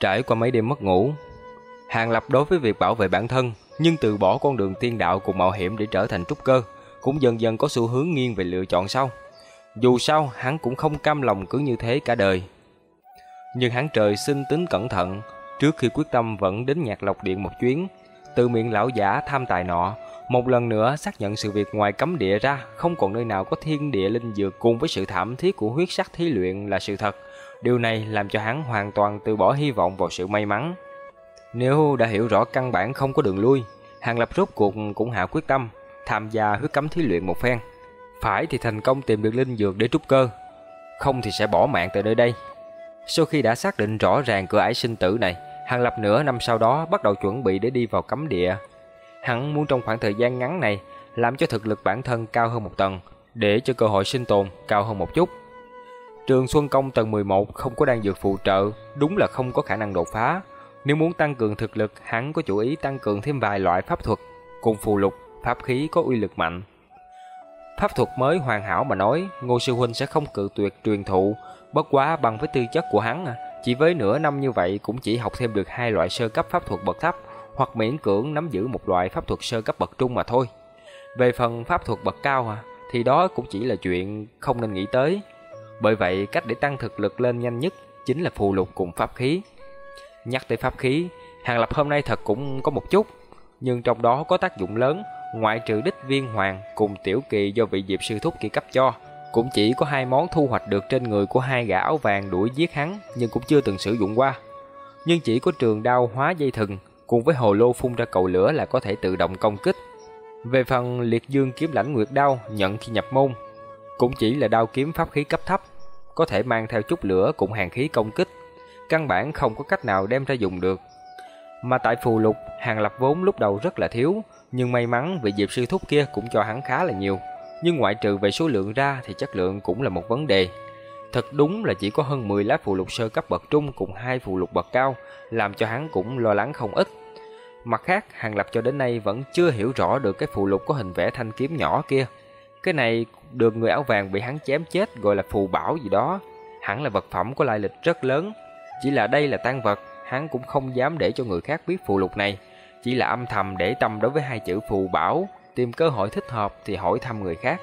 Trải qua mấy đêm mất ngủ, Hàng Lập đối với việc bảo vệ bản thân, nhưng từ bỏ con đường tiên đạo cùng mạo hiểm để trở thành trúc cơ, cũng dần dần có xu hướng nghiêng về lựa chọn sau. Dù sao, hắn cũng không cam lòng cứ như thế cả đời. Nhưng hắn trời sinh tính cẩn thận, trước khi quyết tâm vẫn đến nhạc lộc điện một chuyến, từ miệng lão giả tham tài nọ, một lần nữa xác nhận sự việc ngoài cấm địa ra, không còn nơi nào có thiên địa linh dược cùng với sự thảm thiết của huyết sắc thí luyện là sự thật. Điều này làm cho hắn hoàn toàn từ bỏ hy vọng vào sự may mắn. Nếu đã hiểu rõ căn bản không có đường lui, Hàng Lập rốt cuộc cũng hạ quyết tâm tham gia huyết cấm thí luyện một phen. Phải thì thành công tìm được linh dược để trúc cơ, không thì sẽ bỏ mạng tại nơi đây. Sau khi đã xác định rõ ràng cửa ải sinh tử này, Hàng Lập nửa năm sau đó bắt đầu chuẩn bị để đi vào cấm địa. Hắn muốn trong khoảng thời gian ngắn này làm cho thực lực bản thân cao hơn một tầng, để cho cơ hội sinh tồn cao hơn một chút. Trường Xuân Công tầng 11 không có đan dược phụ trợ, đúng là không có khả năng đột phá. Nếu muốn tăng cường thực lực, hắn có chủ ý tăng cường thêm vài loại pháp thuật, cùng phù lục, pháp khí có uy lực mạnh. Pháp thuật mới hoàn hảo mà nói, Ngô Sư Huynh sẽ không cự tuyệt truyền thụ, bất quá bằng với tư chất của hắn à, chỉ với nửa năm như vậy cũng chỉ học thêm được hai loại sơ cấp pháp thuật bậc thấp, hoặc miễn cưỡng nắm giữ một loại pháp thuật sơ cấp bậc trung mà thôi. Về phần pháp thuật bậc cao à, thì đó cũng chỉ là chuyện không nên nghĩ tới. Bởi vậy, cách để tăng thực lực lên nhanh nhất chính là phù lục cùng pháp khí. Nhắc tới pháp khí, Hàng Lập hôm nay thật cũng có một chút, nhưng trong đó có tác dụng lớn, ngoại trừ đích viên hoàng cùng tiểu kỳ do vị diệp sư thúc kia cấp cho, cũng chỉ có hai món thu hoạch được trên người của hai gã áo vàng đuổi giết hắn, nhưng cũng chưa từng sử dụng qua. Nhưng chỉ có trường đao hóa dây thừng cùng với hồ lô phun ra cầu lửa là có thể tự động công kích. Về phần liệt dương kiếm lãnh nguyệt đao nhận khi nhập môn, cũng chỉ là đao kiếm pháp khí cấp thấp, có thể mang theo chút lửa cùng hàng khí công kích, căn bản không có cách nào đem ra dùng được. Mà tại phù lục, hàng lập vốn lúc đầu rất là thiếu, nhưng may mắn vị diệp sư thúc kia cũng cho hắn khá là nhiều. Nhưng ngoại trừ về số lượng ra thì chất lượng cũng là một vấn đề. Thật đúng là chỉ có hơn 10 lá phù lục sơ cấp bậc trung cùng hai phù lục bậc cao, làm cho hắn cũng lo lắng không ít. Mặt khác, Hàng Lập cho đến nay vẫn chưa hiểu rõ được cái phù lục có hình vẽ thanh kiếm nhỏ kia. Cái này được người áo vàng bị hắn chém chết gọi là phù bảo gì đó. Hẳn là vật phẩm có lai lịch rất lớn. Chỉ là đây là tan vật, hắn cũng không dám để cho người khác biết phù lục này. Chỉ là âm thầm để tâm đối với hai chữ phù bảo, tìm cơ hội thích hợp thì hỏi thăm người khác.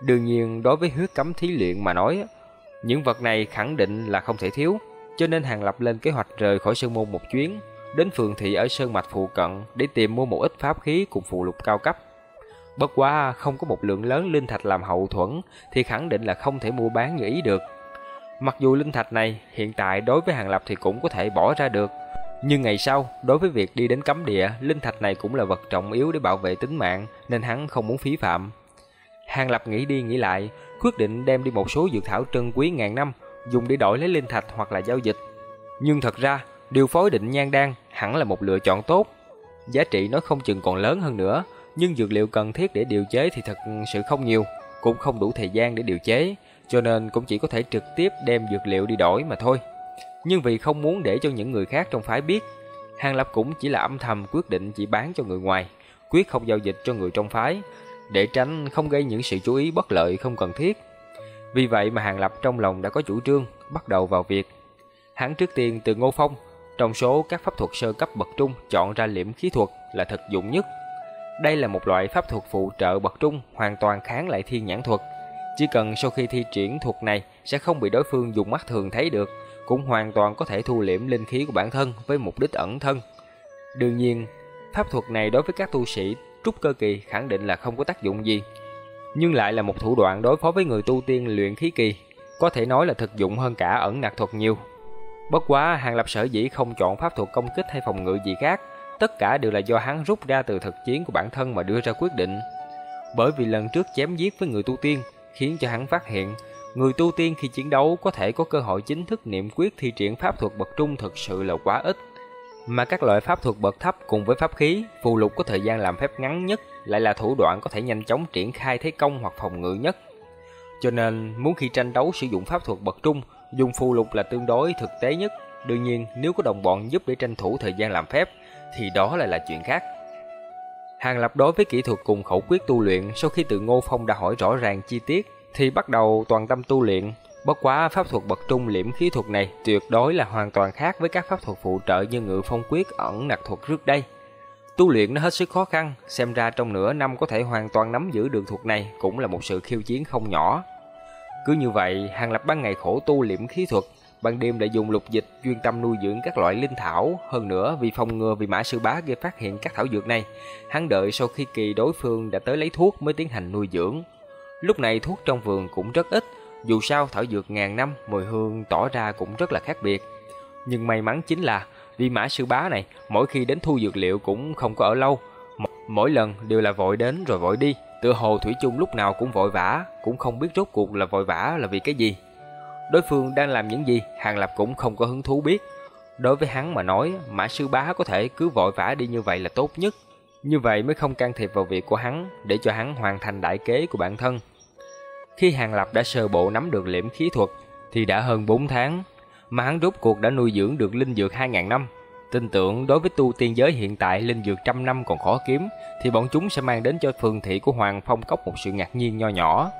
Đương nhiên, đối với huyết cấm thí luyện mà nói, những vật này khẳng định là không thể thiếu. Cho nên Hàng Lập lên kế hoạch rời khỏi Sơn Môn một chuyến, đến phường thị ở Sơn Mạch phụ cận để tìm mua một ít pháp khí cùng phụ lục cao cấp. Bất quá không có một lượng lớn linh thạch làm hậu thuẫn thì khẳng định là không thể mua bán như ý được. Mặc dù linh thạch này hiện tại đối với Hàng Lập thì cũng có thể bỏ ra được, nhưng ngày sau, đối với việc đi đến cấm địa, linh thạch này cũng là vật trọng yếu để bảo vệ tính mạng, nên hắn không muốn phí phạm. Hàng Lập nghĩ đi nghĩ lại, quyết định đem đi một số dược thảo trân quý ngàn năm, dùng để đổi lấy linh thạch hoặc là giao dịch. Nhưng thật ra, điều phối định nhan đan hẳn là một lựa chọn tốt. Giá trị nó không chừng còn lớn hơn nữa, nhưng dược liệu cần thiết để điều chế thì thật sự không nhiều, cũng không đủ thời gian để điều chế, cho nên cũng chỉ có thể trực tiếp đem dược liệu đi đổi mà thôi. Nhưng vì không muốn để cho những người khác trong phái biết, Hàng Lập cũng chỉ là âm thầm quyết định chỉ bán cho người ngoài, quyết không giao dịch cho người trong phái, để tránh không gây những sự chú ý bất lợi không cần thiết. Vì vậy mà Hàng Lập trong lòng đã có chủ trương, bắt đầu vào việc. Hắn trước tiên từ Ngô Phong, trong số các pháp thuật sơ cấp bậc trung chọn ra liễm khí thuật là thực dụng nhất. Đây là một loại pháp thuật phụ trợ bậc trung hoàn toàn kháng lại thiên nhãn thuật. Chỉ cần sau khi thi triển thuật này sẽ không bị đối phương dùng mắt thường thấy được, cũng hoàn toàn có thể thu liễm linh khí của bản thân với mục đích ẩn thân. Đương nhiên, pháp thuật này đối với các tu sĩ trúc cơ kỳ khẳng định là không có tác dụng gì, nhưng lại là một thủ đoạn đối phó với người tu tiên luyện khí kỳ, có thể nói là thực dụng hơn cả ẩn nặc thuật nhiều. Bất quá, Hàng Lập sở dĩ không chọn pháp thuật công kích hay phòng ngự gì khác, tất cả đều là do hắn rút ra từ thực chiến của bản thân mà đưa ra quyết định. Bởi vì lần trước chém giết với người tu tiên, khiến cho hắn phát hiện, người tu tiên khi chiến đấu có thể có cơ hội chính thức niệm quyết thi triển pháp thuật bậc trung thực sự là quá ít. Mà các loại pháp thuật bậc thấp cùng với pháp khí, phù lục có thời gian làm phép ngắn nhất, lại là thủ đoạn có thể nhanh chóng triển khai thế công hoặc phòng ngự nhất. Cho nên, muốn khi tranh đấu sử dụng pháp thuật bậc trung, dùng phù lục là tương đối thực tế nhất. Đương nhiên, nếu có đồng bọn giúp để tranh thủ thời gian làm phép, thì đó lại là chuyện khác. Hàng Lập đối với kỹ thuật cùng khẩu quyết tu luyện sau khi từ Ngô Phong đã hỏi rõ ràng chi tiết, thì bắt đầu toàn tâm tu luyện, Bất quá pháp thuật bậc trung liễm khí thuật này tuyệt đối là hoàn toàn khác với các pháp thuật phụ trợ như ngự phong quyết ẩn nặc thuật trước đây. Tu luyện nó hết sức khó khăn, xem ra trong nửa năm có thể hoàn toàn nắm giữ được thuật này cũng là một sự khiêu chiến không nhỏ. Cứ như vậy, Hàng Lập ban ngày khổ tu liễm khí thuật, ban đêm lại dùng lục dịch chuyên tâm nuôi dưỡng các loại linh thảo, hơn nữa vì phòng ngừa vì mã sư bá kia phát hiện các thảo dược này, hắn đợi sau khi kỳ đối phương đã tới lấy thuốc mới tiến hành nuôi dưỡng. Lúc này thuốc trong vườn cũng rất ít, dù sao thảo dược ngàn năm, mùi hương tỏ ra cũng rất là khác biệt. Nhưng may mắn chính là vì mã sư bá này mỗi khi đến thu dược liệu cũng không có ở lâu, mỗi lần đều là vội đến rồi vội đi, tựa hồ thủy chung lúc nào cũng vội vã, cũng không biết rốt cuộc là vội vã là vì cái gì. Đối phương đang làm những gì, Hàng Lập cũng không có hứng thú biết. Đối với hắn mà nói, mã sư bá có thể cứ vội vã đi như vậy là tốt nhất. Như vậy mới không can thiệp vào việc của hắn, để cho hắn hoàn thành đại kế của bản thân. Khi Hàng Lập đã sơ bộ nắm được liễm khí thuật, thì đã hơn 4 tháng, mà hắn rốt cuộc đã nuôi dưỡng được linh dược 2.000 năm. Tin tưởng đối với tu tiên giới hiện tại linh dược trăm năm còn khó kiếm, thì bọn chúng sẽ mang đến cho phường thị của Hoàng Phong Cốc một sự ngạc nhiên nho nhỏ.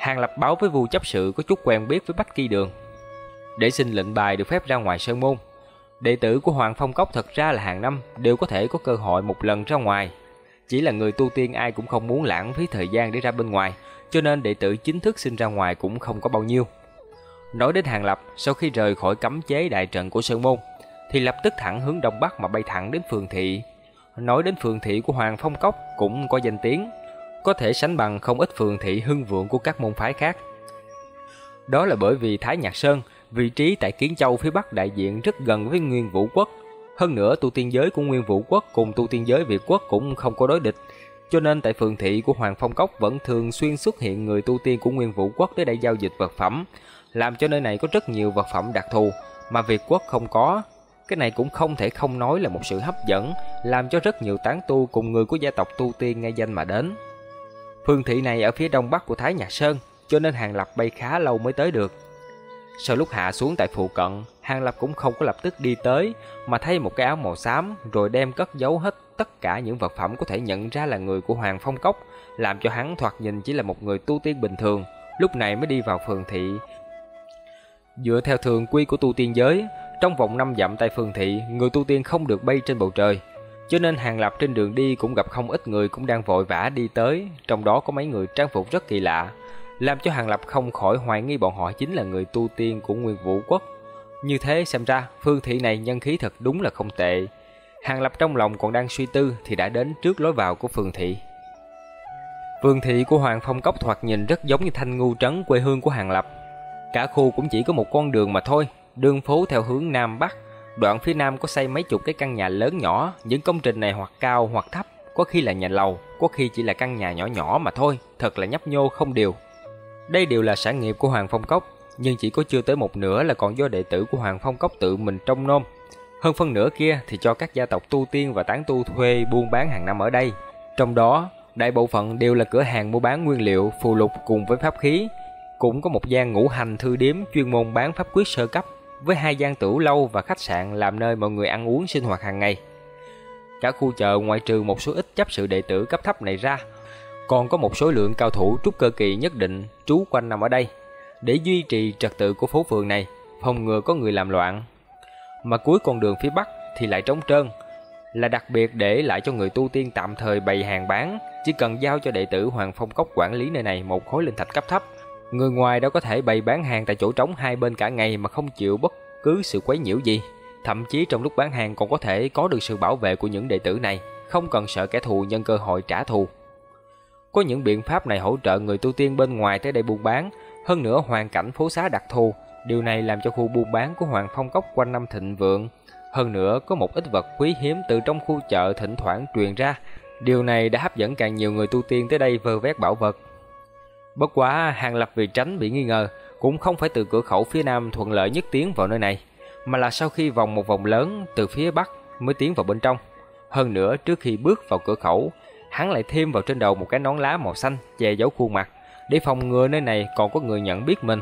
Hàng Lập báo với vụ chấp sự có chút quen biết với Bách Kỳ Đường, để xin lệnh bài được phép ra ngoài sơn môn. Đệ tử của Hoàng Phong Cốc thật ra là hàng năm đều có thể có cơ hội một lần ra ngoài. Chỉ là người tu tiên ai cũng không muốn lãng phí thời gian để ra bên ngoài, cho nên đệ tử chính thức sinh ra ngoài cũng không có bao nhiêu. Nói đến Hàng Lập, sau khi rời khỏi cấm chế đại trận của Sơn Môn, thì lập tức thẳng hướng đông bắc mà bay thẳng đến phường thị. Nói đến phường thị của Hoàng Phong Cốc cũng có danh tiếng, có thể sánh bằng không ít phường thị hưng vượng của các môn phái khác. Đó là bởi vì Thái Nhạc Sơn, vị trí tại Kiến Châu phía bắc đại diện rất gần với Nguyên Vũ Quốc. Hơn nữa tu tiên giới của Nguyên Vũ Quốc cùng tu tiên giới Việt Quốc cũng không có đối địch, cho nên tại phường thị của Hoàng Phong Cốc vẫn thường xuyên xuất hiện người tu tiên của Nguyên Vũ Quốc tới đây giao dịch vật phẩm, làm cho nơi này có rất nhiều vật phẩm đặc thù mà Việt Quốc không có. Cái này cũng không thể không nói là một sự hấp dẫn, làm cho rất nhiều tán tu cùng người của gia tộc tu tiên nghe danh mà đến. Phường thị này ở phía đông bắc của Thái Nhạc Sơn, cho nên Hàng Lập bay khá lâu mới tới được. Sau lúc hạ xuống tại phụ cận, Hàng Lập cũng không có lập tức đi tới, mà thay một cái áo màu xám rồi đem cất giấu hết tất cả những vật phẩm có thể nhận ra là người của Hoàng Phong Cốc, làm cho hắn thoạt nhìn chỉ là một người tu tiên bình thường, lúc này mới đi vào phường thị. Dựa theo thường quy của tu tiên giới, trong vòng 5 dặm tại phường thị, người tu tiên không được bay trên bầu trời. Cho nên Hàng Lập trên đường đi cũng gặp không ít người cũng đang vội vã đi tới, trong đó có mấy người trang phục rất kỳ lạ, làm cho Hàng Lập không khỏi hoài nghi bọn họ chính là người tu tiên của Nguyên Vũ Quốc. Như thế xem ra, phương thị này nhân khí thật đúng là không tệ. Hàng Lập trong lòng còn đang suy tư thì đã đến trước lối vào của phường thị. Phương thị của Hoàng Phong Cốc thoạt nhìn rất giống như Thanh Ngu Trấn quê hương của Hàng Lập. Cả khu cũng chỉ có một con đường mà thôi, đường phố theo hướng Nam Bắc. Đoạn phía Nam có xây mấy chục cái căn nhà lớn nhỏ, những công trình này hoặc cao hoặc thấp, có khi là nhà lầu, có khi chỉ là căn nhà nhỏ nhỏ mà thôi, thật là nhấp nhô không điều. Đây đều là sản nghiệp của Hoàng Phong Cốc, nhưng chỉ có chưa tới một nửa là còn do đệ tử của Hoàng Phong Cốc tự mình trông nom. Hơn phân nửa kia thì cho các gia tộc tu tiên và tán tu thuê buôn bán hàng năm ở đây. Trong đó, đại bộ phận đều là cửa hàng mua bán nguyên liệu, phù lục cùng với pháp khí. Cũng có một gian ngũ hành thư điếm chuyên môn bán pháp quyết sơ cấp, với hai gian tửu lâu và khách sạn làm nơi mọi người ăn uống sinh hoạt hàng ngày. Cả khu chợ ngoại trừ một số ít chấp sự đệ tử cấp thấp này ra, còn có một số lượng cao thủ trúc cơ kỳ nhất định trú quanh nằm ở đây, để duy trì trật tự của phố phường này, phòng ngừa có người làm loạn. Mà cuối con đường phía bắc thì lại trống trơn, là đặc biệt để lại cho người tu tiên tạm thời bày hàng bán, chỉ cần giao cho đệ tử Hoàng Phong Cốc quản lý nơi này một khối linh thạch cấp thấp. Người ngoài đâu có thể bày bán hàng tại chỗ trống hai bên cả ngày mà không chịu bất cứ sự quấy nhiễu gì. Thậm chí trong lúc bán hàng còn có thể có được sự bảo vệ của những đệ tử này, không cần sợ kẻ thù nhân cơ hội trả thù. Có những biện pháp này hỗ trợ người tu tiên bên ngoài tới đây buôn bán, hơn nữa hoàn cảnh phố xá đặc thù, điều này làm cho khu buôn bán của Hoàng Phong Cốc quanh năm thịnh vượng. Hơn nữa có một ít vật quý hiếm từ trong khu chợ thỉnh thoảng truyền ra, điều này đã hấp dẫn càng nhiều người tu tiên tới đây vơ vét bảo vật. Bất quá Hàng Lập vì tránh bị nghi ngờ, cũng không phải từ cửa khẩu phía nam thuận lợi nhất tiến vào nơi này, mà là sau khi vòng một vòng lớn từ phía bắc mới tiến vào bên trong. Hơn nữa trước khi bước vào cửa khẩu, hắn lại thêm vào trên đầu một cái nón lá màu xanh che giấu khuôn mặt, để phòng ngừa nơi này còn có người nhận biết mình.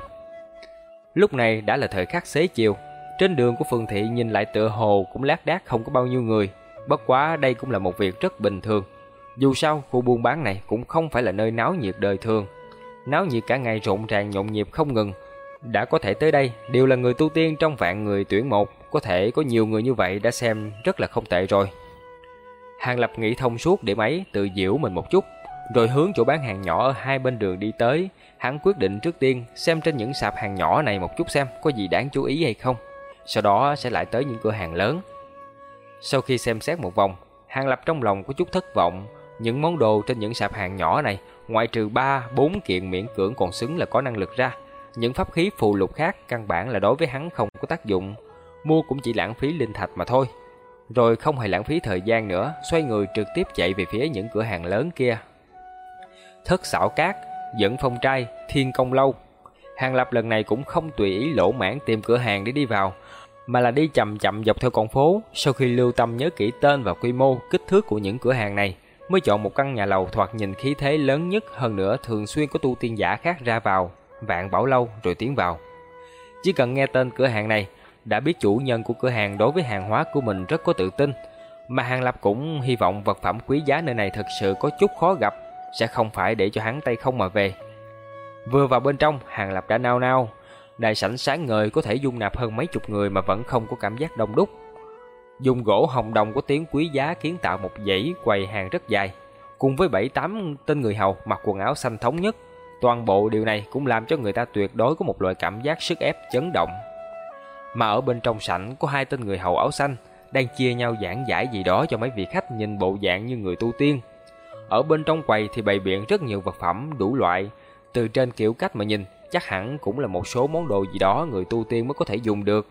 Lúc này đã là thời khắc xế chiều, trên đường của phường thị nhìn lại tựa hồ cũng lác đác không có bao nhiêu người, bất quá đây cũng là một việc rất bình thường. Dù sao, khu buôn bán này cũng không phải là nơi náo nhiệt đời thường. Náo nhiệt cả ngày rộn ràng nhộn nhịp không ngừng, đã có thể tới đây đều là người tu tiên trong vạn người tuyển một, có thể có nhiều người như vậy đã xem rất là không tệ rồi. Hàng Lập nghĩ thông suốt để máy tự diễu mình một chút, rồi hướng chỗ bán hàng nhỏ ở hai bên đường đi tới, hắn quyết định trước tiên xem trên những sạp hàng nhỏ này một chút xem có gì đáng chú ý hay không, sau đó sẽ lại tới những cửa hàng lớn. Sau khi xem xét một vòng, Hàng Lập trong lòng có chút thất vọng, những món đồ trên những sạp hàng nhỏ này, ngoại trừ 3, 4 kiện miễn cưỡng còn xứng là có năng lực ra, những pháp khí phù lục khác căn bản là đối với hắn không có tác dụng, mua cũng chỉ lãng phí linh thạch mà thôi. Rồi không hề lãng phí thời gian nữa, xoay người trực tiếp chạy về phía những cửa hàng lớn kia. Thất xảo cát, dẫn phong trai, thiên công lâu. Hàng lập lần này cũng không tùy ý lỗ mãn tìm cửa hàng để đi vào, mà là đi chậm chậm dọc theo con phố. Sau khi lưu tâm nhớ kỹ tên và quy mô, kích thước của những cửa hàng này, mới chọn một căn nhà lầu thoạt nhìn khí thế lớn nhất hơn nữa thường xuyên có tu tiên giả khác ra vào, vạn bảo lâu rồi tiến vào. Chỉ cần nghe tên cửa hàng này, đã biết chủ nhân của cửa hàng đối với hàng hóa của mình rất có tự tin, mà Hàng Lập cũng hy vọng vật phẩm quý giá nơi này thật sự có chút khó gặp, sẽ không phải để cho hắn tay không mà về. Vừa vào bên trong, Hàng Lập đã nao nao, đại sảnh sáng ngời có thể dung nạp hơn mấy chục người mà vẫn không có cảm giác đông đúc. Dùng gỗ hồng đồng có tiếng quý giá kiến tạo một dãy quầy hàng rất dài, cùng với bảy tám tên người hầu mặc quần áo xanh thống nhất. Toàn bộ điều này cũng làm cho người ta tuyệt đối có một loại cảm giác sức ép chấn động. Mà ở bên trong sảnh có hai tên người hầu áo xanh đang chia nhau giảng giải gì đó cho mấy vị khách nhìn bộ dạng như người tu tiên. Ở bên trong quầy thì bày biện rất nhiều vật phẩm đủ loại, từ trên kiểu cách mà nhìn chắc hẳn cũng là một số món đồ gì đó người tu tiên mới có thể dùng được.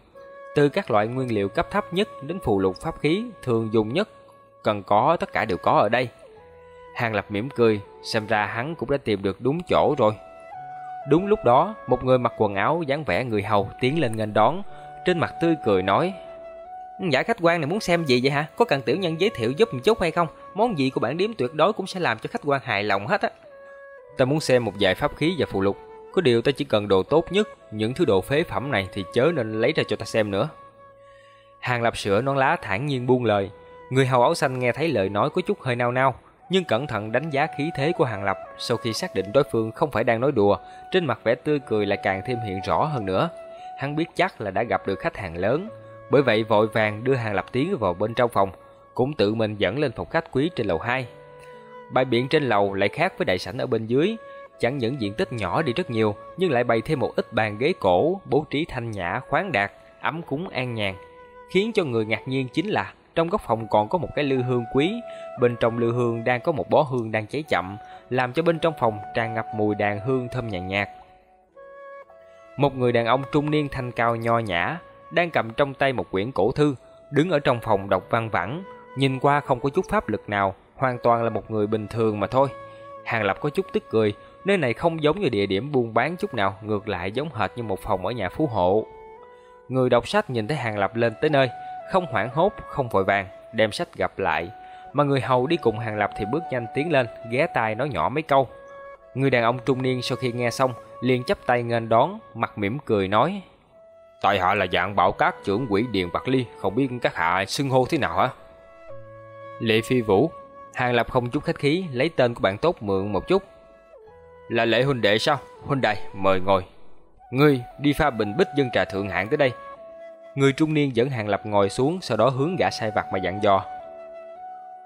Từ các loại nguyên liệu cấp thấp nhất đến phù lục pháp khí thường dùng nhất, cần có tất cả đều có ở đây. Hàng Lập mỉm cười, xem ra hắn cũng đã tìm được đúng chỗ rồi. Đúng lúc đó, một người mặc quần áo dáng vẻ người hầu tiến lên nghênh đón, trên mặt tươi cười nói: "Giả khách quan này muốn xem gì vậy hả? Có cần tiểu nhân giới thiệu giúp một chút hay không? Món gì của bản điếm tuyệt đối cũng sẽ làm cho khách quan hài lòng hết á." Ta muốn xem một vài pháp khí và phù lục, có điều ta chỉ cần đồ tốt nhất, những thứ đồ phế phẩm này thì chớ nên lấy ra cho ta xem nữa. Hàng Lập sữa nón lá thản nhiên buông lời, người hầu áo xanh nghe thấy lời nói có chút hơi nao nao, nhưng cẩn thận đánh giá khí thế của Hàng Lập, sau khi xác định đối phương không phải đang nói đùa, trên mặt vẻ tươi cười lại càng thêm hiện rõ hơn nữa. Hắn biết chắc là đã gặp được khách hàng lớn, bởi vậy vội vàng đưa Hàng Lập tiến vào bên trong phòng, cũng tự mình dẫn lên phòng khách quý trên lầu 2. Bài biện trên lầu lại khác với đại sảnh ở bên dưới, chẳng những diện tích nhỏ đi rất nhiều, nhưng lại bày thêm một ít bàn ghế cổ, bố trí thanh nhã, khoáng đạt, ấm cúng an nhàn, khiến cho người ngạc nhiên chính là trong góc phòng còn có một cái lư hương quý, bên trong lư hương đang có một bó hương đang cháy chậm, làm cho bên trong phòng tràn ngập mùi đàn hương thơm nhàn nhạt. Một người đàn ông trung niên thanh cao nho nhã, đang cầm trong tay một quyển cổ thư, đứng ở trong phòng đọc văn vẳng, nhìn qua không có chút pháp lực nào, hoàn toàn là một người bình thường mà thôi. Hàng Lập có chút tức cười, nơi này không giống như địa điểm buôn bán chút nào, ngược lại giống hệt như một phòng ở nhà phú hộ. Người đọc sách nhìn thấy Hàng Lập lên tới nơi, không hoảng hốt, không vội vàng, đem sách gặp lại, mà người hầu đi cùng Hàng Lập thì bước nhanh tiến lên, ghé tai nói nhỏ mấy câu. Người đàn ông trung niên sau khi nghe xong, liền chắp tay nghênh đón, mặt mỉm cười nói: "Tại hạ là dạng Bảo Cát trưởng quỷ Điền Bạc Ly, không biết các hạ xưng hô thế nào hả?" Lệ Phi Vũ, Hàng Lập không chút khách khí, lấy tên của bạn tốt mượn một chút. Là lễ huynh đệ sao? Huynh đệ, mời ngồi. Ngươi đi pha bình bích dân trà thượng hạng tới đây. Người trung niên dẫn Hàng Lập ngồi xuống, sau đó hướng gã sai vặt mà dặn dò.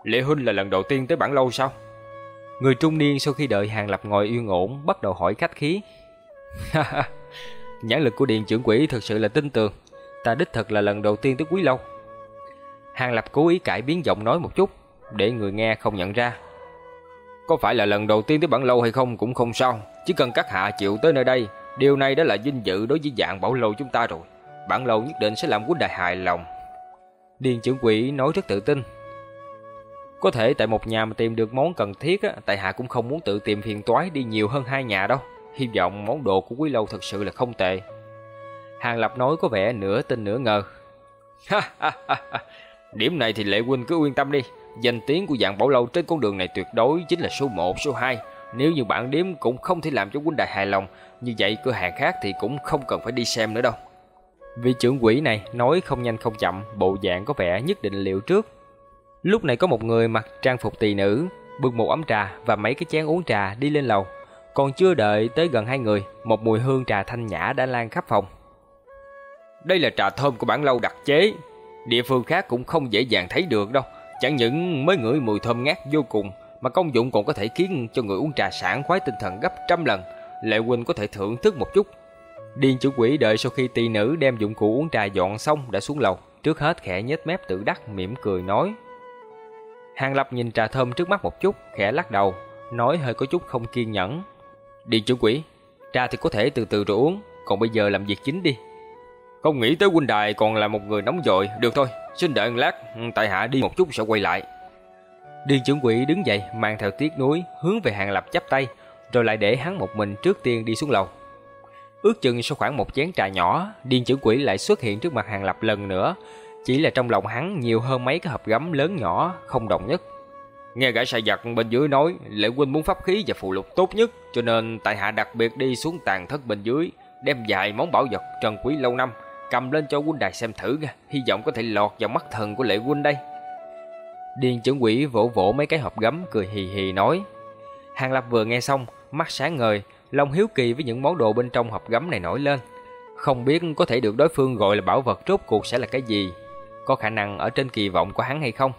Lệ huynh là lần đầu tiên tới bản lâu sao? Người trung niên sau khi đợi Hàng Lập ngồi yên ổn, bắt đầu hỏi khách khí. Nhãn lực của điện trưởng quỷ thực sự là tin tưởng. Ta đích thật là lần đầu tiên tới quý lâu. Hàng Lập cố ý cải biến giọng nói một chút, để người nghe không nhận ra. Có phải là lần đầu tiên tới bản lâu hay không cũng không sao, chỉ cần các hạ chịu tới nơi đây, điều này đã là vinh dự đối với dạng bảo lâu chúng ta rồi. Bản lâu nhất định sẽ làm quý đại hài lòng. Điền trưởng quỷ nói rất tự tin. Có thể tại một nhà mà tìm được món cần thiết á, tại hạ cũng không muốn tự tìm phiền toái đi nhiều hơn hai nhà đâu. Hy vọng món đồ của quý lâu thật sự là không tệ. Hàng Lập nói có vẻ nửa tin nửa ngờ. Điểm này thì Lệ huynh cứ yên tâm đi, Danh tiếng của dạng bảo lâu trên con đường này tuyệt đối chính là số 1, số 2. Nếu như bạn điếm cũng không thể làm cho huynh đại hài lòng, như vậy cửa hàng khác thì cũng không cần phải đi xem nữa đâu. Vị trưởng quỷ này nói không nhanh không chậm, bộ dạng có vẻ nhất định liệu trước. Lúc này có một người mặc trang phục tỳ nữ, bưng một ấm trà và mấy cái chén uống trà đi lên lầu. Còn chưa đợi tới gần hai người, một mùi hương trà thanh nhã đã lan khắp phòng. Đây là trà thơm của bản lâu đặc chế, địa phương khác cũng không dễ dàng thấy được đâu. Chẳng những mới ngửi mùi thơm ngát vô cùng, mà công dụng còn có thể khiến cho người uống trà sảng khoái tinh thần gấp trăm lần. Lệ quỳnh có thể thưởng thức một chút. Điên chủ quỷ đợi sau khi tỳ nữ đem dụng cụ uống trà dọn xong đã xuống lầu, trước hết khẽ nhếch mép tự đắc mỉm cười nói: Hàng Lập nhìn trà thơm trước mắt một chút, khẽ lắc đầu, nói hơi có chút không kiên nhẫn. Điền chủ quỷ, trà thì có thể từ từ rồi uống, còn bây giờ làm việc chính đi. Không nghĩ tới huynh đài còn là một người nóng vội, được thôi, xin đợi lát, tại hạ đi một chút sẽ quay lại. Điền trưởng quỷ đứng dậy, mang theo tiếc núi, hướng về Hàng Lập chắp tay, rồi lại để hắn một mình trước tiên đi xuống lầu. Ước chừng sau khoảng một chén trà nhỏ, Điền trưởng quỷ lại xuất hiện trước mặt Hàng Lập lần nữa, chỉ là trong lòng hắn nhiều hơn mấy cái hộp gấm lớn nhỏ, không đồng nhất. Nghe gã sai giặc bên dưới nói, Lệ huynh muốn pháp khí và phụ lục tốt nhất, cho nên tại hạ đặc biệt đi xuống tàn thất bên dưới, đem vài món bảo vật trân quý lâu năm, cầm lên cho huynh đài xem thử nha, hy vọng có thể lọt vào mắt thần của Lệ huynh đây. Điền trưởng quỷ vỗ vỗ mấy cái hộp gấm cười hì hì nói. Hàng Lập vừa nghe xong, mắt sáng ngời, lòng hiếu kỳ với những món đồ bên trong hộp gấm này nổi lên. Không biết có thể được đối phương gọi là bảo vật rốt cuộc sẽ là cái gì, có khả năng ở trên kỳ vọng của hắn hay không.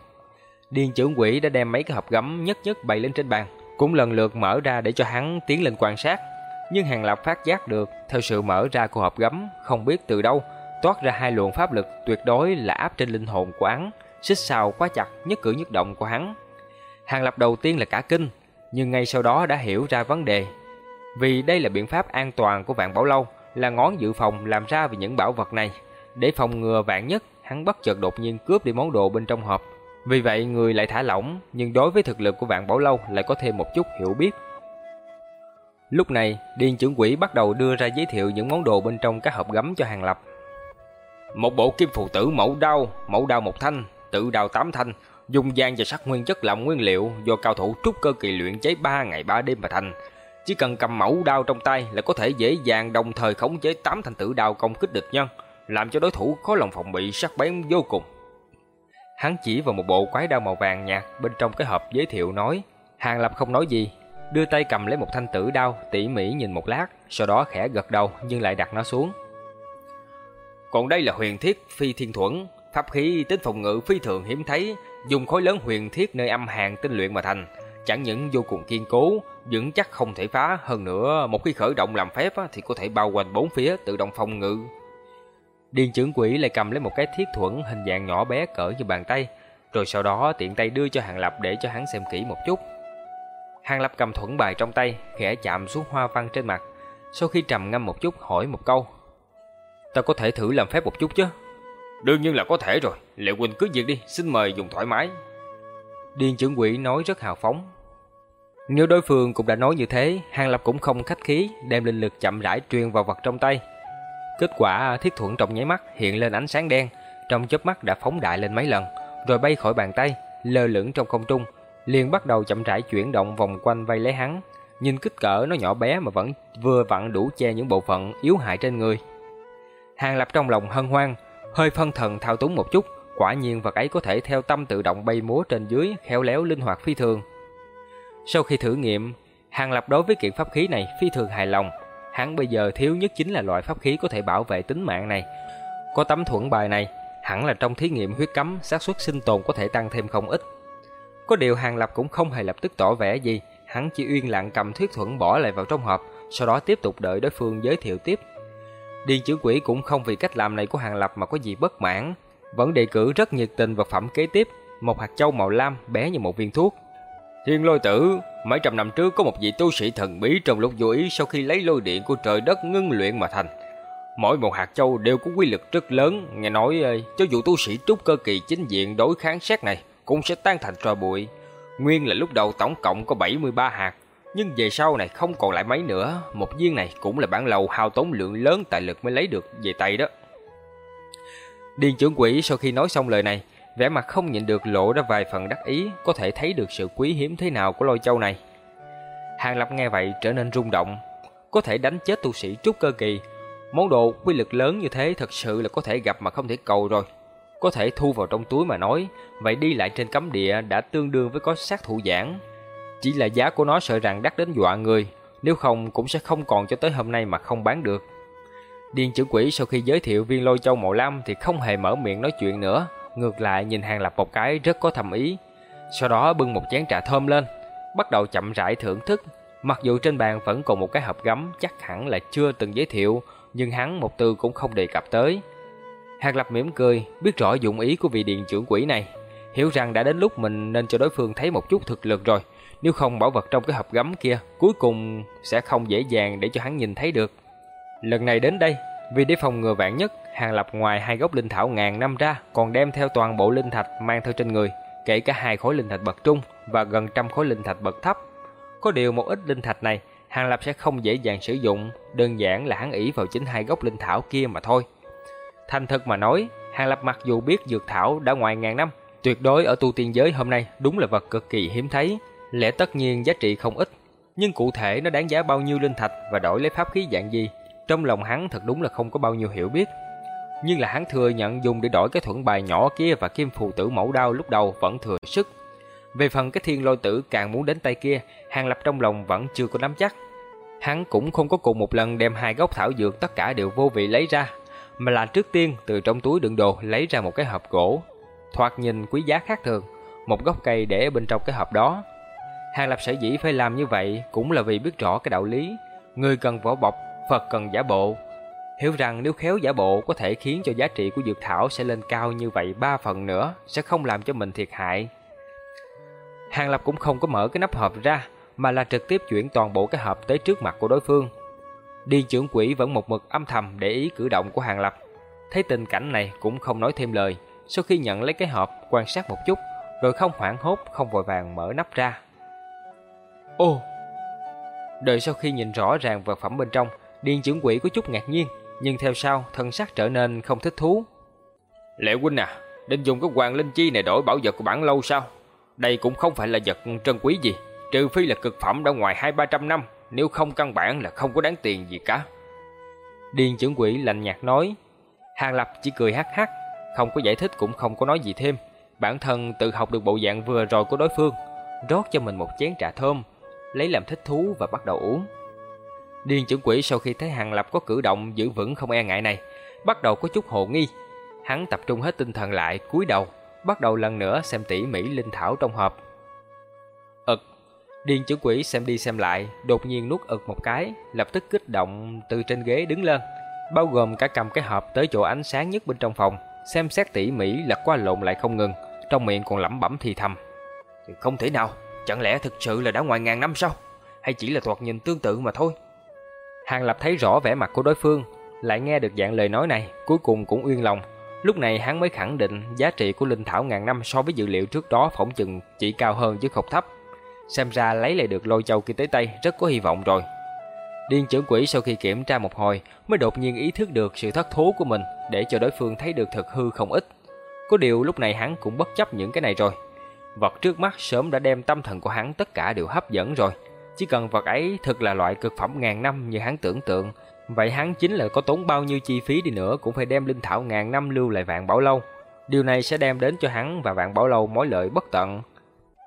Điền trưởng quỷ đã đem mấy cái hộp gấm nhất nhất bày lên trên bàn, cũng lần lượt mở ra để cho hắn tiến lên quan sát. Nhưng Hàng Lập phát giác được, theo sự mở ra của hộp gấm, không biết từ đâu, toát ra hai luồng pháp lực tuyệt đối là áp trên linh hồn của hắn, xích sao quá chặt nhất cử nhất động của hắn. Hàng Lập đầu tiên là cả kinh, nhưng ngay sau đó đã hiểu ra vấn đề. Vì đây là biện pháp an toàn của Vạn Bảo Lâu, là ngón dự phòng làm ra về những bảo vật này, để phòng ngừa vạn nhất hắn bất chợt đột nhiên cướp đi món đồ bên trong hộp. Vì vậy người lại thả lỏng, nhưng đối với thực lực của Vạn Bảo Lâu lại có thêm một chút hiểu biết. Lúc này, Điền trưởng quỷ bắt đầu đưa ra giới thiệu những món đồ bên trong các hộp gấm cho Hàng Lập. Một bộ kim phù tử mẫu đao, mẫu đao một thanh, tự đao tám thanh, dùng vàng và sắt nguyên chất làm nguyên liệu do cao thủ trúc cơ kỳ luyện chế 3 ngày 3 đêm mà thành. Chỉ cần cầm mẫu đao trong tay là có thể dễ dàng đồng thời khống chế 8 thanh tử đao công kích địch nhân làm cho đối thủ khó lòng phòng bị sắc bén vô cùng. Hắn chỉ vào một bộ quái đao màu vàng nhạt bên trong cái hộp giới thiệu nói, Hàng Lập không nói gì, đưa tay cầm lấy một thanh tử đao, tỉ mỉ nhìn một lát, sau đó khẽ gật đầu nhưng lại đặt nó xuống. Còn đây là huyền thiết phi thiên thuẫn, pháp khí tính phòng ngự phi thường hiếm thấy, dùng khối lớn huyền thiết nơi âm hàng tinh luyện mà thành, chẳng những vô cùng kiên cố, vững chắc không thể phá, hơn nữa một khi khởi động làm phép thì có thể bao quanh bốn phía tự động phòng ngự, Điền trưởng quỷ lại cầm lấy một cái thiết thuẫn hình dạng nhỏ bé cỡ như bàn tay, rồi sau đó tiện tay đưa cho Hàng Lập để cho hắn xem kỹ một chút. Hàng Lập cầm thuẫn bài trong tay, khẽ chạm xuống hoa văn trên mặt, sau khi trầm ngâm một chút hỏi một câu. Ta có thể thử làm phép một chút chứ? Đương nhiên là có thể rồi, Lệ Quỳnh cứ việc đi, xin mời dùng thoải mái. Điền trưởng quỷ nói rất hào phóng. Nếu đối phương cũng đã nói như thế, Hàng Lập cũng không khách khí, đem linh lực chậm rãi truyền vào vật trong tay, Kết quả thiết thuẫn trong nháy mắt hiện lên ánh sáng đen, trong chớp mắt đã phóng đại lên mấy lần, rồi bay khỏi bàn tay, lơ lửng trong không trung, liền bắt đầu chậm rãi chuyển động vòng quanh vây lấy hắn. Nhìn kích cỡ nó nhỏ bé mà vẫn vừa vặn đủ che những bộ phận yếu hại trên người. Hàng Lập trong lòng hân hoan, hơi phân thần thao túng một chút, quả nhiên vật ấy có thể theo tâm tự động bay múa trên dưới, khéo léo linh hoạt phi thường. Sau khi thử nghiệm, Hàng Lập đối với kiện pháp khí này phi thường hài lòng, Hắn bây giờ thiếu nhất chính là loại pháp khí có thể bảo vệ tính mạng này. Có tấm thuẫn bài này, hẳn là trong thí nghiệm huyết cấm, xác suất sinh tồn có thể tăng thêm không ít. Có điều Hàng Lập cũng không hề lập tức tỏ vẻ gì, hắn chỉ uyên lặng cầm thuyết thuẫn bỏ lại vào trong hộp, sau đó tiếp tục đợi đối phương giới thiệu tiếp. Điền chữ quỷ cũng không vì cách làm này của Hàng Lập mà có gì bất mãn, vẫn đề cử rất nhiệt tình vật phẩm kế tiếp, một hạt châu màu lam bé như một viên thuốc. Thiên lôi tử, mấy trăm năm trước có một vị tu sĩ thần bí trong lúc vô ý sau khi lấy lôi điện của trời đất ngưng luyện mà thành. Mỗi một hạt châu đều có quy lực rất lớn, nghe nói ơi, cho dù tu sĩ trúc cơ kỳ chính diện đối kháng sát này cũng sẽ tan thành tro bụi. Nguyên là lúc đầu tổng cộng có 73 hạt, nhưng về sau này không còn lại mấy nữa, một viên này cũng là bản lầu hao tốn lượng lớn tài lực mới lấy được về tay đó. Điền trưởng quỷ sau khi nói xong lời này, vẻ mặt không nhịn được lộ ra vài phần đắc ý, có thể thấy được sự quý hiếm thế nào của lôi châu này. Hàng Lập nghe vậy trở nên rung động, có thể đánh chết tu sĩ trúc cơ kỳ, món đồ quy lực lớn như thế thật sự là có thể gặp mà không thể cầu rồi. Có thể thu vào trong túi mà nói, vậy đi lại trên cấm địa đã tương đương với có sát thủ giảng. Chỉ là giá của nó sợ rằng đắt đến dọa người, nếu không cũng sẽ không còn cho tới hôm nay mà không bán được. Điền trưởng quỷ sau khi giới thiệu viên lôi châu mộ lam thì không hề mở miệng nói chuyện nữa, ngược lại nhìn Hàng Lập một cái rất có thầm ý. Sau đó bưng một chén trà thơm lên, bắt đầu chậm rãi thưởng thức. Mặc dù trên bàn vẫn còn một cái hộp gấm chắc hẳn là chưa từng giới thiệu, nhưng hắn một từ cũng không đề cập tới. Hàng Lập mỉm cười, biết rõ dụng ý của vị điện trưởng quỷ này, hiểu rằng đã đến lúc mình nên cho đối phương thấy một chút thực lực rồi, nếu không bảo vật trong cái hộp gấm kia cuối cùng sẽ không dễ dàng để cho hắn nhìn thấy được. Lần này đến đây, vì để phòng ngừa vạn nhất, Hàng Lập ngoài hai gốc linh thảo ngàn năm ra, còn đem theo toàn bộ linh thạch mang theo trên người, kể cả hai khối linh thạch bậc trung và gần trăm khối linh thạch bậc thấp. Có điều một ít linh thạch này, Hàng Lập sẽ không dễ dàng sử dụng, đơn giản là hắn ỷ vào chính hai gốc linh thảo kia mà thôi. Thành thật mà nói, Hàng Lập mặc dù biết dược thảo đã ngoài ngàn năm, tuyệt đối ở tu tiên giới hôm nay đúng là vật cực kỳ hiếm thấy, lẽ tất nhiên giá trị không ít, nhưng cụ thể nó đáng giá bao nhiêu linh thạch và đổi lấy pháp khí dạng gì, trong lòng hắn thật đúng là không có bao nhiêu hiểu biết. Nhưng là hắn thừa nhận dùng để đổi cái thuẫn bài nhỏ kia và kim phù tử mẫu đao lúc đầu vẫn thừa sức. Về phần cái thiên lôi tử càng muốn đến tay kia, Hàng Lập trong lòng vẫn chưa có nắm chắc. Hắn cũng không có cùng một lần đem hai gốc thảo dược tất cả đều vô vị lấy ra, mà là trước tiên từ trong túi đựng đồ lấy ra một cái hộp gỗ. Thoạt nhìn quý giá khác thường, một gốc cây để bên trong cái hộp đó. Hàng Lập sở dĩ phải làm như vậy cũng là vì biết rõ cái đạo lý, người cần vỏ bọc, Phật cần giả bộ. Hiểu rằng nếu khéo giả bộ có thể khiến cho giá trị của dược thảo sẽ lên cao như vậy ba phần nữa, sẽ không làm cho mình thiệt hại. Hàng Lập cũng không có mở cái nắp hộp ra, mà là trực tiếp chuyển toàn bộ cái hộp tới trước mặt của đối phương. Điên trưởng quỷ vẫn một mực âm thầm để ý cử động của Hàng Lập. Thấy tình cảnh này cũng không nói thêm lời, sau khi nhận lấy cái hộp quan sát một chút, rồi không hoảng hốt, không vội vàng mở nắp ra. Ô! Đợi sau khi nhìn rõ ràng vật phẩm bên trong, Điên trưởng quỷ có chút ngạc nhiên, nhưng theo sau thân sắc trở nên không thích thú. Lệ huynh à, định dùng cái hoàng linh chi này đổi bảo vật của bản lâu sao? Đây cũng không phải là vật trân quý gì, trừ phi là cực phẩm đã ngoài hai ba trăm năm, nếu không căn bản là không có đáng tiền gì cả. Điên trưởng quỷ lạnh nhạt nói, Hàng Lập chỉ cười hắc hắc, không có giải thích cũng không có nói gì thêm. Bản thân tự học được bộ dạng vừa rồi của đối phương, rót cho mình một chén trà thơm, lấy làm thích thú và bắt đầu uống. Điên trưởng quỷ sau khi thấy Hàng Lập có cử động giữ vững không e ngại này, bắt đầu có chút hồ nghi. Hắn tập trung hết tinh thần lại, cúi đầu, bắt đầu lần nữa xem tỉ mỉ linh thảo trong hộp. Ực, điên trưởng quỷ xem đi xem lại, đột nhiên nuốt ực một cái, lập tức kích động từ trên ghế đứng lên, bao gồm cả cầm cái hộp tới chỗ ánh sáng nhất bên trong phòng, xem xét tỉ mỉ lật qua lộn lại không ngừng, trong miệng còn lẩm bẩm thì thầm. Không thể nào, chẳng lẽ thực sự là đã ngoài ngàn năm sao? Hay chỉ là thoạt nhìn tương tự mà thôi? Hàng Lập thấy rõ vẻ mặt của đối phương, lại nghe được dạng lời nói này, cuối cùng cũng uyên lòng. Lúc này hắn mới khẳng định giá trị của linh thảo ngàn năm so với dữ liệu trước đó phỏng chừng chỉ cao hơn chứ không thấp. Xem ra lấy lại được lôi châu kia tới tay rất có hy vọng rồi. Điên trưởng quỷ sau khi kiểm tra một hồi mới đột nhiên ý thức được sự thất thố của mình để cho đối phương thấy được thực hư không ít. Có điều lúc này hắn cũng bất chấp những cái này rồi. Vật trước mắt sớm đã đem tâm thần của hắn tất cả đều hấp dẫn rồi. Chỉ cần vật ấy thực là loại cực phẩm ngàn năm như hắn tưởng tượng, vậy hắn chính là có tốn bao nhiêu chi phí đi nữa cũng phải đem linh thảo ngàn năm lưu lại vạn bảo lâu. Điều này sẽ đem đến cho hắn và vạn bảo lâu mối lợi bất tận.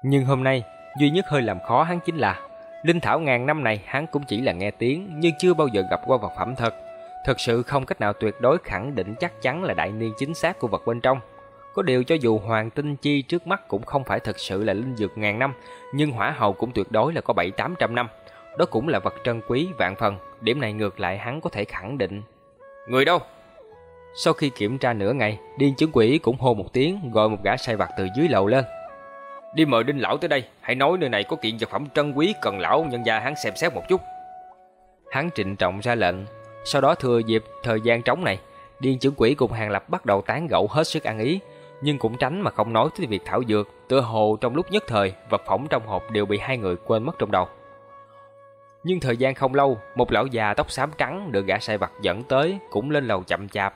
Nhưng hôm nay, duy nhất hơi làm khó hắn chính là linh thảo ngàn năm này hắn cũng chỉ là nghe tiếng nhưng chưa bao giờ gặp qua vật phẩm thật. Thật sự không cách nào tuyệt đối khẳng định chắc chắn là đại niên chính xác của vật bên trong. Có điều cho dù hoàng tinh chi trước mắt cũng không phải thật sự là linh dược ngàn năm, nhưng hỏa hầu cũng tuyệt đối là có bảy tám trăm năm. Đó cũng là vật trân quý vạn phần, điểm này ngược lại hắn có thể khẳng định. Người đâu? Sau khi kiểm tra nửa ngày, điên chứng quỷ cũng hô một tiếng gọi một gã sai vặt từ dưới lầu lên. Đi mời đinh lão tới đây, hãy nói nơi này có kiện vật phẩm trân quý cần lão nhân gia hắn xem xét một chút. Hắn trịnh trọng ra lệnh, sau đó thừa dịp thời gian trống này, điên chứng quỷ cùng hàng lập bắt đầu tán gẫu hết sức ăn ý, nhưng cũng tránh mà không nói tới việc thảo dược, tựa hồ trong lúc nhất thời, vật phẩm trong hộp đều bị hai người quên mất trong đầu. Nhưng thời gian không lâu, một lão già tóc xám trắng được gã sai vặt dẫn tới, cũng lên lầu chậm chạp.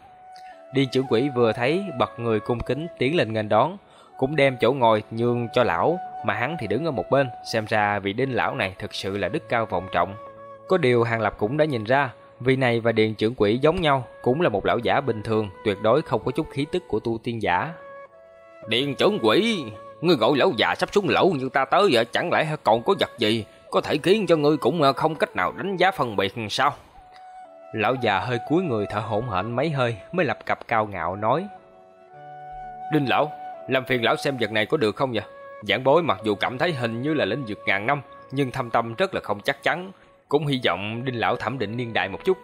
Điên trưởng quỷ vừa thấy, bật người cung kính tiến lên nghênh đón, cũng đem chỗ ngồi nhường cho lão, mà hắn thì đứng ở một bên, xem ra vị đinh lão này thực sự là đức cao vọng trọng. Có điều Hàng Lập cũng đã nhìn ra, vị này và Điền trưởng quỷ giống nhau, cũng là một lão giả bình thường, tuyệt đối không có chút khí tức của tu tiên giả, Điện trưởng quỷ, ngươi gọi lão già sắp xuống lẩu như ta tới vậy chẳng lẽ còn có vật gì, có thể khiến cho ngươi cũng ờ, không cách nào đánh giá phân biệt sao? Lão già hơi cúi người thở hổn hển mấy hơi mới lập cặp cao ngạo nói. Đinh lão, làm phiền lão xem vật này có được không vậy? Giảng bối mặc dù cảm thấy hình như là lĩnh vực ngàn năm, nhưng thâm tâm rất là không chắc chắn, cũng hy vọng Đinh lão thẩm định niên đại một chút.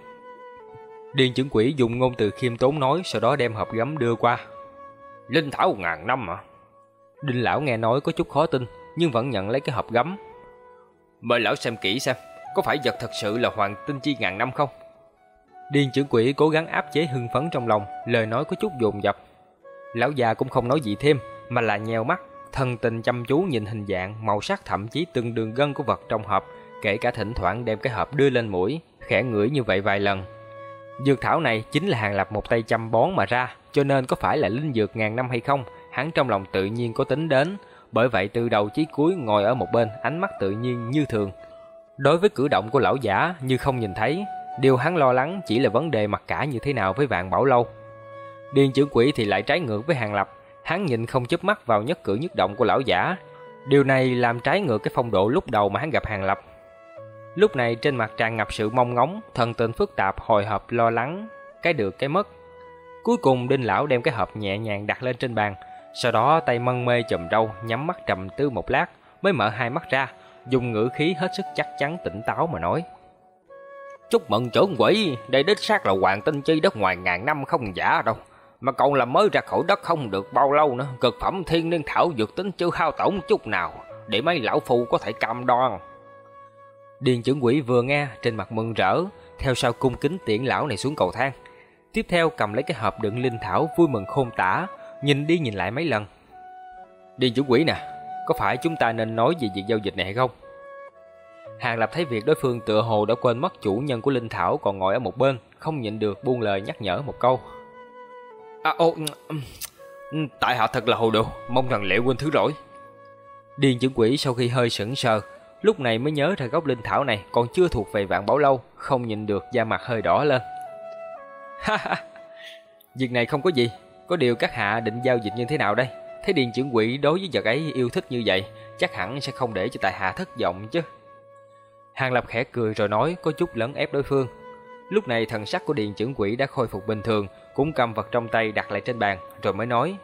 Điền chứng quỷ dùng ngôn từ khiêm tốn nói, sau đó đem hộp gấm đưa qua. Linh thảo ngàn năm à? Đinh lão nghe nói có chút khó tin, nhưng vẫn nhận lấy cái hộp gấm. Mời lão xem kỹ xem, có phải vật thật sự là hoàng tinh chi ngàn năm không? Điền chữ quỷ cố gắng áp chế hưng phấn trong lòng, lời nói có chút dồn dập. Lão già cũng không nói gì thêm, mà là nheo mắt, thần tình chăm chú nhìn hình dạng, màu sắc thậm chí từng đường gân của vật trong hộp, kể cả thỉnh thoảng đem cái hộp đưa lên mũi, khẽ ngửi như vậy vài lần. Dược thảo này chính là hàng lập một tay chăm bón mà ra, cho nên có phải là linh dược ngàn năm hay không, hắn trong lòng tự nhiên có tính đến, bởi vậy từ đầu chí cuối ngồi ở một bên, ánh mắt tự nhiên như thường. Đối với cử động của lão giả như không nhìn thấy, điều hắn lo lắng chỉ là vấn đề mặc cả như thế nào với vạn bảo lâu. Điền chữ quỷ thì lại trái ngược với hàng lập, hắn nhìn không chớp mắt vào nhất cử nhất động của lão giả. Điều này làm trái ngược cái phong độ lúc đầu mà hắn gặp hàng lập. Lúc này trên mặt tràn ngập sự mong ngóng, thần tình phức tạp, hồi hộp, lo lắng, cái được cái mất. Cuối cùng Đinh lão đem cái hộp nhẹ nhàng đặt lên trên bàn, sau đó tay mân mê chùm râu, nhắm mắt trầm tư một lát, mới mở hai mắt ra, dùng ngữ khí hết sức chắc chắn tỉnh táo mà nói. Chúc mừng trưởng quỷ, đây đích xác là hoàng tinh chi đất ngoài ngàn năm không giả đâu. Mà còn là mới ra khỏi đất không được bao lâu nữa, cực phẩm thiên niên thảo dược tính chưa hao tổn chút nào, để mấy lão phu có thể cam đoan. Điền trưởng quỷ vừa nghe, trên mặt mừng rỡ, theo sau cung kính tiễn lão này xuống cầu thang. Tiếp theo cầm lấy cái hộp đựng linh thảo vui mừng khôn tả, nhìn đi nhìn lại mấy lần. Điền chủ quỷ nè, có phải chúng ta nên nói về việc giao dịch này hay không? Hàng Lập thấy việc đối phương tựa hồ đã quên mất chủ nhân của Linh Thảo còn ngồi ở một bên, không nhịn được buông lời nhắc nhở một câu. À ô, tại hạ thật là hồ đồ, mong rằng lệ huynh thứ lỗi. Điền chữ quỷ sau khi hơi sững sờ, lúc này mới nhớ ra gốc Linh Thảo này còn chưa thuộc về vạn bảo lâu, không nhìn được da mặt hơi đỏ lên. Ha ha, việc này không có gì, có điều các hạ định giao dịch như thế nào đây? Thấy Điền trưởng quỷ đối với vật ấy yêu thích như vậy, chắc hẳn sẽ không để cho tại hạ thất vọng chứ. Hàng Lập khẽ cười rồi nói có chút lấn ép đối phương. Lúc này thần sắc của Điền trưởng quỷ đã khôi phục bình thường, cũng cầm vật trong tay đặt lại trên bàn, rồi mới nói.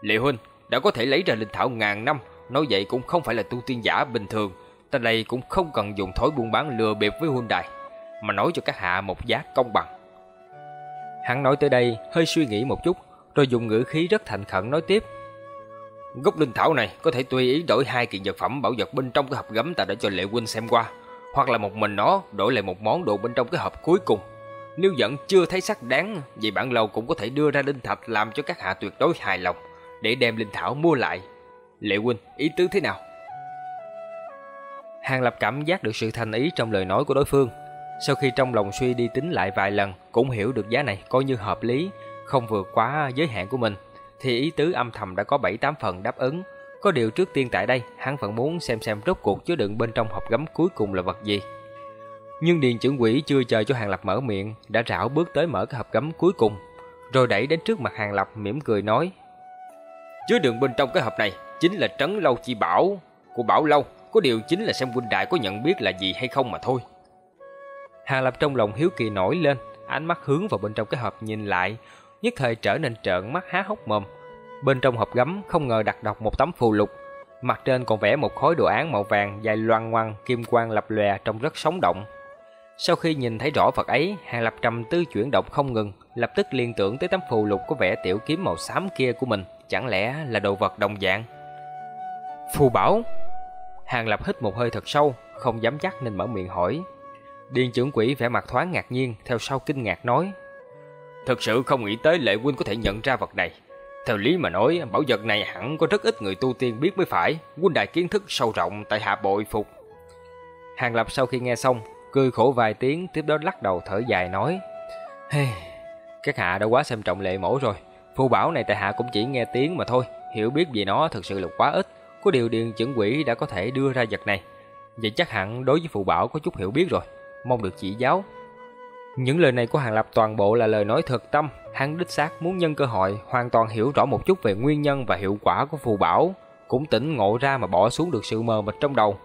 Liệu huynh, đã có thể lấy ra linh thảo ngàn năm, nói vậy cũng không phải là tu tiên giả bình thường. Ta đây cũng không cần dùng thói buôn bán lừa bịp với huynh đài, mà nói cho các hạ một giá công bằng. Hắn nói tới đây, hơi suy nghĩ một chút, rồi dùng ngữ khí rất thành khẩn nói tiếp. Gốc linh thảo này có thể tùy ý đổi hai kiện vật phẩm bảo vật bên trong cái hộp gấm ta đã cho Lệ huynh xem qua, hoặc là một mình nó đổi lại một món đồ bên trong cái hộp cuối cùng. Nếu vẫn chưa thấy sắc đáng, vậy bản lầu cũng có thể đưa ra linh thạch làm cho các hạ tuyệt đối hài lòng, để đem linh thảo mua lại. Lệ huynh, ý tứ thế nào? Hàng Lập cảm giác được sự thành ý trong lời nói của đối phương. Sau khi trong lòng suy đi tính lại vài lần, cũng hiểu được giá này coi như hợp lý, không vượt quá giới hạn của mình, thì ý tứ âm thầm đã có 7-8 phần đáp ứng. Có điều trước tiên tại đây, hắn vẫn muốn xem xem rốt cuộc chứa đựng bên trong hộp gấm cuối cùng là vật gì. Nhưng Điền trưởng quỷ chưa chờ cho Hàng Lập mở miệng, đã rảo bước tới mở cái hộp gấm cuối cùng, rồi đẩy đến trước mặt Hàng Lập mỉm cười nói. Chứa đựng bên trong cái hộp này chính là trấn lâu chi bảo của bảo lâu, có điều chính là xem huynh đại có nhận biết là gì hay không mà thôi. Hà Lập trong lòng hiếu kỳ nổi lên, ánh mắt hướng vào bên trong cái hộp nhìn lại, nhất thời trở nên trợn mắt há hốc mồm. Bên trong hộp gấm không ngờ đặt đọc một tấm phù lục, mặt trên còn vẽ một khối đồ án màu vàng dài loang ngoằng, kim quang lập lòe trông rất sống động. Sau khi nhìn thấy rõ vật ấy, Hàng Lập trầm tư chuyển động không ngừng, lập tức liên tưởng tới tấm phù lục có vẻ tiểu kiếm màu xám kia của mình, chẳng lẽ là đồ vật đồng dạng? Phù bảo? Hàng Lập hít một hơi thật sâu, không dám chắc nên mở miệng hỏi. Điền trưởng quỷ vẻ mặt thoáng ngạc nhiên, theo sau kinh ngạc nói. Thật sự không nghĩ tới Lệ Huynh có thể nhận ra vật này. Theo lý mà nói, bảo vật này hẳn có rất ít người tu tiên biết mới phải. Huynh đại kiến thức sâu rộng tại hạ bội phục. Hàng Lập sau khi nghe xong, cười khổ vài tiếng, tiếp đó lắc đầu thở dài nói. Hey, các hạ đã quá xem trọng lệ mổ rồi. Phù bảo này tại hạ cũng chỉ nghe tiếng mà thôi, hiểu biết về nó thật sự là quá ít. Có điều điện chuẩn quỷ đã có thể đưa ra vật này. Vậy chắc hẳn đối với phù bảo có chút hiểu biết rồi, mong được chỉ giáo. Những lời này của Hàng Lập toàn bộ là lời nói thật tâm, hắn đích xác muốn nhân cơ hội hoàn toàn hiểu rõ một chút về nguyên nhân và hiệu quả của phù bảo, cũng tỉnh ngộ ra mà bỏ xuống được sự mờ mịt trong đầu.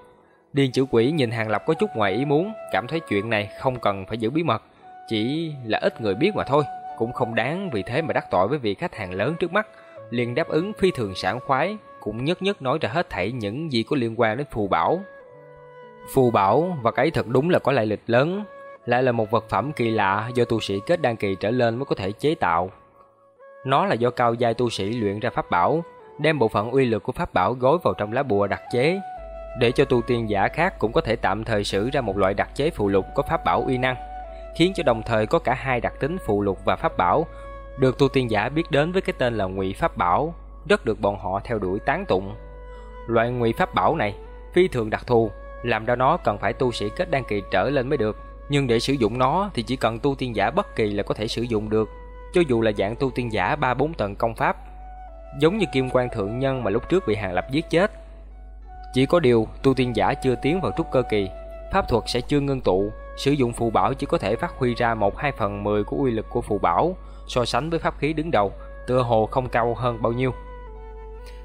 Điền chữ quỷ nhìn Hàng Lập có chút ngoài ý muốn, cảm thấy chuyện này không cần phải giữ bí mật, chỉ là ít người biết mà thôi, cũng không đáng vì thế mà đắc tội với vị khách hàng lớn trước mắt, liền đáp ứng phi thường sảng khoái, cũng nhất nhất nói ra hết thảy những gì có liên quan đến phù bảo. Phù bảo và cái thật đúng là có lại lịch lớn, lại là một vật phẩm kỳ lạ do tu sĩ kết đan kỳ trở lên mới có thể chế tạo. Nó là do cao giai tu sĩ luyện ra pháp bảo, đem bộ phận uy lực của pháp bảo gói vào trong lá bùa đặc chế, để cho tu tiên giả khác cũng có thể tạm thời sử ra một loại đặc chế phụ lục có pháp bảo uy năng, khiến cho đồng thời có cả hai đặc tính phụ lục và pháp bảo được tu tiên giả biết đến với cái tên là Ngụy Pháp Bảo, rất được bọn họ theo đuổi tán tụng. Loại Ngụy Pháp Bảo này phi thường đặc thù, làm ra nó cần phải tu sĩ kết đan kỳ trở lên mới được, nhưng để sử dụng nó thì chỉ cần tu tiên giả bất kỳ là có thể sử dụng được, cho dù là dạng tu tiên giả 3 4 tầng công pháp. Giống như Kim Quan thượng nhân mà lúc trước bị Hàng Lập giết chết. Chỉ có điều, tu tiên giả chưa tiến vào trúc cơ kỳ, pháp thuật sẽ chưa ngưng tụ, sử dụng phù bảo chỉ có thể phát huy ra 1/2 phần 10 của uy lực của phù bảo, so sánh với pháp khí đứng đầu, tựa hồ không cao hơn bao nhiêu.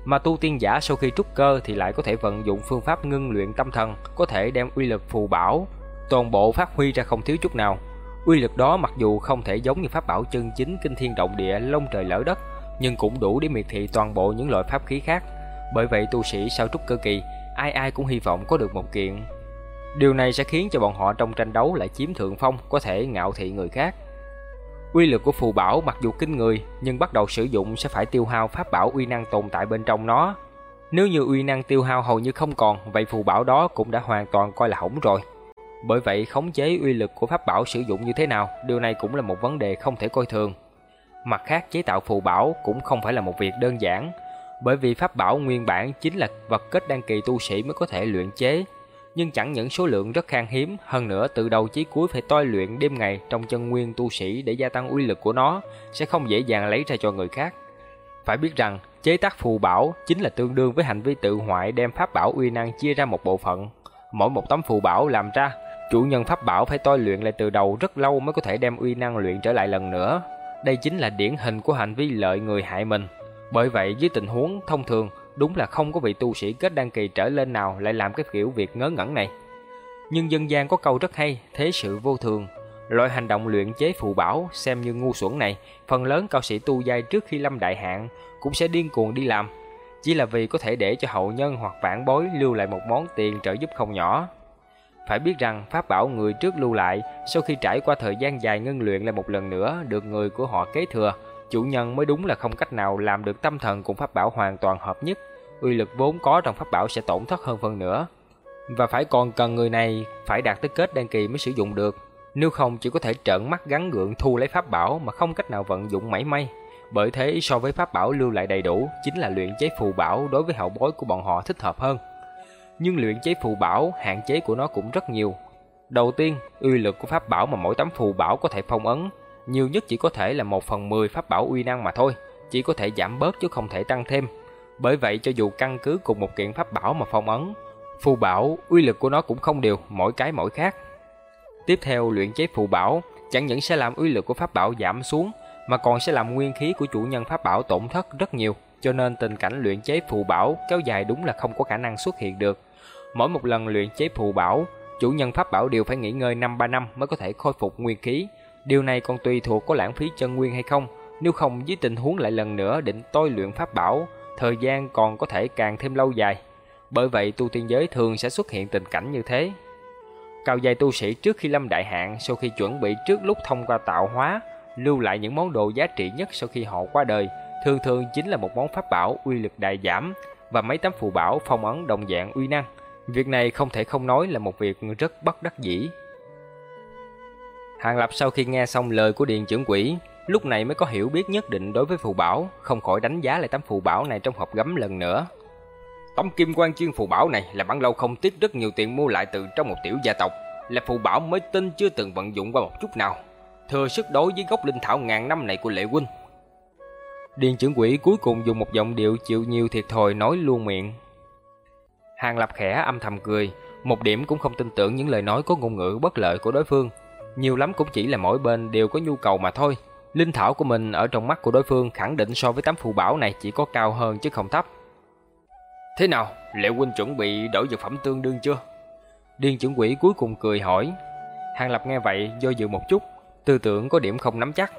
Mà tu tiên giả sau khi trúc cơ thì lại có thể vận dụng phương pháp ngưng luyện tâm thần, có thể đem uy lực phù bảo toàn bộ phát huy ra không thiếu chút nào. Uy lực đó mặc dù không thể giống như pháp bảo chân chính kinh thiên động địa, lông trời lở đất, nhưng cũng đủ để miệt thị toàn bộ những loại pháp khí khác. Bởi vậy tu sĩ sau trúc cơ kỳ, ai ai cũng hy vọng có được một kiện. Điều này sẽ khiến cho bọn họ trong tranh đấu lại chiếm thượng phong, có thể ngạo thị người khác. Uy lực của phù bảo mặc dù kinh người, nhưng bắt đầu sử dụng sẽ phải tiêu hao pháp bảo uy năng tồn tại bên trong nó. Nếu như uy năng tiêu hao hầu như không còn, vậy phù bảo đó cũng đã hoàn toàn coi là hỏng rồi. Bởi vậy khống chế uy lực của pháp bảo sử dụng như thế nào, điều này cũng là một vấn đề không thể coi thường. Mặt khác chế tạo phù bảo cũng không phải là một việc đơn giản, bởi vì pháp bảo nguyên bản chính là vật kết đăng kỳ tu sĩ mới có thể luyện chế, nhưng chẳng những số lượng rất khan hiếm, hơn nữa từ đầu chí cuối phải toi luyện đêm ngày trong chân nguyên tu sĩ để gia tăng uy lực của nó, sẽ không dễ dàng lấy ra cho người khác. Phải biết rằng, chế tác phù bảo chính là tương đương với hành vi tự hoại đem pháp bảo uy năng chia ra một bộ phận. Mỗi một tấm phù bảo làm ra, chủ nhân pháp bảo phải toi luyện lại từ đầu rất lâu mới có thể đem uy năng luyện trở lại lần nữa. Đây chính là điển hình của hành vi lợi người hại mình. Bởi vậy dưới tình huống thông thường, đúng là không có vị tu sĩ kết đăng kỳ trở lên nào lại làm cái kiểu việc ngớ ngẩn này. Nhưng dân gian có câu rất hay, thế sự vô thường. Loại hành động luyện chế phù bảo xem như ngu xuẩn này, phần lớn cao sĩ tu giai trước khi lâm đại hạn cũng sẽ điên cuồng đi làm, chỉ là vì có thể để cho hậu nhân hoặc vãn bối lưu lại một món tiền trợ giúp không nhỏ. Phải biết rằng pháp bảo người trước lưu lại, sau khi trải qua thời gian dài ngưng luyện lại một lần nữa được người của họ kế thừa, chủ nhân mới đúng là không cách nào làm được tâm thần cùng pháp bảo hoàn toàn hợp nhất, uy lực vốn có trong pháp bảo sẽ tổn thất hơn phần nữa. Và phải còn cần người này phải đạt tới kết đăng kỳ mới sử dụng được, nếu không chỉ có thể trợn mắt gắn gượng thu lấy pháp bảo mà không cách nào vận dụng mảy may. Bởi thế so với pháp bảo lưu lại đầy đủ, chính là luyện chế phù bảo đối với hậu bối của bọn họ thích hợp hơn. Nhưng luyện chế phù bảo, hạn chế của nó cũng rất nhiều. Đầu tiên, uy lực của pháp bảo mà mỗi tấm phù bảo có thể phong ấn nhiều nhất chỉ có thể là 1 phần 10 pháp bảo uy năng mà thôi, chỉ có thể giảm bớt chứ không thể tăng thêm. Bởi vậy cho dù căn cứ cùng một kiện pháp bảo mà phong ấn, phù bảo uy lực của nó cũng không đều, mỗi cái mỗi khác. Tiếp theo luyện chế phù bảo chẳng những sẽ làm uy lực của pháp bảo giảm xuống mà còn sẽ làm nguyên khí của chủ nhân pháp bảo tổn thất rất nhiều, cho nên tình cảnh luyện chế phù bảo kéo dài đúng là không có khả năng xuất hiện được. Mỗi một lần luyện chế phù bảo, chủ nhân pháp bảo đều phải nghỉ ngơi 5-3 năm mới có thể khôi phục nguyên khí, Điều này còn tùy thuộc có lãng phí chân nguyên hay không, nếu không với tình huống lại lần nữa định tôi luyện pháp bảo, thời gian còn có thể càng thêm lâu dài. Bởi vậy tu tiên giới thường sẽ xuất hiện tình cảnh như thế. Cao dài tu sĩ trước khi lâm đại hạn, sau khi chuẩn bị trước lúc thông qua tạo hóa, lưu lại những món đồ giá trị nhất sau khi họ qua đời, thường thường chính là một món pháp bảo uy lực đại giảm và mấy tấm phù bảo phong ấn đồng dạng uy năng. Việc này không thể không nói là một việc rất bất đắc dĩ. Hàng Lập sau khi nghe xong lời của Điền trưởng quỷ, lúc này mới có hiểu biết nhất định đối với phù bảo, không khỏi đánh giá lại tấm phù bảo này trong hộp gấm lần nữa. Tấm kim quan chuyên phù bảo này là bản lâu không tiếc rất nhiều tiền mua lại từ trong một tiểu gia tộc, là phù bảo mới tinh chưa từng vận dụng qua một chút nào, thừa sức đối với gốc linh thảo ngàn năm này của Lệ huynh. Điền trưởng quỷ cuối cùng dùng một giọng điệu chịu nhiều thiệt thòi nói luôn miệng. Hàng Lập khẽ âm thầm cười, một điểm cũng không tin tưởng những lời nói có ngôn ngữ bất lợi của đối phương, nhiều lắm cũng chỉ là mỗi bên đều có nhu cầu mà thôi. Linh thảo của mình ở trong mắt của đối phương khẳng định so với tấm phù bảo này chỉ có cao hơn chứ không thấp. Thế nào, Lệ huynh chuẩn bị đổi dược phẩm tương đương chưa? Điền trưởng quỹ cuối cùng cười hỏi. Hàng Lập nghe vậy do dự một chút, tư tưởng có điểm không nắm chắc.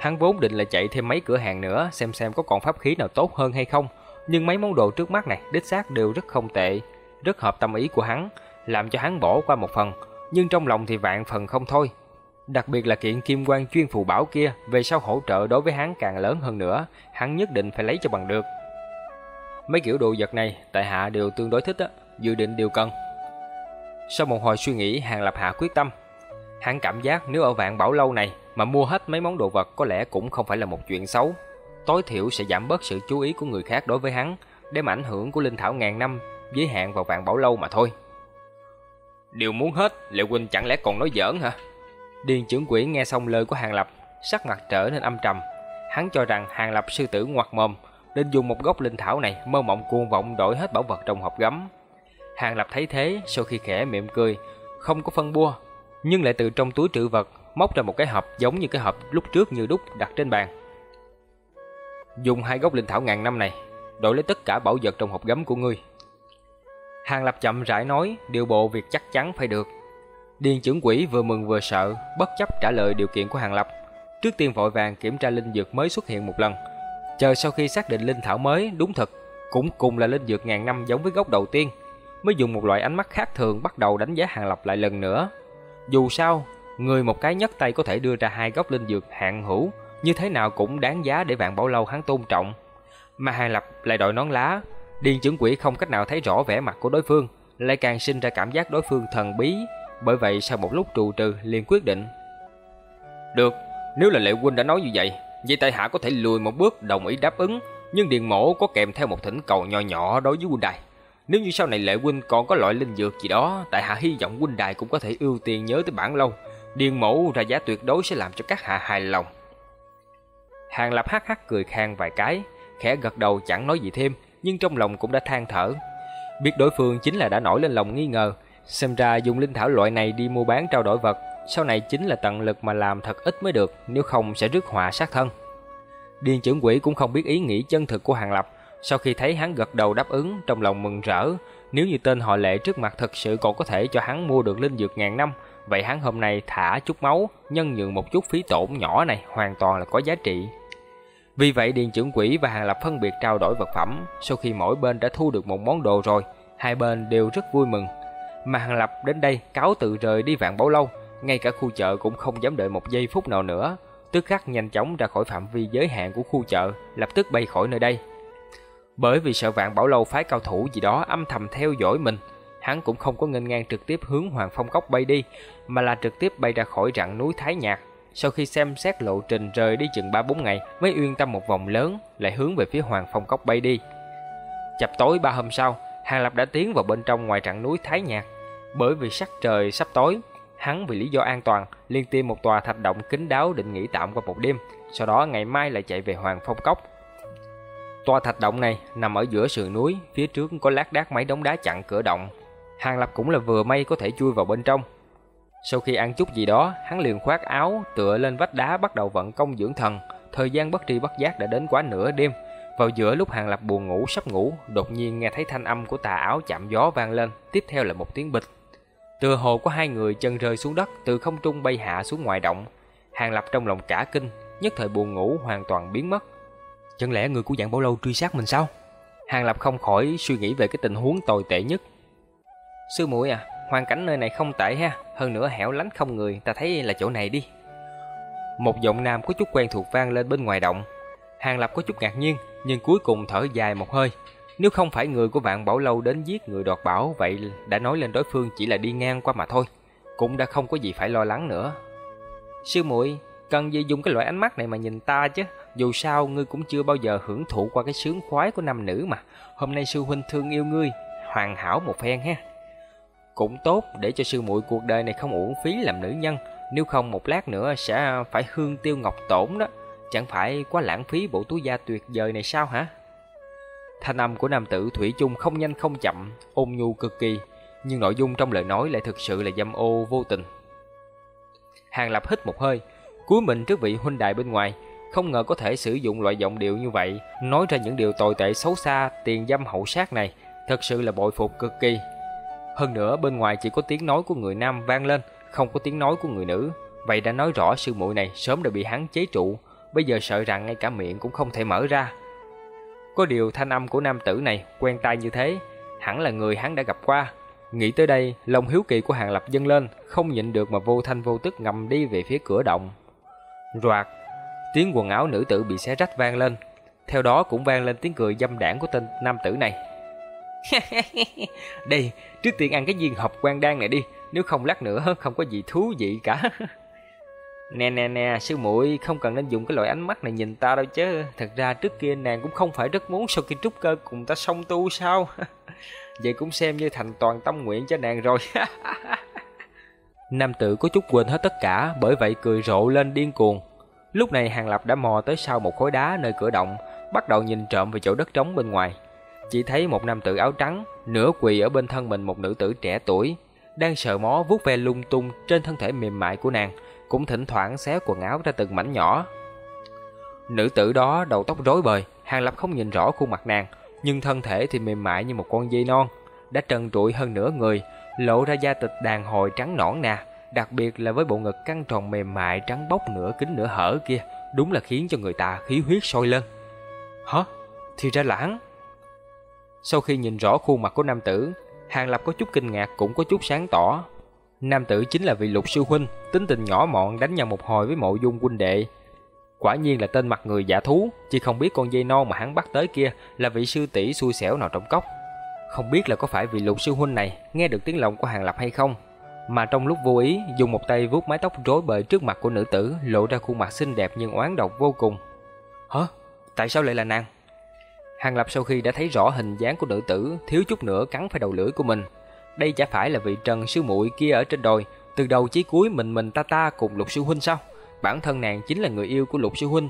Hắn vốn định là chạy thêm mấy cửa hàng nữa xem xem có còn pháp khí nào tốt hơn hay không, nhưng mấy món đồ trước mắt này đích xác đều rất không tệ, rất hợp tâm ý của hắn, làm cho hắn bỏ qua một phần, nhưng trong lòng thì vạn phần không thôi. Đặc biệt là kiện kim quan chuyên phù bảo kia, về sau hỗ trợ đối với hắn càng lớn hơn nữa, hắn nhất định phải lấy cho bằng được. Mấy kiểu đồ vật này, tại hạ đều tương đối thích á, dự định đều cần. Sau một hồi suy nghĩ, Hàng Lập Hạ quyết tâm. Hắn cảm giác nếu ở vạn bảo lâu này mà mua hết mấy món đồ vật có lẽ cũng không phải là một chuyện xấu. Tối thiểu sẽ giảm bớt sự chú ý của người khác đối với hắn, đem ảnh hưởng của linh thảo ngàn năm giới hạn vào vạn bảo lâu mà thôi. Điều muốn hết, Lệ huynh chẳng lẽ còn nói giỡn hả? Điền trưởng quỷ nghe xong lời của Hàng Lập, sắc mặt trở nên âm trầm. Hắn cho rằng Hàng Lập sư tử ngoặt mồm, nên dùng một gốc linh thảo này mơ mộng cuồng vọng đổi hết bảo vật trong hộp gấm. Hàng Lập thấy thế, sau khi khẽ mỉm cười, không có phân bua, nhưng lại từ trong túi trữ vật móc ra một cái hộp giống như cái hộp lúc trước như đúc đặt trên bàn. Dùng hai gốc linh thảo ngàn năm này, đổi lấy tất cả bảo vật trong hộp gấm của ngươi. Hàng Lập chậm rãi nói, điều bộ việc chắc chắn phải được. Điền trưởng quỷ vừa mừng vừa sợ, bất chấp trả lời điều kiện của Hàng Lập. Trước tiên vội vàng kiểm tra linh dược mới xuất hiện một lần. Chờ sau khi xác định linh thảo mới đúng thật, cũng cùng là linh dược ngàn năm giống với gốc đầu tiên, mới dùng một loại ánh mắt khác thường bắt đầu đánh giá Hàng Lập lại lần nữa. Dù sao, người một cái nhất tay có thể đưa ra hai gốc linh dược hạng hữu, như thế nào cũng đáng giá để vạn bảo lâu hắn tôn trọng. Mà Hàng Lập lại đội nón lá, Điền trưởng quỷ không cách nào thấy rõ vẻ mặt của đối phương, lại càng sinh ra cảm giác đối phương thần bí, bởi vậy sau một lúc trù trừ liền quyết định. Được, nếu là Lệ huynh đã nói như vậy, vậy tại hạ có thể lùi một bước đồng ý đáp ứng, nhưng Điền mổ có kèm theo một thỉnh cầu nhỏ nhỏ đối với huynh đài. Nếu như sau này Lệ huynh còn có loại linh dược gì đó, tại hạ hy vọng huynh đài cũng có thể ưu tiên nhớ tới bản lâu. Điền mổ ra giá tuyệt đối sẽ làm cho các hạ hài lòng. Hàng Lập hắc hắc cười khang vài cái, khẽ gật đầu chẳng nói gì thêm, nhưng trong lòng cũng đã than thở. Biết đối phương chính là đã nổi lên lòng nghi ngờ, xem ra dùng linh thảo loại này đi mua bán trao đổi vật, sau này chính là tận lực mà làm thật ít mới được, nếu không sẽ rước họa sát thân. Điền trưởng quỷ cũng không biết ý nghĩ chân thực của Hàng Lập, sau khi thấy hắn gật đầu đáp ứng, trong lòng mừng rỡ, nếu như tên họ lệ trước mặt thật sự còn có thể cho hắn mua được linh dược ngàn năm, vậy hắn hôm nay thả chút máu, nhân nhượng một chút phí tổn nhỏ này hoàn toàn là có giá trị. Vì vậy Điền trưởng quỷ và Hàng Lập phân biệt trao đổi vật phẩm, sau khi mỗi bên đã thu được một món đồ rồi, hai bên đều rất vui mừng. Mà Hàng Lập đến đây cáo tự rời đi vạn bảo lâu, ngay cả khu chợ cũng không dám đợi một giây phút nào nữa, tức khắc nhanh chóng ra khỏi phạm vi giới hạn của khu chợ, lập tức bay khỏi nơi đây. Bởi vì sợ vạn bảo lâu phái cao thủ gì đó âm thầm theo dõi mình, hắn cũng không có nghênh ngang trực tiếp hướng Hoàng Phong Cốc bay đi, mà là trực tiếp bay ra khỏi rặng núi Thái Nhạc, sau khi xem xét lộ trình rời đi chừng 3-4 ngày mới yên tâm một vòng lớn, lại hướng về phía Hoàng Phong Cốc bay đi. Chập tối ba hôm sau, Hàng Lập đã tiến vào bên trong ngoài trạng núi Thái Nhạc. Bởi vì sắc trời sắp tối, hắn vì lý do an toàn liên tìm một tòa thạch động kín đáo định nghỉ tạm qua một đêm, sau đó ngày mai lại chạy về Hoàng Phong Cốc. Tòa thạch động này nằm ở giữa sườn núi, phía trước có lát đác mấy đống đá chặn cửa động. Hàng Lập cũng là vừa may có thể chui vào bên trong, sau khi ăn chút gì đó, hắn liền khoác áo, tựa lên vách đá bắt đầu vận công dưỡng thần. Thời gian bất tri bất giác đã đến quá nửa đêm. Vào giữa lúc Hàng Lập buồn ngủ sắp ngủ, đột nhiên nghe thấy thanh âm của tà áo chạm gió vang lên, tiếp theo là một tiếng bịch. Tựa hồ có hai người chân rơi xuống đất, từ không trung bay hạ xuống ngoài động. Hàng Lập trong lòng cả kinh, nhất thời buồn ngủ hoàn toàn biến mất. Chẳng lẽ người của dạng bảo lâu truy sát mình sao? Hàng Lập không khỏi suy nghĩ về cái tình huống tồi tệ nhất. Sư muội à, hoàn cảnh nơi này không tệ ha, hơn nữa hẻo lánh không người, ta thấy là chỗ này đi. Một giọng nam có chút quen thuộc vang lên bên ngoài động. Hàng Lập có chút ngạc nhiên, nhưng cuối cùng thở dài một hơi. Nếu không phải người của Vạn Bảo Lâu đến giết người đoạt bảo, vậy đã nói lên đối phương chỉ là đi ngang qua mà thôi, cũng đã không có gì phải lo lắng nữa. Sư muội, cần gì dùng cái loại ánh mắt này mà nhìn ta chứ, dù sao ngươi cũng chưa bao giờ hưởng thụ qua cái sướng khoái của nam nữ mà. Hôm nay sư huynh thương yêu ngươi, hoàn hảo một phen ha. Cũng tốt để cho sư muội cuộc đời này không uổng phí làm nữ nhân, nếu không một lát nữa sẽ phải hương tiêu ngọc tổn đó, chẳng phải quá lãng phí bộ túi da tuyệt vời này sao hả? Thanh âm của nam tử Thủy chung không nhanh không chậm, ôn nhu cực kỳ, nhưng nội dung trong lời nói lại thực sự là dâm ô vô tình. Hàng Lập hít một hơi, cúi mình trước vị huynh đài bên ngoài, không ngờ có thể sử dụng loại giọng điệu như vậy, nói ra những điều tồi tệ xấu xa, tiền dâm hậu sát này, thật sự là bội phục cực kỳ. Hơn nữa bên ngoài chỉ có tiếng nói của người nam vang lên, không có tiếng nói của người nữ. Vậy đã nói rõ sư muội này sớm đã bị hắn chế trụ, bây giờ sợ rằng ngay cả miệng cũng không thể mở ra. Có điều thanh âm của nam tử này quen tai như thế, hẳn là người hắn đã gặp qua. Nghĩ tới đây, lòng hiếu kỳ của Hàng Lập dâng lên, không nhịn được mà vô thanh vô tức ngầm đi về phía cửa động. Roạt, tiếng quần áo nữ tử bị xé rách vang lên, theo đó cũng vang lên tiếng cười dâm đảng của tên nam tử này. Đây, trước tiên ăn cái viên hộp quan đan này đi, nếu không lát nữa không có gì thú vị cả. Nè nè nè, sư muội không cần nên dùng cái loại ánh mắt này nhìn ta đâu chứ. Thật ra trước kia nàng cũng không phải rất muốn sau khi trúc cơ cùng ta song tu sao. Vậy cũng xem như thành toàn tâm nguyện cho nàng rồi. Nam tử có chút quên hết tất cả, bởi vậy cười rộ lên điên cuồng. Lúc này Hàng Lập đã mò tới sau một khối đá nơi cửa động, bắt đầu nhìn trộm về chỗ đất trống bên ngoài. Chỉ thấy một nam tử áo trắng, nửa quỳ ở bên thân mình một nữ tử trẻ tuổi, đang sờ mó vuốt ve lung tung trên thân thể mềm mại của nàng, cũng thỉnh thoảng xé quần áo ra từng mảnh nhỏ. Nữ tử đó đầu tóc rối bời, Hàng Lập không nhìn rõ khuôn mặt nàng, nhưng thân thể thì mềm mại như một con dây non, đã trần trụi hơn nửa người, lộ ra da thịt đàn hồi trắng nõn nà, đặc biệt là với bộ ngực căng tròn mềm mại trắng bóc nửa kính nửa hở kia, đúng là khiến cho người ta khí huyết sôi lên. Hả? Thì ra là hắn. Sau khi nhìn rõ khuôn mặt của nam tử, Hàng Lập có chút kinh ngạc cũng có chút sáng tỏ. Nam tử chính là vị lục sư huynh, tính tình nhỏ mọn đánh nhau một hồi với mộ dung huynh đệ. Quả nhiên là tên mặt người giả thú, chỉ không biết con dây non mà hắn bắt tới kia là vị sư tỷ xui xẻo nào trong cốc. Không biết là có phải vị lục sư huynh này nghe được tiếng lòng của Hàng Lập hay không, mà trong lúc vô ý dùng một tay vuốt mái tóc rối bời trước mặt của nữ tử, lộ ra khuôn mặt xinh đẹp nhưng oán độc vô cùng. Hả? Tại sao lại là nàng? Hàng Lập sau khi đã thấy rõ hình dáng của nữ tử, thiếu chút nữa cắn phải đầu lưỡi của mình. Đây chả phải là vị Trần sư muội kia ở trên đồi, từ đầu chí cuối mình mình ta ta cùng Lục sư huynh sao? Bản thân nàng chính là người yêu của Lục sư huynh.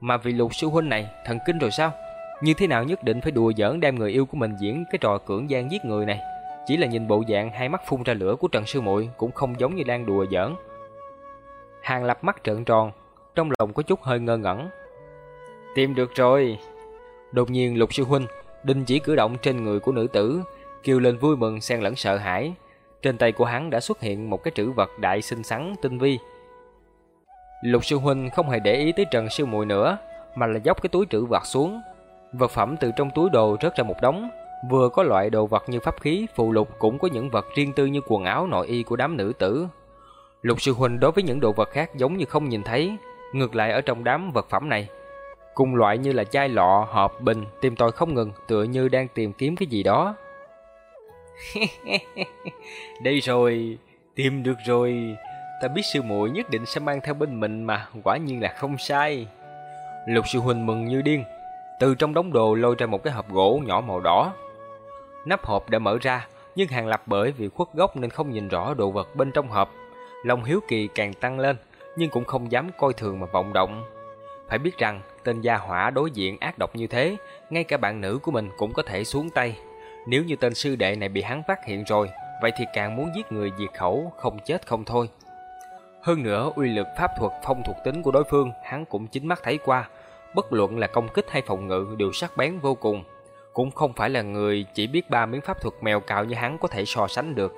Mà vị Lục sư huynh này thần kinh rồi sao? Như thế nào nhất định phải đùa giỡn đem người yêu của mình diễn cái trò cưỡng gian giết người này? Chỉ là nhìn bộ dạng hai mắt phun ra lửa của Trần sư muội cũng không giống như đang đùa giỡn. Hàng Lập mắt trợn tròn, trong lòng có chút hơi ngơ ngẩn. Tìm được rồi, Đột nhiên Lục sư huynh đình chỉ cử động trên người của nữ tử, kêu lên vui mừng xen lẫn sợ hãi. Trên tay của hắn đã xuất hiện một cái trữ vật đại xinh xắn tinh vi. Lục sư huynh không hề để ý tới Trần sư muội nữa, mà là dốc cái túi trữ vật xuống. Vật phẩm từ trong túi đồ rớt ra một đống, vừa có loại đồ vật như pháp khí, phụ lục cũng có những vật riêng tư như quần áo nội y của đám nữ tử. Lục sư huynh đối với những đồ vật khác giống như không nhìn thấy, ngược lại ở trong đám vật phẩm này Cùng loại như là chai lọ, hộp, bình, tìm tòi không ngừng, tựa như đang tìm kiếm cái gì đó. Đây rồi, tìm được rồi. Ta biết sư muội nhất định sẽ mang theo bên mình mà, quả nhiên là không sai. Lục sư huynh mừng như điên, từ trong đống đồ lôi ra một cái hộp gỗ nhỏ màu đỏ. Nắp hộp đã mở ra, nhưng hàng lập bởi vì khuất gốc nên không nhìn rõ đồ vật bên trong hộp. Lòng hiếu kỳ càng tăng lên, nhưng cũng không dám coi thường mà vọng động. Phải biết rằng, tên gia hỏa đối diện ác độc như thế, ngay cả bạn nữ của mình cũng có thể xuống tay. Nếu như tên sư đệ này bị hắn phát hiện rồi, vậy thì càng muốn giết người diệt khẩu, không chết không thôi. Hơn nữa, uy lực pháp thuật phong thuộc tính của đối phương, hắn cũng chính mắt thấy qua. Bất luận là công kích hay phòng ngự đều sắc bén vô cùng. Cũng không phải là người chỉ biết ba miếng pháp thuật mèo cào như hắn có thể so sánh được.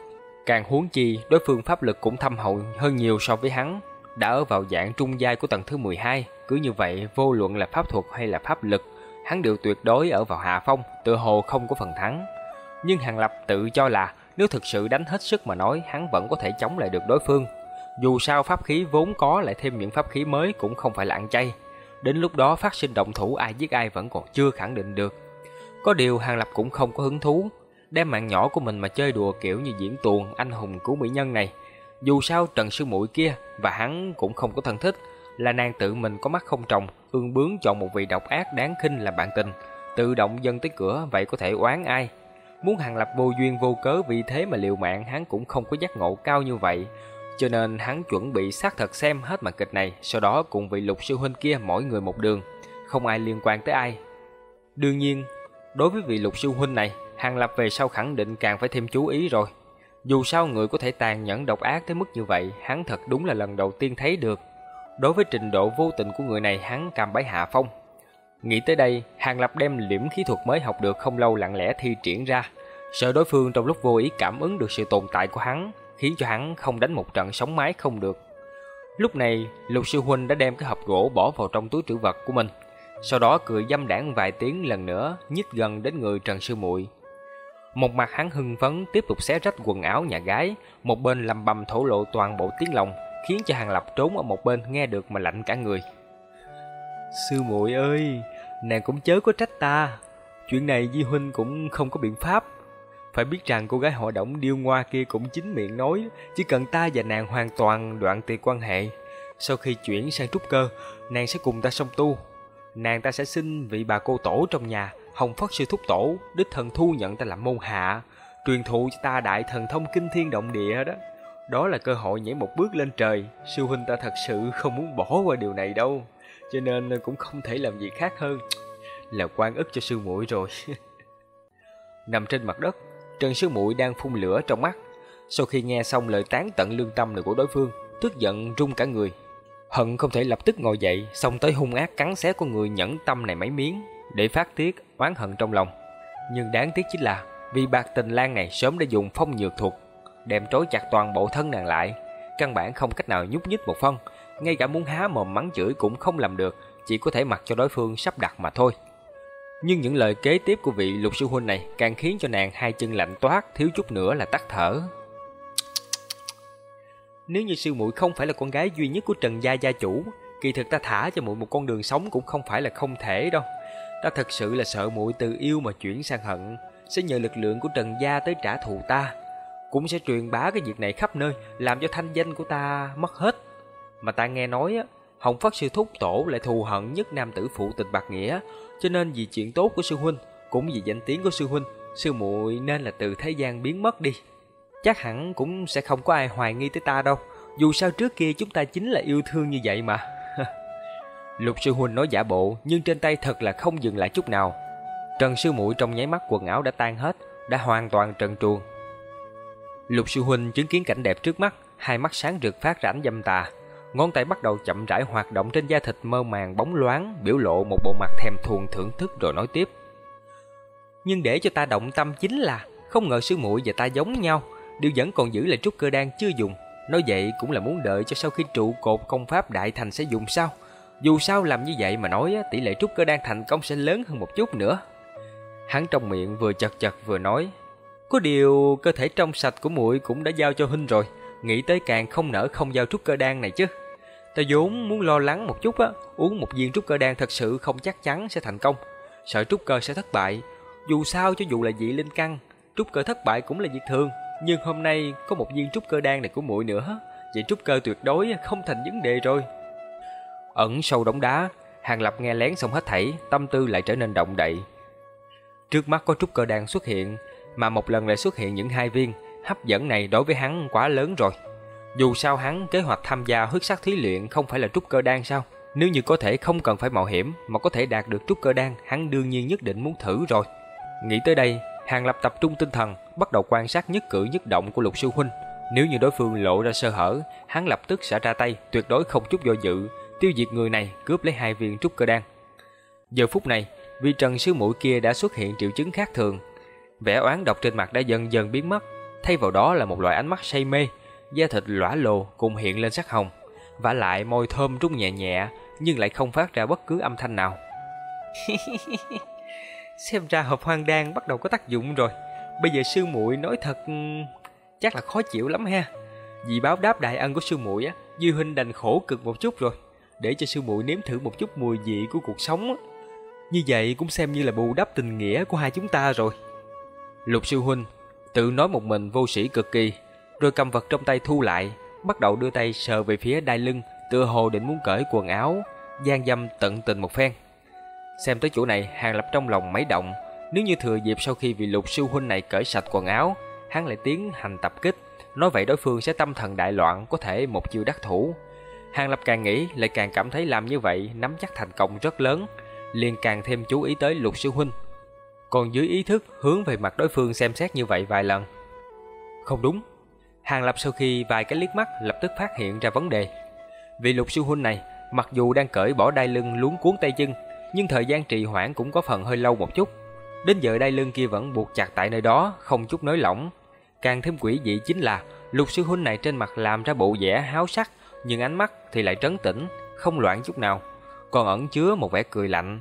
Càng huống chi, đối phương pháp lực cũng thâm hậu hơn nhiều so với hắn, đã ở vào dạng trung giai của tầng thứ 12, cứ như vậy vô luận là pháp thuật hay là pháp lực, hắn đều tuyệt đối ở vào hạ phong, tự hồ không có phần thắng. Nhưng Hàng Lập tự cho là nếu thực sự đánh hết sức mà nói, hắn vẫn có thể chống lại được đối phương. Dù sao pháp khí vốn có lại thêm những pháp khí mới cũng không phải là ăn chay. Đến lúc đó phát sinh động thủ ai giết ai vẫn còn chưa khẳng định được. Có điều Hàng Lập cũng không có hứng thú, đem mạng nhỏ của mình mà chơi đùa kiểu như diễn tuồng anh hùng cứu mỹ nhân này. Dù sao Trần Sư Muội kia và hắn cũng không có thân thích, là nàng tự mình có mắt không trồng, ương bướng chọn một vị độc ác đáng khinh làm bạn tình, tự động dâng tới cửa vậy có thể oán ai. Muốn hàng lập vô duyên vô cớ vì thế mà liều mạng hắn cũng không có giác ngộ cao như vậy, cho nên hắn chuẩn bị xác thật xem hết màn kịch này, sau đó cùng vị lục sư huynh kia mỗi người một đường, không ai liên quan tới ai. Đương nhiên, đối với vị lục sư huynh này, Hàng Lập về sau khẳng định càng phải thêm chú ý rồi. Dù sao người có thể tàn nhẫn độc ác tới mức như vậy, hắn thật đúng là lần đầu tiên thấy được. Đối với trình độ vô tình của người này hắn cam bái hạ phong. Nghĩ tới đây, Hàng Lập đem liễm khí thuật mới học được không lâu lặng lẽ thi triển ra. Sợ đối phương trong lúc vô ý cảm ứng được sự tồn tại của hắn, khiến cho hắn không đánh một trận sống mái không được. Lúc này, Lục Sư Huynh đã đem cái hộp gỗ bỏ vào trong túi trữ vật của mình. Sau đó cười dâm đảng vài tiếng lần nữa, nhích gần đến người Trần Sư muội. Một mặt hắn hưng phấn tiếp tục xé rách quần áo nhà gái, một bên lầm bầm thổ lộ toàn bộ tiếng lòng, khiến cho Hàng Lập trốn ở một bên nghe được mà lạnh cả người. Sư muội ơi, nàng cũng chớ có trách ta. Chuyện này Di Huynh cũng không có biện pháp. Phải biết rằng cô gái họ động điêu ngoa kia cũng chính miệng nói, chỉ cần ta và nàng hoàn toàn đoạn tuyệt quan hệ. Sau khi chuyển sang trúc cơ, nàng sẽ cùng ta song tu. Nàng ta sẽ xin vị bà cô tổ trong nhà, Hồng Phất sư thúc tổ, đích thần thu nhận ta làm môn hạ, truyền thụ cho ta đại thần thông kinh thiên động địa đó. Đó là cơ hội nhảy một bước lên trời, sư huynh ta thật sự không muốn bỏ qua điều này đâu, cho nên cũng không thể làm gì khác hơn là quan ức cho sư muội rồi. Nằm trên mặt đất, Trần Sư Muội đang phun lửa trong mắt. Sau khi nghe xong lời tán tận lương tâm này của đối phương, tức giận run cả người. Hận không thể lập tức ngồi dậy, xong tới hung ác cắn xé con người nhẫn tâm này mấy miếng, để phát tiết oán hận trong lòng. Nhưng đáng tiếc chính là, vì bạc tình lan này sớm đã dùng phong nhược thuật, đem trói chặt toàn bộ thân nàng lại, căn bản không cách nào nhúc nhích một phân, ngay cả muốn há mồm mắng chửi cũng không làm được, chỉ có thể mặc cho đối phương sắp đặt mà thôi. Nhưng những lời kế tiếp của vị lục sư huynh này càng khiến cho nàng hai chân lạnh toát, thiếu chút nữa là tắt thở. Nếu như sư muội không phải là con gái duy nhất của Trần gia gia chủ, kỳ thực ta thả cho muội một con đường sống cũng không phải là không thể đâu. Ta thật sự là sợ muội từ yêu mà chuyển sang hận, sẽ nhờ lực lượng của Trần gia tới trả thù ta, cũng sẽ truyền bá cái việc này khắp nơi, làm cho thanh danh của ta mất hết. Mà ta nghe nói á, Hồng Phất sư thúc tổ lại thù hận nhất nam tử phụ tịch bạc nghĩa, cho nên vì chuyện tốt của sư huynh, cũng vì danh tiếng của sư huynh, sư muội nên là từ thế gian biến mất đi. Chắc hẳn cũng sẽ không có ai hoài nghi tới ta đâu, dù sao trước kia chúng ta chính là yêu thương như vậy mà. Lục sư huynh nói giả bộ, nhưng trên tay thật là không dừng lại chút nào. Trần sư muội trong nháy mắt quần áo đã tan hết, đã hoàn toàn trần truồng. Lục sư huynh chứng kiến cảnh đẹp trước mắt, hai mắt sáng rực phát rãnh dâm tà, ngón tay bắt đầu chậm rãi hoạt động trên da thịt mơ màng bóng loáng, biểu lộ một bộ mặt thèm thuồng thưởng thức rồi nói tiếp. Nhưng để cho ta động tâm chính là không ngờ sư muội và ta giống nhau, đều vẫn còn giữ lại trúc cơ đan chưa dùng. Nói vậy cũng là muốn đợi cho sau khi trụ cột công pháp đại thành sẽ dùng sao? Dù sao làm như vậy mà nói tỷ lệ trúc cơ đan thành công sẽ lớn hơn một chút nữa. Hắn trong miệng vừa chật chật vừa nói, có điều cơ thể trong sạch của muội cũng đã giao cho huynh rồi, nghĩ tới càng không nỡ không giao trúc cơ đan này chứ. Ta vốn muốn lo lắng một chút á, uống một viên trúc cơ đan thật sự không chắc chắn sẽ thành công, sợ trúc cơ sẽ thất bại. Dù sao cho dù là dị linh căn, trúc cơ thất bại cũng là việc thường, nhưng hôm nay có một viên trúc cơ đan này của muội nữa, vậy trúc cơ tuyệt đối không thành vấn đề rồi. Ẩn sâu đống đá, Hàng Lập nghe lén xong hết thảy, tâm tư lại trở nên động đậy. Trước mắt có trúc cơ đan xuất hiện, mà một lần lại xuất hiện những hai viên, hấp dẫn này đối với hắn quá lớn rồi. Dù sao hắn kế hoạch tham gia huyết sắc thí luyện không phải là trúc cơ đan sao? Nếu như có thể không cần phải mạo hiểm mà có thể đạt được trúc cơ đan, hắn đương nhiên nhất định muốn thử rồi. Nghĩ tới đây, Hàng Lập tập trung tinh thần, bắt đầu quan sát nhất cử nhất động của Lục Sư huynh. Nếu như đối phương lộ ra sơ hở, hắn lập tức sẽ ra tay, tuyệt đối không chút do dự, tiêu diệt người này, cướp lấy hai viên trúc cơ đan. Giờ phút này, vì Trần Sư Mũi kia đã xuất hiện triệu chứng khác thường, vẻ oán độc trên mặt đã dần dần biến mất, thay vào đó là một loại ánh mắt say mê, da thịt lõa lồ cùng hiện lên sắc hồng, và lại môi thơm trúng nhẹ nhẹ nhưng lại không phát ra bất cứ âm thanh nào. Xem ra hộp hoang đan bắt đầu có tác dụng rồi. Bây giờ sư muội nói thật ừ, chắc là khó chịu lắm ha. Vì báo đáp đại ân của sư muội á, Dư huynh đành khổ cực một chút rồi, để cho sư muội nếm thử một chút mùi vị của cuộc sống á. Như vậy cũng xem như là bù đắp tình nghĩa của hai chúng ta rồi. Lục sư huynh tự nói một mình vô sĩ cực kỳ, rồi cầm vật trong tay thu lại, bắt đầu đưa tay sờ về phía đai lưng, tựa hồ định muốn cởi quần áo, gian dâm tận tình một phen. Xem tới chỗ này, Hàng Lập trong lòng mấy động, nếu như thừa dịp sau khi vị lục sư huynh này cởi sạch quần áo, hắn lại tiến hành tập kích, nói vậy đối phương sẽ tâm thần đại loạn, có thể một chiêu đắc thủ. Hàng Lập càng nghĩ, lại càng cảm thấy làm như vậy nắm chắc thành công rất lớn, liền càng thêm chú ý tới lục sư huynh. Còn dưới ý thức hướng về mặt đối phương xem xét như vậy vài lần. Không đúng, Hàng Lập sau khi vài cái liếc mắt lập tức phát hiện ra vấn đề. Vị lục sư huynh này, mặc dù đang cởi bỏ đai lưng luống cuốn tay chân, nhưng thời gian trì hoãn cũng có phần hơi lâu một chút. Đến giờ đai lưng kia vẫn buộc chặt tại nơi đó, không chút nới lỏng. Càng thêm quỷ dị chính là lục sư huynh này trên mặt làm ra bộ vẻ háo sắc, nhưng ánh mắt thì lại trấn tĩnh, không loạn chút nào, còn ẩn chứa một vẻ cười lạnh.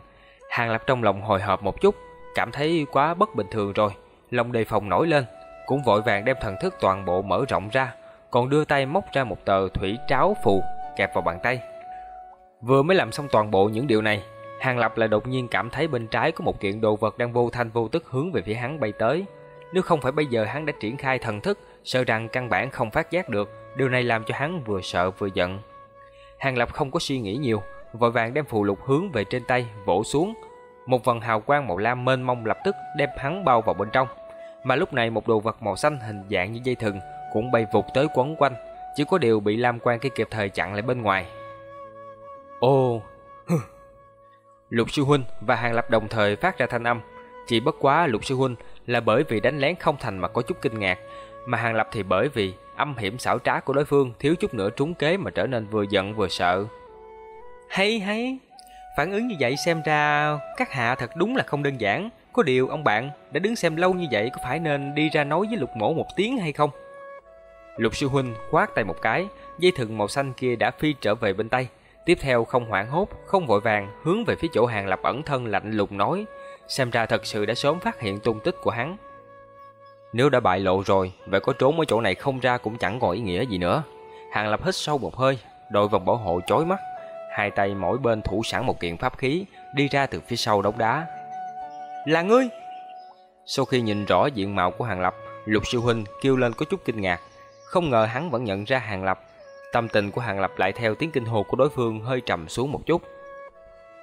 Hàng Lập trong lòng hồi hộp một chút, cảm thấy quá bất bình thường rồi, lòng đề phòng nổi lên, cũng vội vàng đem thần thức toàn bộ mở rộng ra, còn đưa tay móc ra một tờ thủy tráo phù kẹp vào bàn tay. Vừa mới làm xong toàn bộ những điều này, Hàng Lập lại đột nhiên cảm thấy bên trái có một kiện đồ vật đang vô thanh vô tức hướng về phía hắn bay tới. Nếu không phải bây giờ hắn đã triển khai thần thức, sợ rằng căn bản không phát giác được, điều này làm cho hắn vừa sợ vừa giận. Hàng Lập không có suy nghĩ nhiều, vội vàng đem phù lục hướng về trên tay vỗ xuống. Một vần hào quang màu lam mênh mông lập tức đem hắn bao vào bên trong. Mà lúc này một đồ vật màu xanh hình dạng như dây thừng cũng bay vụt tới quấn quanh, chỉ có điều bị lam quang kia kịp thời chặn lại bên ngoài. Ô, Lục Sư Huynh và Hàng Lập đồng thời phát ra thanh âm. Chỉ bất quá Lục Sư Huynh là bởi vì đánh lén không thành mà có chút kinh ngạc, mà Hàng Lập thì bởi vì âm hiểm xảo trá của đối phương thiếu chút nữa trúng kế mà trở nên vừa giận vừa sợ. Hay hay, phản ứng như vậy xem ra các hạ thật đúng là không đơn giản. Có điều ông bạn đã đứng xem lâu như vậy có phải nên đi ra nói với lục mổ một tiếng hay không? Lục sư huynh khoát tay một cái, dây thừng màu xanh kia đã phi trở về bên tay. Tiếp theo không hoảng hốt, không vội vàng, hướng về phía chỗ hàng lập ẩn thân lạnh lùng nói, xem ra thật sự đã sớm phát hiện tung tích của hắn. Nếu đã bại lộ rồi, vậy có trốn ở chỗ này không ra cũng chẳng còn ý nghĩa gì nữa. Hàng lập hít sâu một hơi, đội vòng bảo hộ chói mắt, hai tay mỗi bên thủ sẵn một kiện pháp khí, đi ra từ phía sau đống đá. Là ngươi! Sau khi nhìn rõ diện mạo của Hàng Lập, Lục Sư Huynh kêu lên có chút kinh ngạc. Không ngờ hắn vẫn nhận ra Hàng Lập Tâm tình của Hàng Lập lại theo tiếng kinh hồ của đối phương hơi trầm xuống một chút.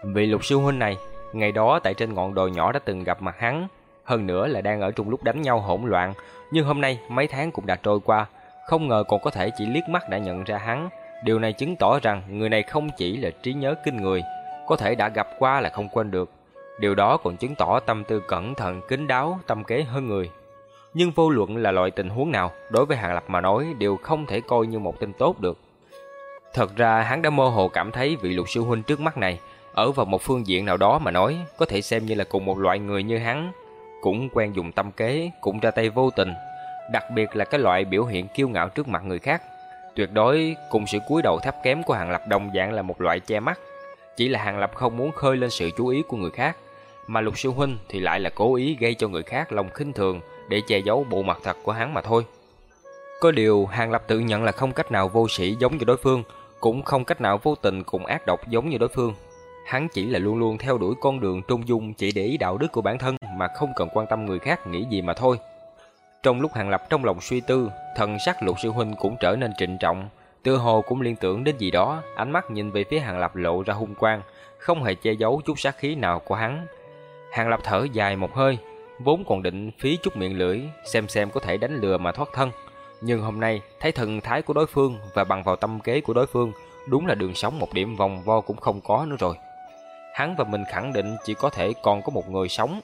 Vị lục sư huynh này, ngày đó tại trên ngọn đồi nhỏ đã từng gặp mặt hắn, hơn nữa là đang ở trong lúc đánh nhau hỗn loạn, nhưng hôm nay mấy tháng cũng đã trôi qua, không ngờ còn có thể chỉ liếc mắt đã nhận ra hắn. Điều này chứng tỏ rằng người này không chỉ là trí nhớ kinh người, có thể đã gặp qua là không quên được. Điều đó còn chứng tỏ tâm tư cẩn thận, kín đáo, tâm kế hơn người nhưng vô luận là loại tình huống nào, đối với Hàng Lập mà nói đều không thể coi như một tin tốt được. Thật ra hắn đã mơ hồ cảm thấy vị lục sư huynh trước mắt này, ở vào một phương diện nào đó mà nói, có thể xem như là cùng một loại người như hắn, cũng quen dùng tâm kế, cũng ra tay vô tình, đặc biệt là cái loại biểu hiện kiêu ngạo trước mặt người khác. Tuyệt đối cùng sự cúi đầu thấp kém của Hàng Lập đồng dạng là một loại che mắt, chỉ là Hàng Lập không muốn khơi lên sự chú ý của người khác, mà Lục Sư Huynh thì lại là cố ý gây cho người khác lòng khinh thường, để che giấu bộ mặt thật của hắn mà thôi. Có điều Hàng Lập tự nhận là không cách nào vô sĩ giống như đối phương, cũng không cách nào vô tình cùng ác độc giống như đối phương. Hắn chỉ là luôn luôn theo đuổi con đường trung dung chỉ để ý đạo đức của bản thân mà không cần quan tâm người khác nghĩ gì mà thôi. Trong lúc Hàng Lập trong lòng suy tư, thần sắc lục sư huynh cũng trở nên trịnh trọng, tư hồ cũng liên tưởng đến gì đó, ánh mắt nhìn về phía Hàng Lập lộ ra hung quang, không hề che giấu chút sát khí nào của hắn. Hàng Lập thở dài một hơi, vốn còn định phí chút miệng lưỡi xem xem có thể đánh lừa mà thoát thân. Nhưng hôm nay thấy thần thái của đối phương và bằng vào tâm kế của đối phương, đúng là đường sống một điểm vòng vo cũng không có nữa rồi. Hắn và mình khẳng định chỉ có thể còn có một người sống.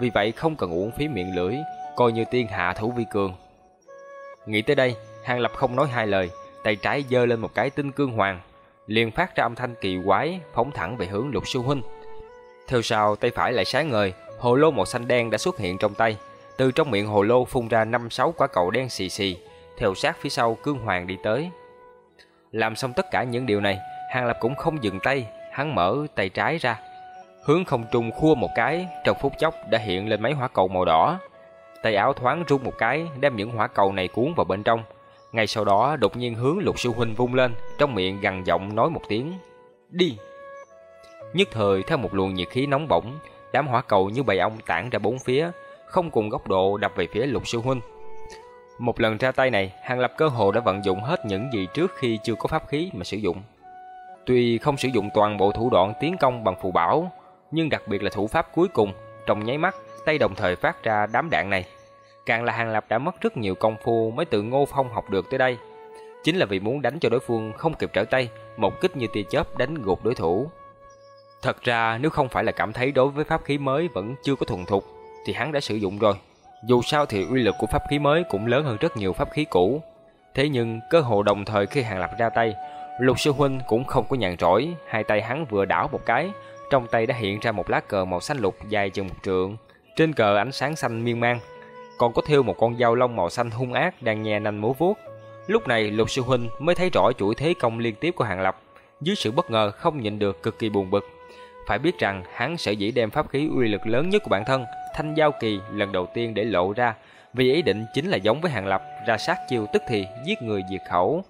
Vì vậy không cần uổng phí miệng lưỡi, coi như tiên hạ thủ vi cường. Nghĩ tới đây, Hàng Lập không nói hai lời, tay trái giơ lên một cái tinh cương hoàng, liền phát ra âm thanh kỳ quái, phóng thẳng về hướng Lục Sư huynh. Theo sau, tay phải lại sáng ngời, hồ lô màu xanh đen đã xuất hiện trong tay. Từ trong miệng hồ lô phun ra năm sáu quả cầu đen xì xì, theo sát phía sau cương hoàng đi tới. Làm xong tất cả những điều này, Hàng Lập cũng không dừng tay, hắn mở tay trái ra. Hướng không trung khua một cái, trong phút chốc đã hiện lên mấy hỏa cầu màu đỏ. Tay áo thoáng rung một cái, đem những hỏa cầu này cuốn vào bên trong. Ngay sau đó đột nhiên hướng lục sư huynh vung lên, trong miệng gằn giọng nói một tiếng. Đi! Nhất thời theo một luồng nhiệt khí nóng bỏng, đám hỏa cầu như bầy ong tản ra bốn phía, không cùng góc độ đập về phía Lục Sư Huynh. Một lần ra tay này, Hàng Lập cơ hồ đã vận dụng hết những gì trước khi chưa có pháp khí mà sử dụng. Tuy không sử dụng toàn bộ thủ đoạn tiến công bằng phù bảo, nhưng đặc biệt là thủ pháp cuối cùng, trong nháy mắt, tay đồng thời phát ra đám đạn này. Càng là Hàng Lập đã mất rất nhiều công phu mới tự Ngô Phong học được tới đây. Chính là vì muốn đánh cho đối phương không kịp trở tay, một kích như tia chớp đánh gục đối thủ. Thật ra nếu không phải là cảm thấy đối với pháp khí mới vẫn chưa có thuần thục thì hắn đã sử dụng rồi. Dù sao thì uy lực của pháp khí mới cũng lớn hơn rất nhiều pháp khí cũ. Thế nhưng cơ hồ đồng thời khi Hàng Lập ra tay, Lục Sư Huynh cũng không có nhàn rỗi, hai tay hắn vừa đảo một cái, trong tay đã hiện ra một lá cờ màu xanh lục dài chừng một trượng, trên cờ ánh sáng xanh miên man, còn có thêu một con dao lông màu xanh hung ác đang nhè nanh múa vuốt. Lúc này Lục Sư Huynh mới thấy rõ chuỗi thế công liên tiếp của Hàng Lập, dưới sự bất ngờ không nhịn được cực kỳ buồn bực. Phải biết rằng hắn sở dĩ đem pháp khí uy lực lớn nhất của bản thân, thanh giao kỳ lần đầu tiên để lộ ra, vì ý định chính là giống với Hàng Lập, ra sát chiêu tức thì giết người diệt khẩu.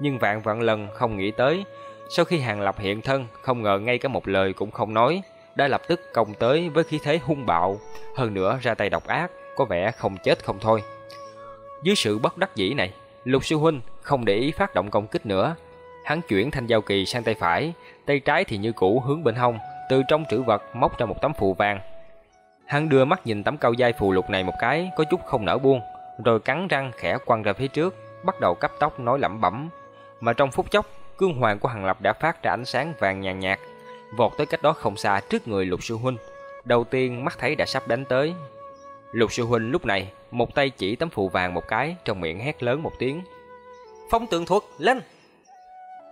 Nhưng vạn vạn lần không nghĩ tới, sau khi Hàng Lập hiện thân, không ngờ ngay cả một lời cũng không nói, đã lập tức công tới với khí thế hung bạo, hơn nữa ra tay độc ác, có vẻ không chết không thôi. Dưới sự bất đắc dĩ này, Lục Sư Huynh không để ý phát động công kích nữa. Hắn chuyển thanh giao kỳ sang tay phải, tay trái thì như cũ hướng bên hông, từ trong trữ vật móc ra một tấm phù vàng. Hắn đưa mắt nhìn tấm cao dai phù lục này một cái, có chút không nở buông, rồi cắn răng khẽ quăng ra phía trước, bắt đầu cấp tốc nói lẩm bẩm. Mà trong phút chốc, cương hoàng của Hằng Lập đã phát ra ánh sáng vàng nhàn nhạt, vọt tới cách đó không xa trước người Lục Sư Huynh. Đầu tiên mắt thấy đã sắp đánh tới. Lục Sư Huynh lúc này, một tay chỉ tấm phù vàng một cái, trong miệng hét lớn một tiếng. Phong tượng thuật, lên!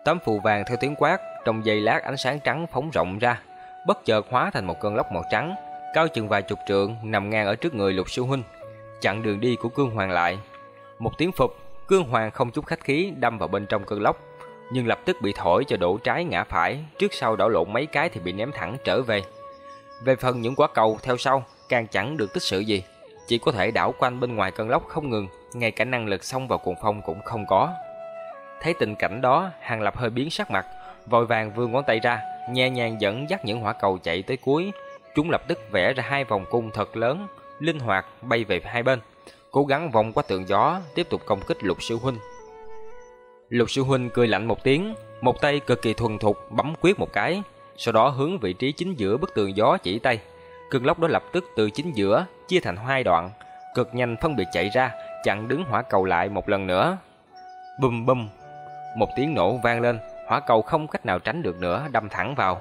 Tấm phù vàng theo tiếng quát, trong giây lát ánh sáng trắng phóng rộng ra, bất chợt hóa thành một cơn lốc màu trắng, cao chừng vài chục trượng nằm ngang ở trước người Lục Sư Huynh, chặn đường đi của Cương Hoàng lại. Một tiếng phục, Cương Hoàng không chút khách khí đâm vào bên trong cơn lốc, nhưng lập tức bị thổi cho đổ trái ngã phải, trước sau đảo lộn mấy cái thì bị ném thẳng trở về. Về phần những quả cầu theo sau, càng chẳng được tích sự gì, chỉ có thể đảo quanh bên ngoài cơn lốc không ngừng, ngay cả năng lực xông vào cuồng phong cũng không có. Thấy tình cảnh đó, Hàng Lập hơi biến sắc mặt, vội vàng vươn ngón tay ra, nhẹ nhàng dẫn dắt những hỏa cầu chạy tới cuối. Chúng lập tức vẽ ra hai vòng cung thật lớn, linh hoạt bay về hai bên, cố gắng vòng qua tường gió, tiếp tục công kích Lục Sư Huynh. Lục Sư Huynh cười lạnh một tiếng, một tay cực kỳ thuần thục bấm quyết một cái, sau đó hướng vị trí chính giữa bức tường gió chỉ tay. Cơn lốc đó lập tức từ chính giữa chia thành hai đoạn, cực nhanh phân biệt chạy ra, chặn đứng hỏa cầu lại một lần nữa. Bùm bùm, một tiếng nổ vang lên, hỏa cầu không cách nào tránh được nữa, đâm thẳng vào.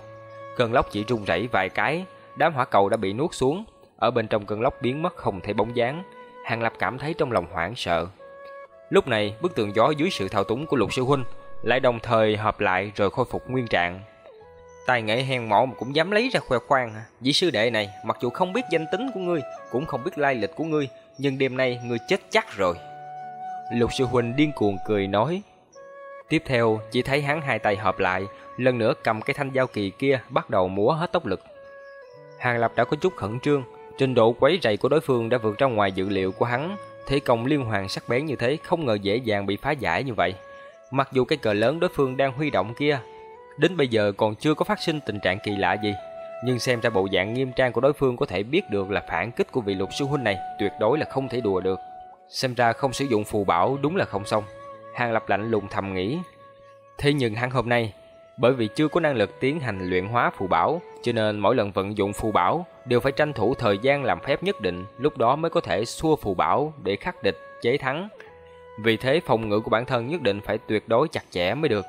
Cơn lốc chỉ rung rẩy vài cái, đám hỏa cầu đã bị nuốt xuống, ở bên trong cơn lốc biến mất không thể bóng dáng. Hàng Lập cảm thấy trong lòng hoảng sợ. Lúc này, bức tường gió dưới sự thao túng của Lục Sư huynh lại đồng thời hợp lại rồi khôi phục nguyên trạng. Tài nghệ hèn mọn mà cũng dám lấy ra khoe khoang hả? Dĩ sư đệ này, mặc dù không biết danh tính của ngươi, cũng không biết lai lịch của ngươi, nhưng đêm nay ngươi chết chắc rồi. Lục sư huynh điên cuồng cười nói. Tiếp theo, chỉ thấy hắn hai tay hợp lại, lần nữa cầm cái thanh dao kỳ kia bắt đầu múa hết tốc lực. Hàng Lập đã có chút khẩn trương, trình độ quấy rầy của đối phương đã vượt ra ngoài dự liệu của hắn, thế công liên hoàn sắc bén như thế không ngờ dễ dàng bị phá giải như vậy. Mặc dù cái cờ lớn đối phương đang huy động kia, đến bây giờ còn chưa có phát sinh tình trạng kỳ lạ gì, nhưng xem ra bộ dạng nghiêm trang của đối phương có thể biết được là phản kích của vị lục sư huynh này tuyệt đối là không thể đùa được. Xem ra không sử dụng phù bảo đúng là không xong. Hàng Lập lạnh lùng thầm nghĩ. Thế nhưng hắn hôm nay, bởi vì chưa có năng lực tiến hành luyện hóa phù bảo, cho nên mỗi lần vận dụng phù bảo đều phải tranh thủ thời gian làm phép nhất định, lúc đó mới có thể xua phù bảo để khắc địch, chế thắng. Vì thế phòng ngự của bản thân nhất định phải tuyệt đối chặt chẽ mới được.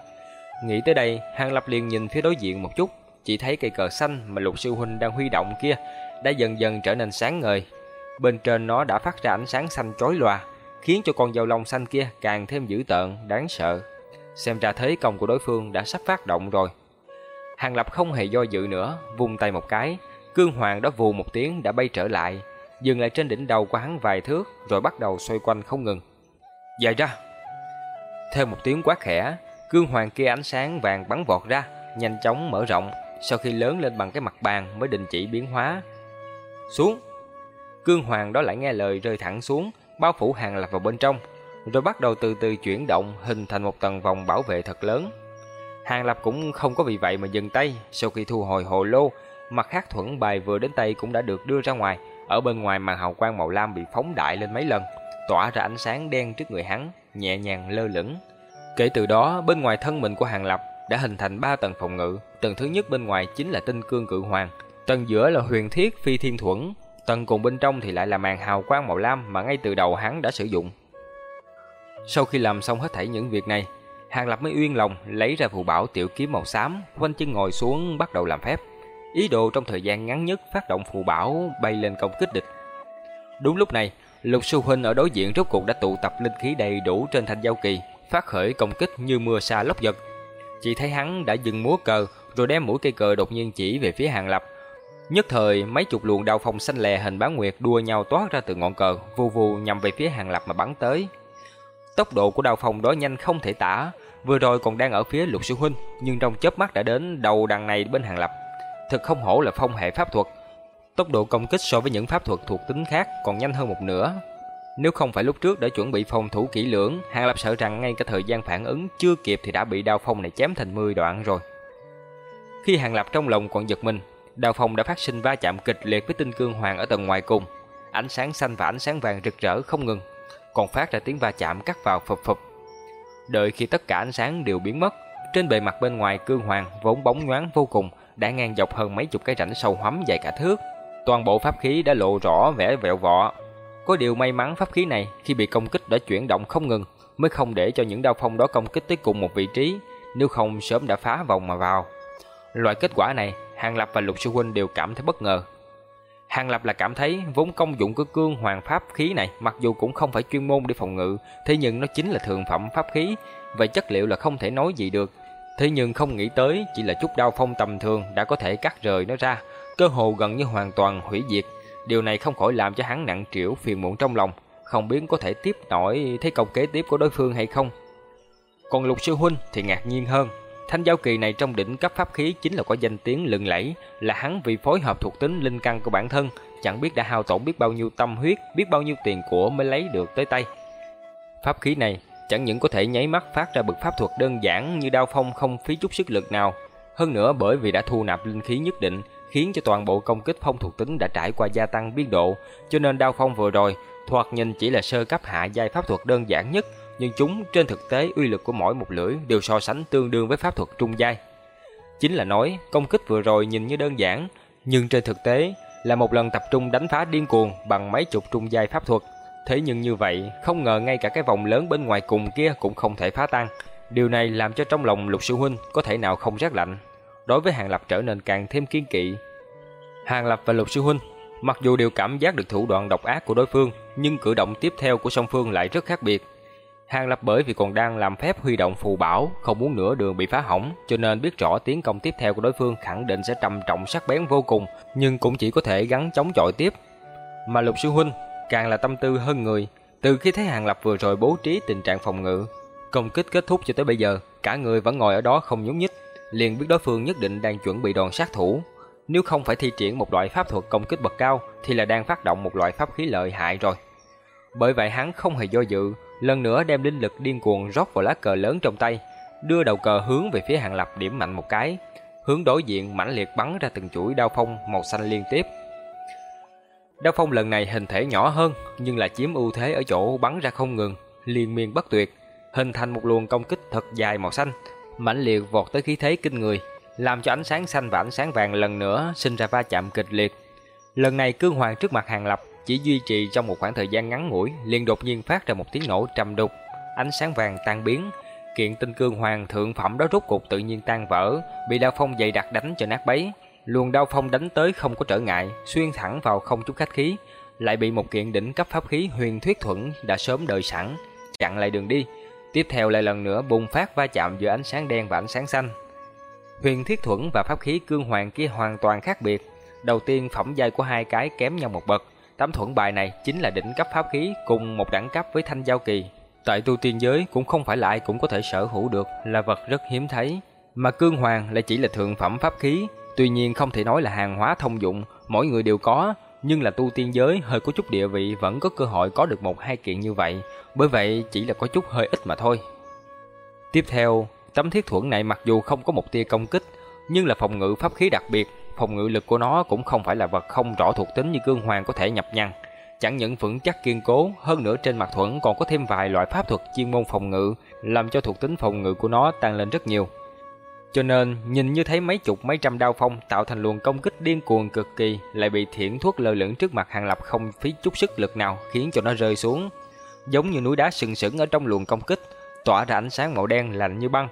Nghĩ tới đây, Hàng Lập liền nhìn phía đối diện một chút, chỉ thấy cây cờ xanh mà Lục Sư Huynh đang huy động kia đã dần dần trở nên sáng ngời. Bên trên nó đã phát ra ánh sáng xanh chói lòa, khiến cho con dao long xanh kia càng thêm dữ tợn, đáng sợ. Xem ra thế công của đối phương đã sắp phát động rồi. Hàng Lập không hề do dự nữa, vung tay một cái, cương hoàng đó vù một tiếng đã bay trở lại, dừng lại trên đỉnh đầu của hắn vài thước, rồi bắt đầu xoay quanh không ngừng. Dài ra! Theo một tiếng quát khẽ, cương hoàng kia ánh sáng vàng bắn vọt ra, nhanh chóng mở rộng, sau khi lớn lên bằng cái mặt bàn mới đình chỉ biến hóa. Xuống! Cương hoàng đó lại nghe lời rơi thẳng xuống, bao phủ hàng lập vào bên trong, rồi bắt đầu từ từ chuyển động hình thành một tầng vòng bảo vệ thật lớn. Hàng Lập cũng không có vì vậy mà dừng tay, sau khi thu hồi hồ lô, mặt khác thuẫn bài vừa đến tay cũng đã được đưa ra ngoài, ở bên ngoài màn hào quang màu lam bị phóng đại lên mấy lần, tỏa ra ánh sáng đen trước người hắn, nhẹ nhàng lơ lửng. Kể từ đó, bên ngoài thân mình của Hàng Lập đã hình thành ba tầng phòng ngự, tầng thứ nhất bên ngoài chính là tinh cương cự hoàng, tầng giữa là huyền thiết phi thiên thuẫn, tầng cùng bên trong thì lại là màn hào quang màu lam mà ngay từ đầu hắn đã sử dụng. Sau khi làm xong hết thảy những việc này, Hàng Lập mới uyên lòng lấy ra phù bảo tiểu kiếm màu xám, quanh chân ngồi xuống bắt đầu làm phép. Ý đồ trong thời gian ngắn nhất phát động phù bảo bay lên công kích địch. Đúng lúc này, Lục Sư Huynh ở đối diện rốt cuộc đã tụ tập linh khí đầy đủ trên thanh giao kỳ, phát khởi công kích như mưa sa lốc giật. Chỉ thấy hắn đã dừng múa cờ, rồi đem mũi cây cờ đột nhiên chỉ về phía Hàng Lập. Nhất thời, mấy chục luồng đao phong xanh lè hình bán nguyệt đua nhau toát ra từ ngọn cờ, vù vù nhằm về phía Hàng Lập mà bắn tới. Tốc độ của đao phong đó nhanh không thể tả, vừa rồi còn đang ở phía Lục Sư huynh, nhưng trong chớp mắt đã đến đầu đằng này bên Hàng Lập. Thực không hổ là phong hệ pháp thuật, tốc độ công kích so với những pháp thuật thuộc tính khác còn nhanh hơn một nửa. Nếu không phải lúc trước đã chuẩn bị phòng thủ kỹ lưỡng, Hàng Lập sợ rằng ngay cả thời gian phản ứng chưa kịp thì đã bị đao phong này chém thành 10 đoạn rồi. Khi Hàng Lập trong lòng còn giật mình, đao phong đã phát sinh va chạm kịch liệt với tinh cương hoàng ở tầng ngoài cùng. Ánh sáng xanh và ánh sáng vàng rực rỡ không ngừng, còn phát ra tiếng va chạm cắt vào phập phập. Đợi khi tất cả ánh sáng đều biến mất, trên bề mặt bên ngoài cương hoàng vốn bóng nhoáng vô cùng đã ngang dọc hơn mấy chục cái rãnh sâu hoắm dài cả thước. Toàn bộ pháp khí đã lộ rõ vẻ vẹo vọ. Có điều may mắn pháp khí này khi bị công kích đã chuyển động không ngừng, mới không để cho những đao phong đó công kích tới cùng một vị trí, nếu không sớm đã phá vòng mà vào. Loại kết quả này, Hàng Lập và Lục Sư Huynh đều cảm thấy bất ngờ. Hàng Lập là cảm thấy vốn công dụng của cương hoàng pháp khí này mặc dù cũng không phải chuyên môn để phòng ngự, thế nhưng nó chính là thường phẩm pháp khí, về chất liệu là không thể nói gì được. Thế nhưng không nghĩ tới chỉ là chút đau phong tầm thường đã có thể cắt rời nó ra, cơ hồ gần như hoàn toàn hủy diệt. Điều này không khỏi làm cho hắn nặng trĩu phiền muộn trong lòng, không biết có thể tiếp nổi thế công kế tiếp của đối phương hay không. Còn Lục Sư Huynh thì ngạc nhiên hơn, Thanh giao kỳ này trong đỉnh cấp pháp khí chính là có danh tiếng lừng lẫy, là hắn vì phối hợp thuộc tính linh căn của bản thân, chẳng biết đã hao tổn biết bao nhiêu tâm huyết, biết bao nhiêu tiền của mới lấy được tới tay. Pháp khí này chẳng những có thể nháy mắt phát ra bực pháp thuật đơn giản như đao phong không phí chút sức lực nào, hơn nữa bởi vì đã thu nạp linh khí nhất định, khiến cho toàn bộ công kích phong thuộc tính đã trải qua gia tăng biên độ, cho nên đao phong vừa rồi thoạt nhìn chỉ là sơ cấp hạ giai pháp thuật đơn giản nhất, nhưng chúng trên thực tế uy lực của mỗi một lưỡi đều so sánh tương đương với pháp thuật trung giai. Chính là nói, công kích vừa rồi nhìn như đơn giản, nhưng trên thực tế là một lần tập trung đánh phá điên cuồng bằng mấy chục trung giai pháp thuật. Thế nhưng như vậy, không ngờ ngay cả cái vòng lớn bên ngoài cùng kia cũng không thể phá tan. Điều này làm cho trong lòng Lục Sư Huynh có thể nào không rét lạnh. Đối với Hàng Lập trở nên càng thêm kiên kỵ. Hàng Lập và Lục Sư Huynh mặc dù đều cảm giác được thủ đoạn độc ác của đối phương, nhưng cử động tiếp theo của song phương lại rất khác biệt. Hàng Lập bởi vì còn đang làm phép huy động phù bảo, không muốn nửa đường bị phá hỏng, cho nên biết rõ tiến công tiếp theo của đối phương khẳng định sẽ trầm trọng sắc bén vô cùng, nhưng cũng chỉ có thể gắn chống chọi tiếp. Mà Lục Sư Huynh càng là tâm tư hơn người, từ khi thấy Hàng Lập vừa rồi bố trí tình trạng phòng ngự, công kích kết thúc cho tới bây giờ, cả người vẫn ngồi ở đó không nhúc nhích, liền biết đối phương nhất định đang chuẩn bị đòn sát thủ. Nếu không phải thi triển một loại pháp thuật công kích bậc cao thì là đang phát động một loại pháp khí lợi hại rồi. Bởi vậy hắn không hề do dự, lần nữa đem linh lực điên cuồng rót vào lá cờ lớn trong tay, đưa đầu cờ hướng về phía Hàng Lập điểm mạnh một cái, hướng đối diện mãnh liệt bắn ra từng chuỗi đao phong màu xanh liên tiếp. Đao phong lần này hình thể nhỏ hơn, nhưng là chiếm ưu thế ở chỗ bắn ra không ngừng, liên miên bất tuyệt, hình thành một luồng công kích thật dài màu xanh, mãnh liệt vọt tới khí thế kinh người, làm cho ánh sáng xanh và ánh sáng vàng lần nữa sinh ra va chạm kịch liệt. Lần này cương hoàng trước mặt Hàng Lập chỉ duy trì trong một khoảng thời gian ngắn ngủi, liền đột nhiên phát ra một tiếng nổ trầm đục, ánh sáng vàng tan biến. Kiện tinh cương hoàng thượng phẩm đó rốt cục tự nhiên tan vỡ, bị đao phong dày đặc đánh cho nát bấy. Luồng đao phong đánh tới không có trở ngại, xuyên thẳng vào không chút khách khí, lại bị một kiện đỉnh cấp pháp khí huyền thuyết thuẫn đã sớm đợi sẵn, chặn lại đường đi. Tiếp theo lại lần nữa bùng phát va chạm giữa ánh sáng đen và ánh sáng xanh. Huyền thiết thuẫn và pháp khí cương hoàng kia hoàn toàn khác biệt. Đầu tiên phẩm giai của hai cái kém nhau một bậc, Tấm thuẫn bài này chính là đỉnh cấp pháp khí cùng một đẳng cấp với thanh giao kỳ. Tại tu tiên giới cũng không phải là ai cũng có thể sở hữu được, là vật rất hiếm thấy. Mà cương hoàng lại chỉ là thượng phẩm pháp khí, tuy nhiên không thể nói là hàng hóa thông dụng, mỗi người đều có, nhưng là tu tiên giới hơi có chút địa vị vẫn có cơ hội có được một hai kiện như vậy, bởi vậy chỉ là có chút hơi ít mà thôi. Tiếp theo, tấm thiết thuẫn này mặc dù không có một tia công kích, nhưng là phòng ngự pháp khí đặc biệt, phòng ngự lực của nó cũng không phải là vật không rõ thuộc tính như cương hoàng có thể nhập nhằn. Chẳng những vững chắc kiên cố, hơn nữa trên mặt thuẫn còn có thêm vài loại pháp thuật chuyên môn phòng ngự, làm cho thuộc tính phòng ngự của nó tăng lên rất nhiều. Cho nên, nhìn như thấy mấy chục mấy trăm đao phong tạo thành luồng công kích điên cuồng cực kỳ, lại bị thiển thuốc lơ lửng trước mặt Hàng Lập không phí chút sức lực nào, khiến cho nó rơi xuống. Giống như núi đá sừng sững ở trong luồng công kích, tỏa ra ánh sáng màu đen lạnh như băng,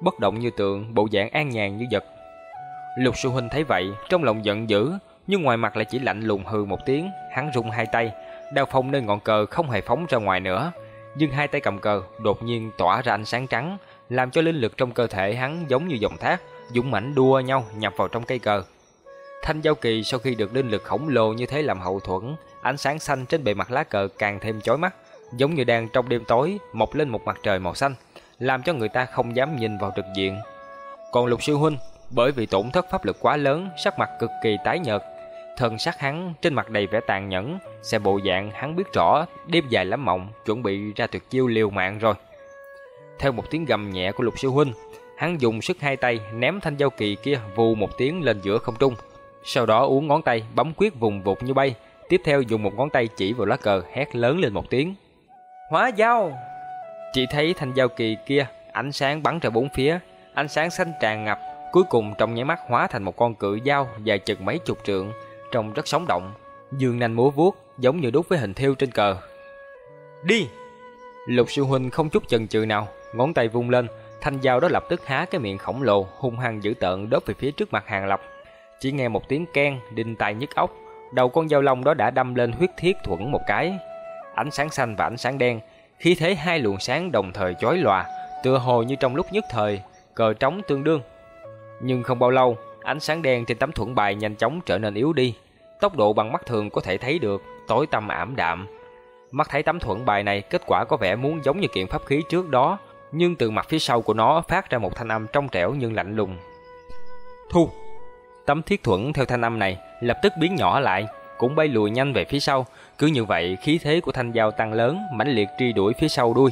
bất động như tượng, bộ dạng an nhàn như vật. Lục Sư Huynh thấy vậy, trong lòng giận dữ, nhưng ngoài mặt lại chỉ lạnh lùng hừ một tiếng, hắn rung hai tay, đao phong nơi ngọn cờ không hề phóng ra ngoài nữa, nhưng hai tay cầm cờ đột nhiên tỏa ra ánh sáng trắng, làm cho linh lực trong cơ thể hắn giống như dòng thác, dũng mãnh đua nhau nhập vào trong cây cờ. Thanh giao kỳ sau khi được linh lực khổng lồ như thế làm hậu thuẫn, ánh sáng xanh trên bề mặt lá cờ càng thêm chói mắt, giống như đang trong đêm tối mọc lên một mặt trời màu xanh, làm cho người ta không dám nhìn vào trực diện. Còn Lục Sư huynh, bởi vì tổn thất pháp lực quá lớn, sắc mặt cực kỳ tái nhợt, thần sắc hắn trên mặt đầy vẻ tàn nhẫn, xe bộ dạng hắn biết rõ đêm dài lắm mộng, chuẩn bị ra tuyệt chiêu liều mạng rồi. Theo một tiếng gầm nhẹ của Lục Sư huynh, hắn dùng sức hai tay ném thanh giao kỳ kia vù một tiếng lên giữa không trung. Sau đó uốn ngón tay bấm quyết vùng vụt như bay, tiếp theo dùng một ngón tay chỉ vào lá cờ hét lớn lên một tiếng. Hóa giao! Chỉ thấy thanh giao kỳ kia, ánh sáng bắn ra bốn phía, ánh sáng xanh tràn ngập, cuối cùng trong nháy mắt hóa thành một con cự dao dài chừng mấy chục trượng, trông rất sống động, dương nanh múa vuốt giống như đúc với hình thêu trên cờ. Đi! Lục sư huynh không chút chần chừ nào, ngón tay vung lên, thanh dao đó lập tức há cái miệng khổng lồ, hung hăng dữ tợn đốt về phía trước mặt Hàng Lập. Chỉ nghe một tiếng keng, đinh tai nhức óc, đầu con dao long đó đã đâm lên huyết thiết thuẫn một cái. Ánh sáng xanh và ánh sáng đen, khí thế hai luồng sáng đồng thời chói lòa, tựa hồ như trong lúc nhất thời, cờ trống tương đương. Nhưng không bao lâu, ánh sáng đen trên tấm thuận bài nhanh chóng trở nên yếu đi, tốc độ bằng mắt thường có thể thấy được, tối tăm ảm đạm. Mắt thấy tấm thuận bài này kết quả có vẻ muốn giống như kiện pháp khí trước đó, nhưng từ mặt phía sau của nó phát ra một thanh âm trong trẻo nhưng lạnh lùng. Thu! Tấm thiết thuẫn theo thanh âm này lập tức biến nhỏ lại, cũng bay lùi nhanh về phía sau, cứ như vậy khí thế của thanh dao tăng lớn, mãnh liệt truy đuổi phía sau đuôi.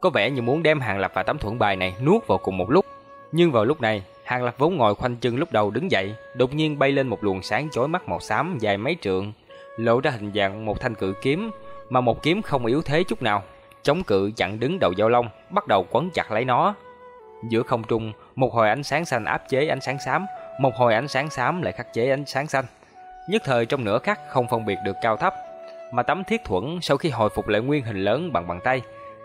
Có vẻ như muốn đem Hàng Lập và tấm thuận bài này nuốt vào cùng một lúc. Nhưng vào lúc này, Hàng Lập vốn ngồi khoanh chân lúc đầu đứng dậy, đột nhiên bay lên một luồng sáng chói mắt màu xám dài mấy trượng, lộ ra hình dạng một thanh cự kiếm, mà một kiếm không yếu thế chút nào, chống cự chặn đứng đầu dao long, bắt đầu quấn chặt lấy nó. Giữa không trung, một hồi ánh sáng xanh áp chế ánh sáng xám, một hồi ánh sáng xám lại khắc chế ánh sáng xanh. Nhất thời trong nửa khắc không phân biệt được cao thấp, mà tấm thiết thuẫn sau khi hồi phục lại nguyên hình lớn bằng bàn tay,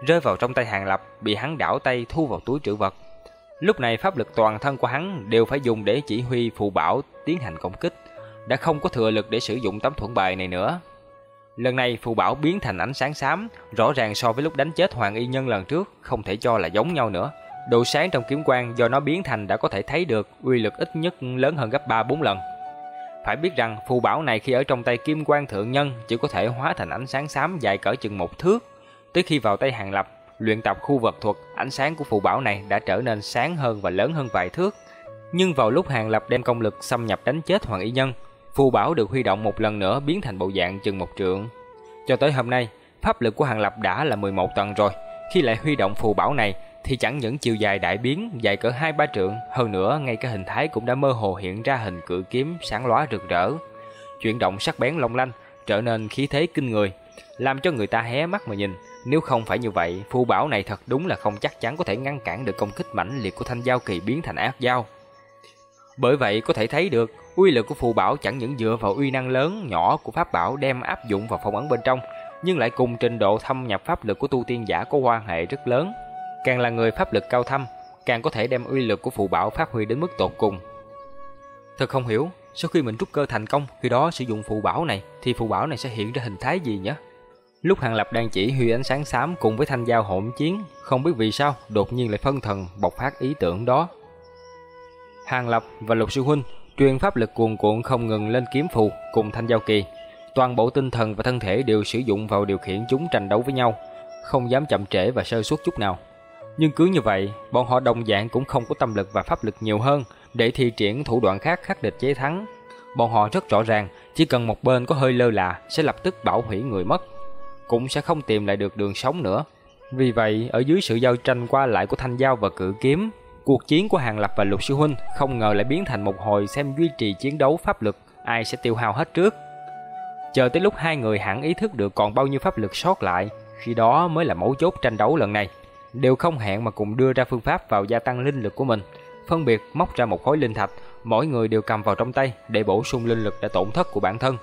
rơi vào trong tay Hàng Lập, bị hắn đảo tay thu vào túi trữ vật. Lúc này pháp lực toàn thân của hắn đều phải dùng để chỉ huy phù bảo tiến hành công kích, đã không có thừa lực để sử dụng tấm thuẫn bài này nữa. Lần này phù bảo biến thành ánh sáng xám, rõ ràng so với lúc đánh chết Hoàng Y Nhân lần trước, không thể cho là giống nhau nữa. Độ sáng trong kiếm quang do nó biến thành đã có thể thấy được uy lực ít nhất lớn hơn gấp 3-4 lần. Phải biết rằng phù bảo này khi ở trong tay kim quang thượng nhân chỉ có thể hóa thành ánh sáng xám dài cỡ chừng một thước. Tới khi vào tay hàng lập, luyện tập khu vật thuật, ánh sáng của phù bảo này đã trở nên sáng hơn và lớn hơn vài thước. Nhưng vào lúc hàng lập đem công lực xâm nhập đánh chết Hoàng Y Nhân, phù bảo được huy động một lần nữa biến thành bộ dạng chừng một trượng. Cho tới hôm nay, pháp lực của Hàng Lập đã là 11 tầng rồi, khi lại huy động phù bảo này thì chẳng những chiều dài đại biến, dài cỡ hai ba trượng, hơn nữa ngay cả hình thái cũng đã mơ hồ hiện ra hình cự kiếm sáng lóa rực rỡ, chuyển động sắc bén long lanh, trở nên khí thế kinh người, làm cho người ta hé mắt mà nhìn. Nếu không phải như vậy, phù bảo này thật đúng là không chắc chắn có thể ngăn cản được công kích mãnh liệt của thanh giao kỳ biến thành ác giao. Bởi vậy có thể thấy được, uy lực của phù bảo chẳng những dựa vào uy năng lớn nhỏ của pháp bảo đem áp dụng vào phong ấn bên trong, nhưng lại cùng trình độ thâm nhập pháp lực của tu tiên giả có quan hệ rất lớn. Càng là người pháp lực cao thâm, càng có thể đem uy lực của phù bảo phát huy đến mức tột cùng. Thật không hiểu, sau khi mình trúc cơ thành công, khi đó sử dụng phù bảo này, thì phù bảo này sẽ hiện ra hình thái gì nhỉ? Lúc Hàng Lập đang chỉ huy ánh sáng xám cùng với thanh giao hỗn chiến, không biết vì sao đột nhiên lại phân thần bộc phát ý tưởng đó. Hàng Lập và Lục Sư Huynh truyền pháp lực cuồn cuộn không ngừng lên kiếm phù cùng thanh giao kỳ. Toàn bộ tinh thần và thân thể đều sử dụng vào điều khiển chúng tranh đấu với nhau, không dám chậm trễ và sơ suất chút nào. Nhưng cứ như vậy, bọn họ đồng dạng cũng không có tâm lực và pháp lực nhiều hơn để thi triển thủ đoạn khác khắc địch chế thắng. Bọn họ rất rõ ràng, chỉ cần một bên có hơi lơ là sẽ lập tức bảo hủy người mất, cũng sẽ không tìm lại được đường sống nữa. Vì vậy, ở dưới sự giao tranh qua lại của thanh giao và cự kiếm, Cuộc chiến của Hàng Lập và Lục Sư Huynh không ngờ lại biến thành một hồi xem duy trì chiến đấu pháp lực, ai sẽ tiêu hao hết trước. Chờ tới lúc hai người hẳn ý thức được còn bao nhiêu pháp lực sót lại, khi đó mới là mấu chốt tranh đấu lần này. Đều không hẹn mà cùng đưa ra phương pháp vào gia tăng linh lực của mình, phân biệt móc ra một khối linh thạch, mỗi người đều cầm vào trong tay để bổ sung linh lực đã tổn thất của bản thân.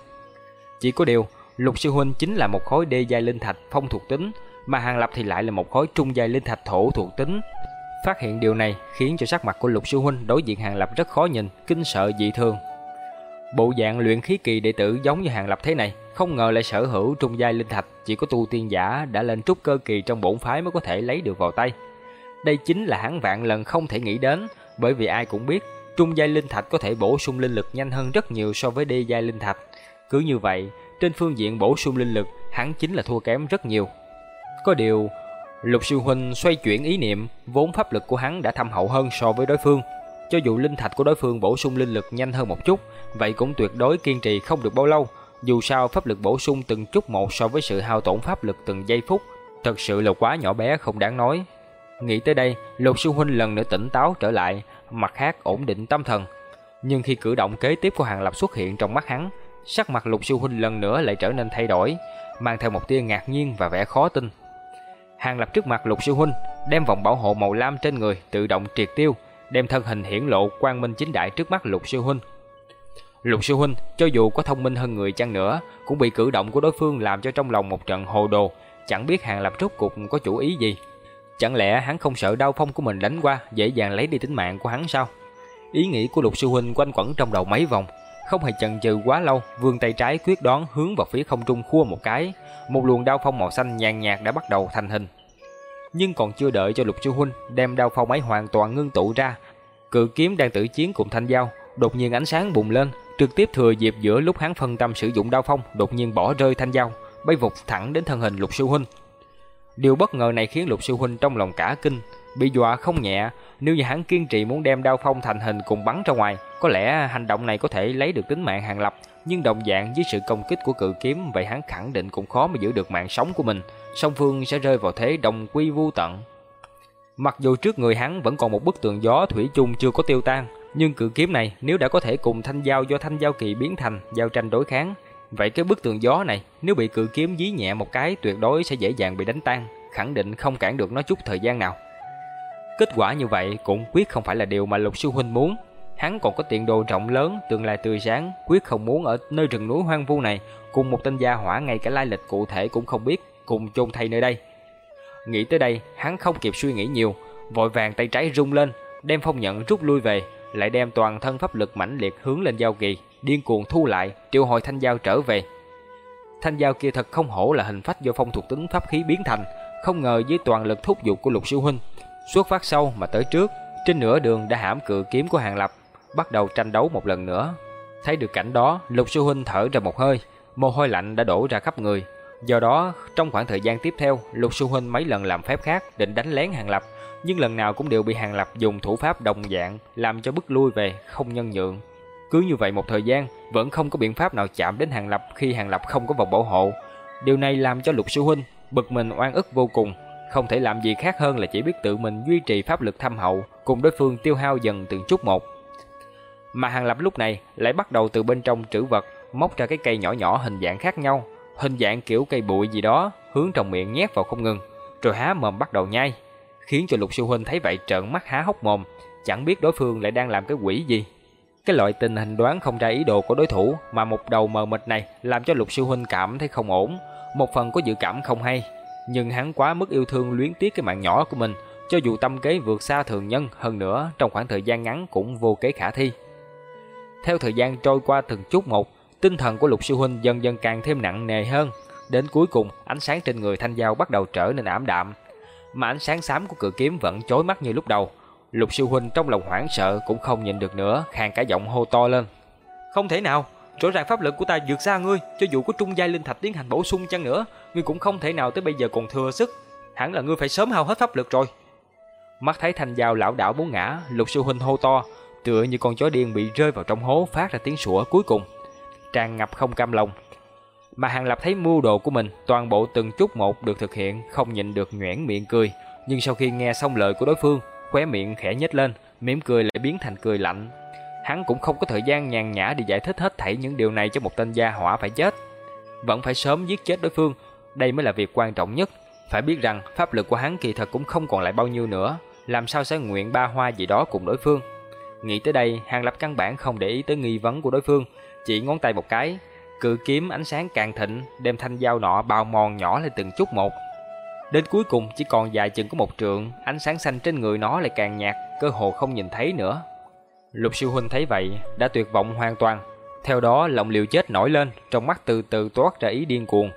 Chỉ có điều, Lục Sư Huynh chính là một khối đê giai linh thạch phong thuộc tính, mà Hàng Lập thì lại là một khối trung giai linh thạch thổ thuộc tính, Phát hiện điều này khiến cho sắc mặt của Lục Sư huynh đối diện Hàng Lập rất khó nhìn, kinh sợ dị thường. Bộ dạng luyện khí kỳ đệ tử giống như Hàng Lập thế này, không ngờ lại sở hữu trung giai linh thạch, chỉ có tu tiên giả đã lên trúc cơ kỳ trong bổn phái mới có thể lấy được vào tay. Đây chính là hắn vạn lần không thể nghĩ đến, bởi vì ai cũng biết, trung giai linh thạch có thể bổ sung linh lực nhanh hơn rất nhiều so với đê giai linh thạch. Cứ như vậy, trên phương diện bổ sung linh lực, hắn chính là thua kém rất nhiều. Có điều, Lục Sư Huynh xoay chuyển ý niệm, vốn pháp lực của hắn đã thâm hậu hơn so với đối phương. Cho dù linh thạch của đối phương bổ sung linh lực nhanh hơn một chút, vậy cũng tuyệt đối kiên trì không được bao lâu. Dù sao pháp lực bổ sung từng chút một so với sự hao tổn pháp lực từng giây phút, thật sự là quá nhỏ bé không đáng nói. Nghĩ tới đây, Lục Sư Huynh lần nữa tỉnh táo trở lại, mặt khác ổn định tâm thần. Nhưng khi cử động kế tiếp của Hàng Lập xuất hiện trong mắt hắn, sắc mặt Lục Sư Huynh lần nữa lại trở nên thay đổi, mang theo một tia ngạc nhiên và vẻ khó tin. Hàng Lập trước mặt Lục Sư Huynh, đem vòng bảo hộ màu lam trên người tự động triệt tiêu, đem thân hình hiển lộ quang minh chính đại trước mắt Lục Sư Huynh. Lục Sư Huynh, cho dù có thông minh hơn người chăng nữa, cũng bị cử động của đối phương làm cho trong lòng một trận hồ đồ, chẳng biết Hàng Lập rốt cục có chủ ý gì. Chẳng lẽ hắn không sợ đau phong của mình đánh qua, dễ dàng lấy đi tính mạng của hắn sao? Ý nghĩ của Lục Sư Huynh quanh quẩn trong đầu mấy vòng, không hề chần chừ quá lâu, vươn tay trái quyết đoán hướng vào phía không trung khua một cái, một luồng đao phong màu xanh nhàn nhạt đã bắt đầu thành hình. Nhưng còn chưa đợi cho Lục Sư Huynh đem đao phong ấy hoàn toàn ngưng tụ ra, cự kiếm đang tử chiến cùng thanh dao, đột nhiên ánh sáng bùng lên, trực tiếp thừa dịp giữa lúc hắn phân tâm sử dụng đao phong, đột nhiên bỏ rơi thanh dao, bay vụt thẳng đến thân hình Lục Sư Huynh. Điều bất ngờ này khiến Lục Sư Huynh trong lòng cả kinh, bị dọa không nhẹ, nếu như hắn kiên trì muốn đem đao phong thành hình cùng bắn ra ngoài, có lẽ hành động này có thể lấy được tính mạng hàng lập, nhưng đồng dạng với sự công kích của cự kiếm, vậy hắn khẳng định cũng khó mà giữ được mạng sống của mình, song phương sẽ rơi vào thế đồng quy vu tận. Mặc dù trước người hắn vẫn còn một bức tường gió thủy chung chưa có tiêu tan, nhưng cự kiếm này nếu đã có thể cùng thanh giao do thanh giao kỳ biến thành giao tranh đối kháng, vậy cái bức tường gió này nếu bị cự kiếm dí nhẹ một cái tuyệt đối sẽ dễ dàng bị đánh tan, khẳng định không cản được nó chút thời gian nào. Kết quả như vậy cũng quyết không phải là điều mà Lục Sư Huynh muốn. Hắn còn có tiền đồ rộng lớn, tương lai tươi sáng, quyết không muốn ở nơi rừng núi hoang vu này cùng một tên gia hỏa ngay cả lai lịch cụ thể cũng không biết, cùng chôn thay nơi đây. Nghĩ tới đây, hắn không kịp suy nghĩ nhiều, vội vàng tay trái rung lên, đem phong nhận rút lui về, lại đem toàn thân pháp lực mãnh liệt hướng lên giao kỳ, điên cuồng thu lại, triệu hồi thanh giao trở về. Thanh giao kia thật không hổ là hình phách do phong thuộc tính pháp khí biến thành, không ngờ với toàn lực thúc giục của Lục Sư huynh, xuất phát sau mà tới trước, trên nửa đường đã hãm cự kiếm của Hàng Lập, bắt đầu tranh đấu một lần nữa. Thấy được cảnh đó, Lục Sư huynh thở ra một hơi, mồ hôi lạnh đã đổ ra khắp người. Do đó, trong khoảng thời gian tiếp theo, Lục Sư huynh mấy lần làm phép khác định đánh lén Hàng Lập, nhưng lần nào cũng đều bị Hàng Lập dùng thủ pháp đồng dạng làm cho bức lui về, không nhân nhượng. Cứ như vậy một thời gian, vẫn không có biện pháp nào chạm đến Hàng Lập khi Hàng Lập không có vòng bảo hộ. Điều này làm cho Lục Sư huynh bực mình oan ức vô cùng, không thể làm gì khác hơn là chỉ biết tự mình duy trì pháp lực thâm hậu, cùng đối phương tiêu hao dần từng chút một. Mà Hàng Lập lúc này lại bắt đầu từ bên trong trữ vật móc ra cái cây nhỏ nhỏ hình dạng khác nhau, hình dạng kiểu cây bụi gì đó, hướng trong miệng nhét vào không ngừng, rồi há mồm bắt đầu nhai, khiến cho Lục Sư huynh thấy vậy trợn mắt há hốc mồm, chẳng biết đối phương lại đang làm cái quỷ gì. Cái loại tình hình đoán không ra ý đồ của đối thủ mà một đầu mờ mịt này làm cho Lục Sư huynh cảm thấy không ổn, một phần có dự cảm không hay, nhưng hắn quá mức yêu thương luyến tiếc cái mạng nhỏ của mình, cho dù tâm kế vượt xa thường nhân hơn nữa trong khoảng thời gian ngắn cũng vô kế khả thi. Theo thời gian trôi qua từng chút một, tinh thần của Lục Sư huynh dần dần càng thêm nặng nề hơn, đến cuối cùng ánh sáng trên người Thanh Giao bắt đầu trở nên ảm đạm, mà ánh sáng xám của cự kiếm vẫn chói mắt như lúc đầu. Lục Sư huynh trong lòng hoảng sợ cũng không nhịn được nữa, khàn cả giọng hô to lên. Không thể nào, rõ ràng pháp lực của ta vượt xa ngươi, cho dù có trung giai linh thạch tiến hành bổ sung chăng nữa, ngươi cũng không thể nào tới bây giờ còn thừa sức, hẳn là ngươi phải sớm hao hết pháp lực rồi. Mắt thấy thanh dao lão đảo muốn ngã, Lục Sư huynh hô to, tựa như con chó điên bị rơi vào trong hố phát ra tiếng sủa cuối cùng, tràn ngập không cam lòng. Mà Hàng Lập thấy mưu đồ của mình toàn bộ từng chút một được thực hiện, không nhịn được nhoẻn miệng cười, nhưng sau khi nghe xong lời của đối phương, khóe miệng khẽ nhếch lên, mỉm cười lại biến thành cười lạnh, Hắn cũng không có thời gian nhàn nhã để giải thích hết thảy những điều này cho một tên gia hỏa phải chết. Vẫn phải sớm giết chết đối phương, đây mới là việc quan trọng nhất. Phải biết rằng pháp lực của hắn kỳ thật cũng không còn lại bao nhiêu nữa, làm sao sẽ nguyện ba hoa gì đó cùng đối phương. Nghĩ tới đây, Hàng Lập căn bản không để ý tới nghi vấn của đối phương, chỉ ngón tay một cái, cự kiếm ánh sáng càng thịnh, đem thanh dao nọ bào mòn nhỏ lên từng chút một. Đến cuối cùng chỉ còn dài chừng có một trượng, ánh sáng xanh trên người nó lại càng nhạt, cơ hồ không nhìn thấy nữa. Lục siêu huynh thấy vậy, đã tuyệt vọng hoàn toàn. Theo đó lòng liều chết nổi lên, trong mắt từ từ toát ra ý điên cuồng.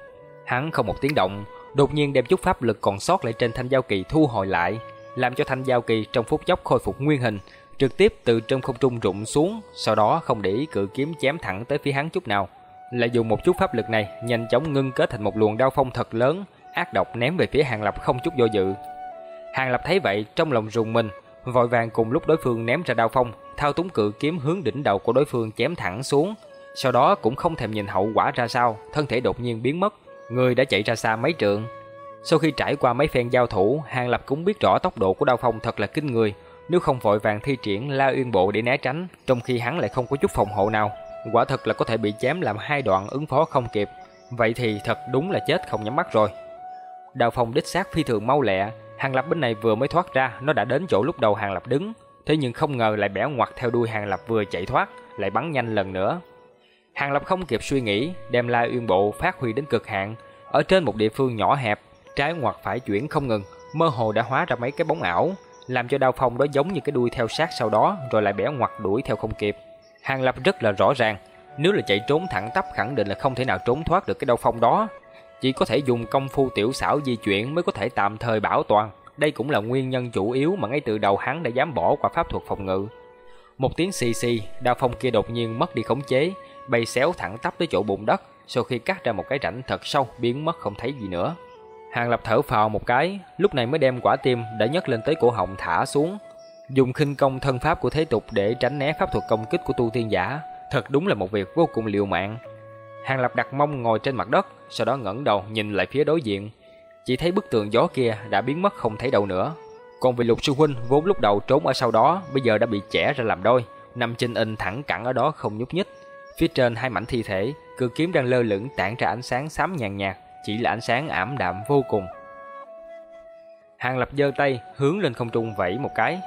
Hắn không một tiếng động, đột nhiên đem chút pháp lực còn sót lại trên thanh giao kỳ thu hồi lại, làm cho thanh giao kỳ trong phút chốc khôi phục nguyên hình, trực tiếp từ trong không trung rụng xuống, sau đó không để ý cự kiếm chém thẳng tới phía hắn chút nào. Lại dùng một chút pháp lực này, nhanh chóng ngưng kết thành một luồng đao phong thật lớn, ác độc ném về phía Hàng Lập không chút do dự. Hàng Lập thấy vậy, trong lòng rùng mình, vội vàng cùng lúc đối phương ném ra đao phong, thao túng cự kiếm hướng đỉnh đầu của đối phương chém thẳng xuống. Sau đó cũng không thèm nhìn hậu quả ra sao, thân thể đột nhiên biến mất, người đã chạy ra xa mấy trượng. Sau khi trải qua mấy phen giao thủ, Hàng Lập cũng biết rõ tốc độ của đao phong thật là kinh người, nếu không vội vàng thi triển La Uyên Bộ để né tránh, trong khi hắn lại không có chút phòng hộ nào, quả thật là có thể bị chém làm hai đoạn ứng phó không kịp. Vậy thì thật đúng là chết không nhắm mắt rồi. Đao phong đích xác phi thường mau lẹ, Hàng Lập bên này vừa mới thoát ra, nó đã đến chỗ lúc đầu Hàng Lập đứng, thế nhưng không ngờ lại bẻ ngoặt theo đuôi Hàng Lập vừa chạy thoát, lại bắn nhanh lần nữa. Hàng Lập không kịp suy nghĩ, đem La Uyên Bộ phát huy đến cực hạn, ở trên một địa phương nhỏ hẹp, trái ngoặt phải chuyển không ngừng, mơ hồ đã hóa ra mấy cái bóng ảo, làm cho đao phong đó giống như cái đuôi theo sát sau đó rồi lại bẻ ngoặt đuổi theo không kịp. Hàng Lập rất là rõ ràng, nếu là chạy trốn thẳng tắp khẳng định là không thể nào trốn thoát được cái đao phong đó, chỉ có thể dùng công phu tiểu xảo di chuyển mới có thể tạm thời bảo toàn. Đây cũng là nguyên nhân chủ yếu mà ngay từ đầu hắn đã dám bỏ qua pháp thuật phòng ngự. Một tiếng xì xì, đao phong kia đột nhiên mất đi khống chế, bay xéo thẳng tắp tới chỗ bụng đất, sau khi cắt ra một cái rãnh thật sâu, biến mất không thấy gì nữa. Hàng Lập thở phào một cái, lúc này mới đem quả tim đã nhấc lên tới cổ họng thả xuống. Dùng khinh công thân pháp của thế tục để tránh né pháp thuật công kích của tu tiên giả, thật đúng là một việc vô cùng liều mạng. Hàng Lập đặt mông ngồi trên mặt đất, sau đó ngẩng đầu nhìn lại phía đối diện. Chỉ thấy bức tường gió kia đã biến mất không thấy đâu nữa. Còn vị lục sư huynh vốn lúc đầu trốn ở sau đó, bây giờ đã bị chẻ ra làm đôi, nằm trên in thẳng cẳng ở đó không nhúc nhích. Phía trên hai mảnh thi thể, cự kiếm đang lơ lửng tản ra ánh sáng xám nhàn nhạt, chỉ là ánh sáng ảm đạm vô cùng. Hàng Lập giơ tay hướng lên không trung vẫy một cái,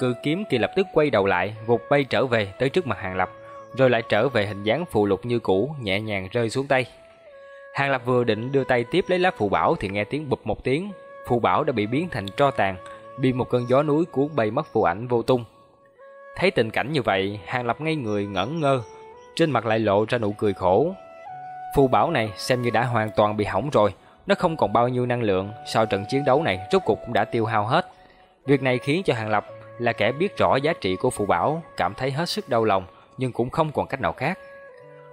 cự kiếm kia lập tức quay đầu lại, vụt bay trở về tới trước mặt Hàng Lập, rồi lại trở về hình dáng phụ lục như cũ, nhẹ nhàng rơi xuống tay. Hàng Lập vừa định đưa tay tiếp lấy lá phù bảo thì nghe tiếng bụp một tiếng, phù bảo đã bị biến thành tro tàn, bị một cơn gió núi cuốn bay mất phù ảnh vô tung. Thấy tình cảnh như vậy, Hàng Lập ngay người ngẩn ngơ, trên mặt lại lộ ra nụ cười khổ. Phù bảo này xem như đã hoàn toàn bị hỏng rồi, nó không còn bao nhiêu năng lượng, sau trận chiến đấu này rốt cục cũng đã tiêu hao hết. Việc này khiến cho Hàng Lập là kẻ biết rõ giá trị của phù bảo, cảm thấy hết sức đau lòng, nhưng cũng không còn cách nào khác.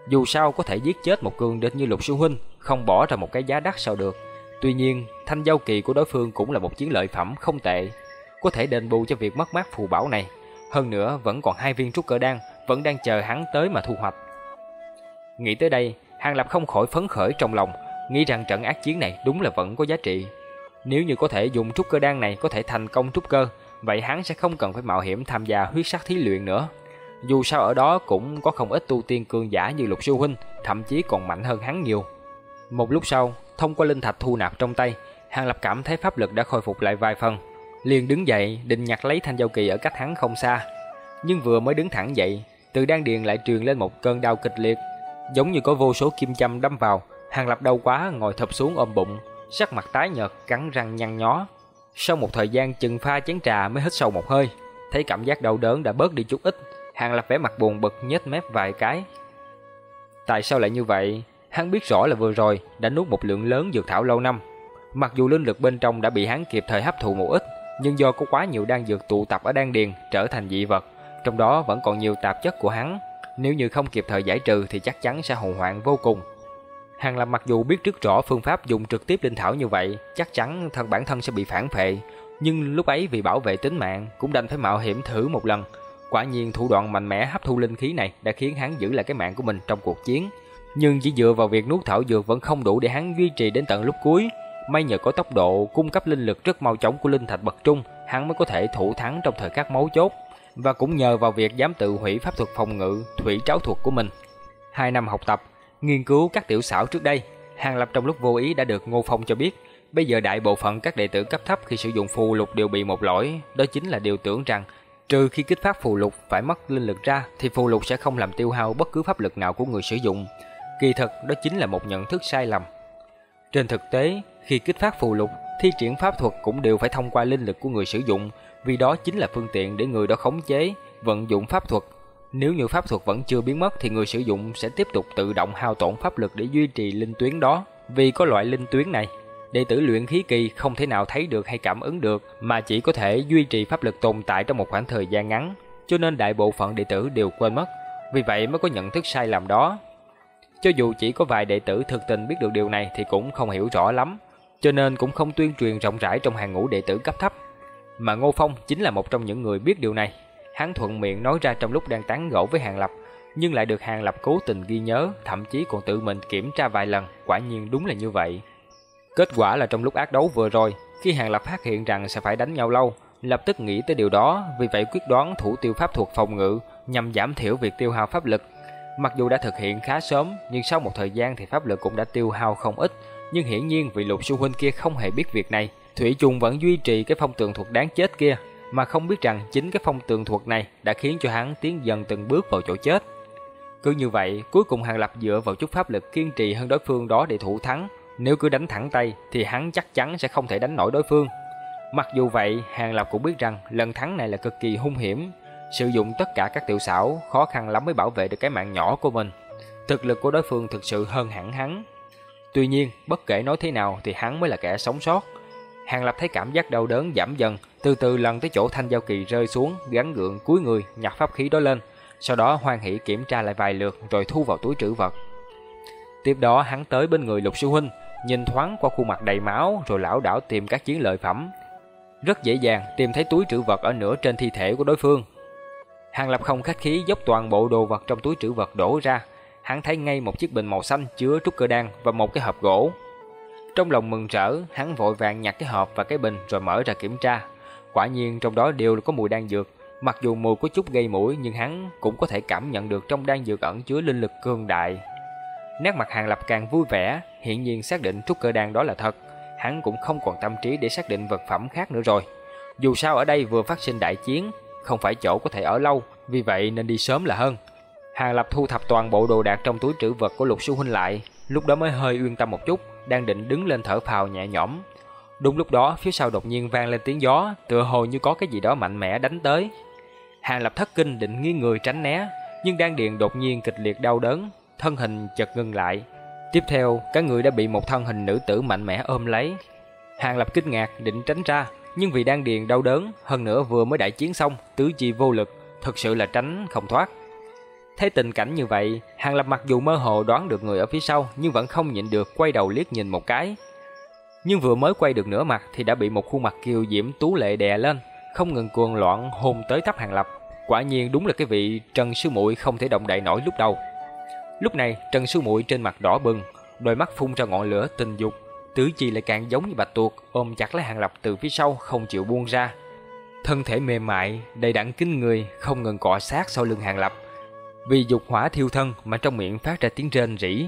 Dù sao có thể giết chết một cường địch như Lục Sư Huynh, không bỏ ra một cái giá đắt sao được. Tuy nhiên, thanh giao kỳ của đối phương cũng là một chiến lợi phẩm không tệ, có thể đền bù cho việc mất mát phù bảo này. Hơn nữa, vẫn còn hai viên trúc cơ đan, vẫn đang chờ hắn tới mà thu hoạch. Nghĩ tới đây, Hàng Lập không khỏi phấn khởi trong lòng, nghĩ rằng trận ác chiến này đúng là vẫn có giá trị. Nếu như có thể dùng trúc cơ đan này có thể thành công trúc cơ, vậy hắn sẽ không cần phải mạo hiểm tham gia huyết sắc thí luyện nữa. Dù sao ở đó cũng có không ít tu tiên cương giả như Lục Sư Huynh, thậm chí còn mạnh hơn hắn nhiều. Một lúc sau, thông qua linh thạch thu nạp trong tay, Hàng Lập cảm thấy pháp lực đã khôi phục lại vài phần. Liền đứng dậy, định nhặt lấy thanh giao kỳ ở cách hắn không xa. Nhưng vừa mới đứng thẳng dậy, từ đan điền lại truyền lên một cơn đau kịch liệt, giống như có vô số kim châm đâm vào. Hàng Lập đau quá, ngồi thập xuống ôm bụng, sắc mặt tái nhợt, cắn răng nhăn nhó. Sau một thời gian chừng pha chén trà mới hít sâu một hơi, thấy cảm giác đau đớn đã bớt đi chút ít, Hàng Lập vẻ mặt buồn bực nhếch mép vài cái. Tại sao lại như vậy? Hắn biết rõ là vừa rồi đã nuốt một lượng lớn dược thảo lâu năm. Mặc dù linh lực bên trong đã bị hắn kịp thời hấp thụ một ít, nhưng do có quá nhiều đan dược tụ tập ở đan điền trở thành dị vật, trong đó vẫn còn nhiều tạp chất của hắn, nếu như không kịp thời giải trừ thì chắc chắn sẽ hậu hoạn vô cùng. Hàng Lập mặc dù biết rất rõ phương pháp dùng trực tiếp linh thảo như vậy, chắc chắn thân bản thân sẽ bị phản phệ, nhưng lúc ấy vì bảo vệ tính mạng cũng đành phải mạo hiểm thử một lần. Quả nhiên thủ đoạn mạnh mẽ hấp thu linh khí này đã khiến hắn giữ lại cái mạng của mình trong cuộc chiến. Nhưng chỉ dựa vào việc nuốt thảo dược vẫn không đủ để hắn duy trì đến tận lúc cuối. May nhờ có tốc độ cung cấp linh lực rất mau chóng của linh thạch bậc trung, hắn mới có thể thủ thắng trong thời khắc mấu chốt và cũng nhờ vào việc dám tự hủy pháp thuật phòng ngự, thủy tráo thuật của mình. Hai năm học tập, nghiên cứu các tiểu xảo trước đây, Hàng Lập trong lúc vô ý đã được Ngô Phong cho biết, bây giờ đại bộ phận các đệ tử cấp thấp khi sử dụng phù lục đều bị một lỗi, đó chính là điều tưởng rằng trừ khi kích phát phù lục phải mất linh lực ra thì phù lục sẽ không làm tiêu hao bất cứ pháp lực nào của người sử dụng. Kỳ thật đó chính là một nhận thức sai lầm. Trên thực tế, khi kích phát phù lục, thi triển pháp thuật cũng đều phải thông qua linh lực của người sử dụng, vì đó chính là phương tiện để người đó khống chế, vận dụng pháp thuật. Nếu như pháp thuật vẫn chưa biến mất thì người sử dụng sẽ tiếp tục tự động hao tổn pháp lực để duy trì linh tuyến đó. Vì có loại linh tuyến này, đệ tử luyện khí kỳ không thể nào thấy được hay cảm ứng được, mà chỉ có thể duy trì pháp lực tồn tại trong một khoảng thời gian ngắn. cho nên đại bộ phận đệ tử đều quên mất, vì vậy mới có nhận thức sai lầm đó. Cho dù chỉ có vài đệ tử thực tình biết được điều này thì cũng không hiểu rõ lắm, cho nên cũng không tuyên truyền rộng rãi trong hàng ngũ đệ tử cấp thấp. Mà Ngô Phong chính là một trong những người biết điều này. Hắn thuận miệng nói ra trong lúc đang tán gẫu với Hàng Lập, nhưng lại được Hàng Lập cố tình ghi nhớ, thậm chí còn tự mình kiểm tra vài lần, quả nhiên đúng là như vậy. Kết quả là trong lúc ác đấu vừa rồi, khi Hàng Lập phát hiện rằng sẽ phải đánh nhau lâu, lập tức nghĩ tới điều đó, vì vậy quyết đoán thủ tiêu pháp thuật phòng ngự nhằm giảm thiểu việc tiêu hao pháp lực. Mặc dù đã thực hiện khá sớm, nhưng sau một thời gian thì pháp lực cũng đã tiêu hao không ít, nhưng hiển nhiên vị Lục sư huynh kia không hề biết việc này, Thủy Trùng vẫn duy trì cái phong tường thuật đáng chết kia, mà không biết rằng chính cái phong tường thuật này đã khiến cho hắn tiến dần từng bước vào chỗ chết. Cứ như vậy, cuối cùng Hàng Lập dựa vào chút pháp lực kiên trì hơn đối phương đó để thủ thắng. Nếu cứ đánh thẳng tay thì hắn chắc chắn sẽ không thể đánh nổi đối phương. Mặc dù vậy, Hàng Lập cũng biết rằng lần thắng này là cực kỳ hung hiểm. Sử dụng tất cả các tiểu xảo, khó khăn lắm mới bảo vệ được cái mạng nhỏ của mình. Thực lực của đối phương thực sự hơn hẳn hắn. Tuy nhiên, bất kể nói thế nào thì hắn mới là kẻ sống sót. Hàng Lập thấy cảm giác đau đớn giảm dần, từ từ lần tới chỗ thanh giao kỳ rơi xuống, gắn gượng cúi người nhặt pháp khí đó lên, sau đó hoan hỉ kiểm tra lại vài lượt rồi thu vào túi trữ vật. Tiếp đó hắn tới bên người Lục Sư huynh, nhìn thoáng qua khuôn mặt đầy máu rồi lão đảo tìm các chiến lợi phẩm. Rất dễ dàng tìm thấy túi trữ vật ở nửa trên thi thể của đối phương. Hàng Lập không khách khí dốc toàn bộ đồ vật trong túi trữ vật đổ ra, hắn thấy ngay một chiếc bình màu xanh chứa trúc cơ đan và một cái hộp gỗ. Trong lòng mừng rỡ, hắn vội vàng nhặt cái hộp và cái bình rồi mở ra kiểm tra. Quả nhiên trong đó đều có mùi đan dược, mặc dù mùi có chút gây mũi nhưng hắn cũng có thể cảm nhận được trong đan dược ẩn chứa linh lực cường đại. Nét mặt Hàng Lập càng vui vẻ, hiện nhiên xác định trúc cơ đan đó là thật, hắn cũng không còn tâm trí để xác định vật phẩm khác nữa rồi. Dù sao ở đây vừa phát sinh đại chiến, không phải chỗ có thể ở lâu, vì vậy nên đi sớm là hơn. Hàng Lập thu thập toàn bộ đồ đạc trong túi trữ vật của Lục Sư huynh lại, lúc đó mới hơi yên tâm một chút, đang định đứng lên thở phào nhẹ nhõm. Đúng lúc đó, phía sau đột nhiên vang lên tiếng gió, tựa hồ như có cái gì đó mạnh mẽ đánh tới. Hàng Lập thất kinh định nghiêng người tránh né, nhưng đan điền đột nhiên kịch liệt đau đớn, thân hình chợt ngừng lại. Tiếp theo, cả người đã bị một thân hình nữ tử mạnh mẽ ôm lấy. Hàng Lập kinh ngạc định tránh ra, nhưng vì đang điền đau đớn, hơn nữa vừa mới đại chiến xong, tứ chi vô lực, thực sự là tránh không thoát. Thấy tình cảnh như vậy, Hàng Lập mặc dù mơ hồ đoán được người ở phía sau nhưng vẫn không nhịn được quay đầu liếc nhìn một cái. Nhưng vừa mới quay được nửa mặt thì đã bị một khuôn mặt kiều diễm tú lệ đè lên, không ngừng cuồng loạn hôn tới thấp Hàng Lập. Quả nhiên đúng là cái vị Trần Sư Muội không thể động đậy nổi lúc đầu. Lúc này, Trần Sư Muội trên mặt đỏ bừng, đôi mắt phun ra ngọn lửa tình dục, tứ chi lại càng giống như bạch tuộc, ôm chặt lấy Hàng Lập từ phía sau không chịu buông ra. Thân thể mềm mại, đầy đặn kín người, không ngừng cọ sát sau lưng Hàng Lập vì dục hỏa thiêu thân mà trong miệng phát ra tiếng rên rỉ.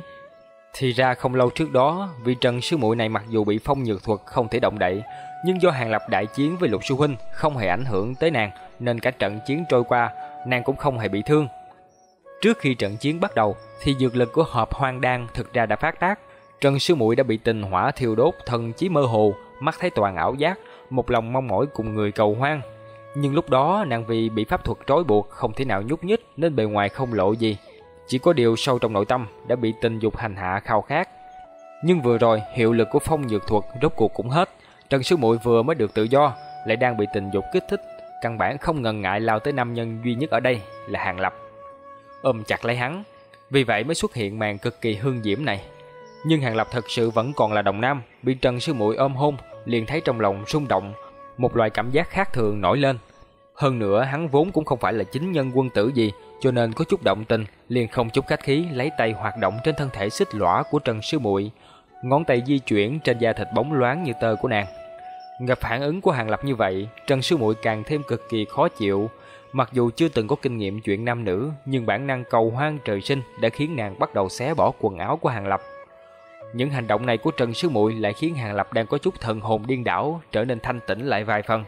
Thì ra không lâu trước đó, vị Trần sư muội này mặc dù bị phong nhược thuật không thể động đậy, nhưng do hàng lập đại chiến với Lục sư huynh không hề ảnh hưởng tới nàng, nên cả trận chiến trôi qua, nàng cũng không hề bị thương. Trước khi trận chiến bắt đầu, thì dược lực của hộp hoang đan thực ra đã phát tác. Trần sư muội đã bị tình hỏa thiêu đốt, thần trí mơ hồ, mắt thấy toàn ảo giác, một lòng mong mỏi cùng người cầu hoang, nhưng lúc đó nàng vì bị pháp thuật trói buộc không thể nào nhúc nhích nên bề ngoài không lộ gì. Chỉ có điều sâu trong nội tâm đã bị tình dục hành hạ khao khát. Nhưng vừa rồi hiệu lực của phong dược thuật rốt cuộc cũng hết. Trần Sư Muội vừa mới được tự do lại đang bị tình dục kích thích. Căn bản không ngần ngại lao tới nam nhân duy nhất ở đây là Hàng Lập. Ôm chặt lấy hắn. Vì vậy mới xuất hiện màn cực kỳ hương diễm này. Nhưng Hàng Lập thật sự vẫn còn là đồng nam. Bị Trần Sư Muội ôm hôn liền thấy trong lòng rung động một loại cảm giác khác thường nổi lên. Hơn nữa hắn vốn cũng không phải là chính nhân quân tử gì, cho nên có chút động tình, liền không chút khách khí lấy tay hoạt động trên thân thể xích lõa của Trần Sư Muội, ngón tay di chuyển trên da thịt bóng loáng như tơ của nàng. Gặp phản ứng của Hàng Lập như vậy, Trần Sư Muội càng thêm cực kỳ khó chịu. Mặc dù chưa từng có kinh nghiệm chuyện nam nữ, nhưng bản năng cầu hoang trời sinh đã khiến nàng bắt đầu xé bỏ quần áo của Hàng Lập. Những hành động này của Trần Sư Muội lại khiến Hàng Lập đang có chút thần hồn điên đảo, trở nên thanh tĩnh lại vài phần.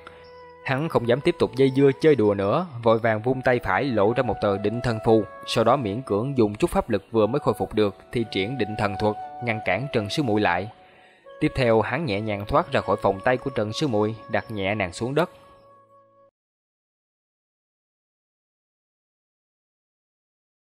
Hắn không dám tiếp tục dây dưa chơi đùa nữa, vội vàng vung tay phải lộ ra một tờ định thần phù, sau đó miễn cưỡng dùng chút pháp lực vừa mới khôi phục được thì triển định thần thuật, ngăn cản Trần Sư Muội lại. Tiếp theo hắn nhẹ nhàng thoát ra khỏi phòng tay của Trần Sư Muội, đặt nhẹ nàng xuống đất,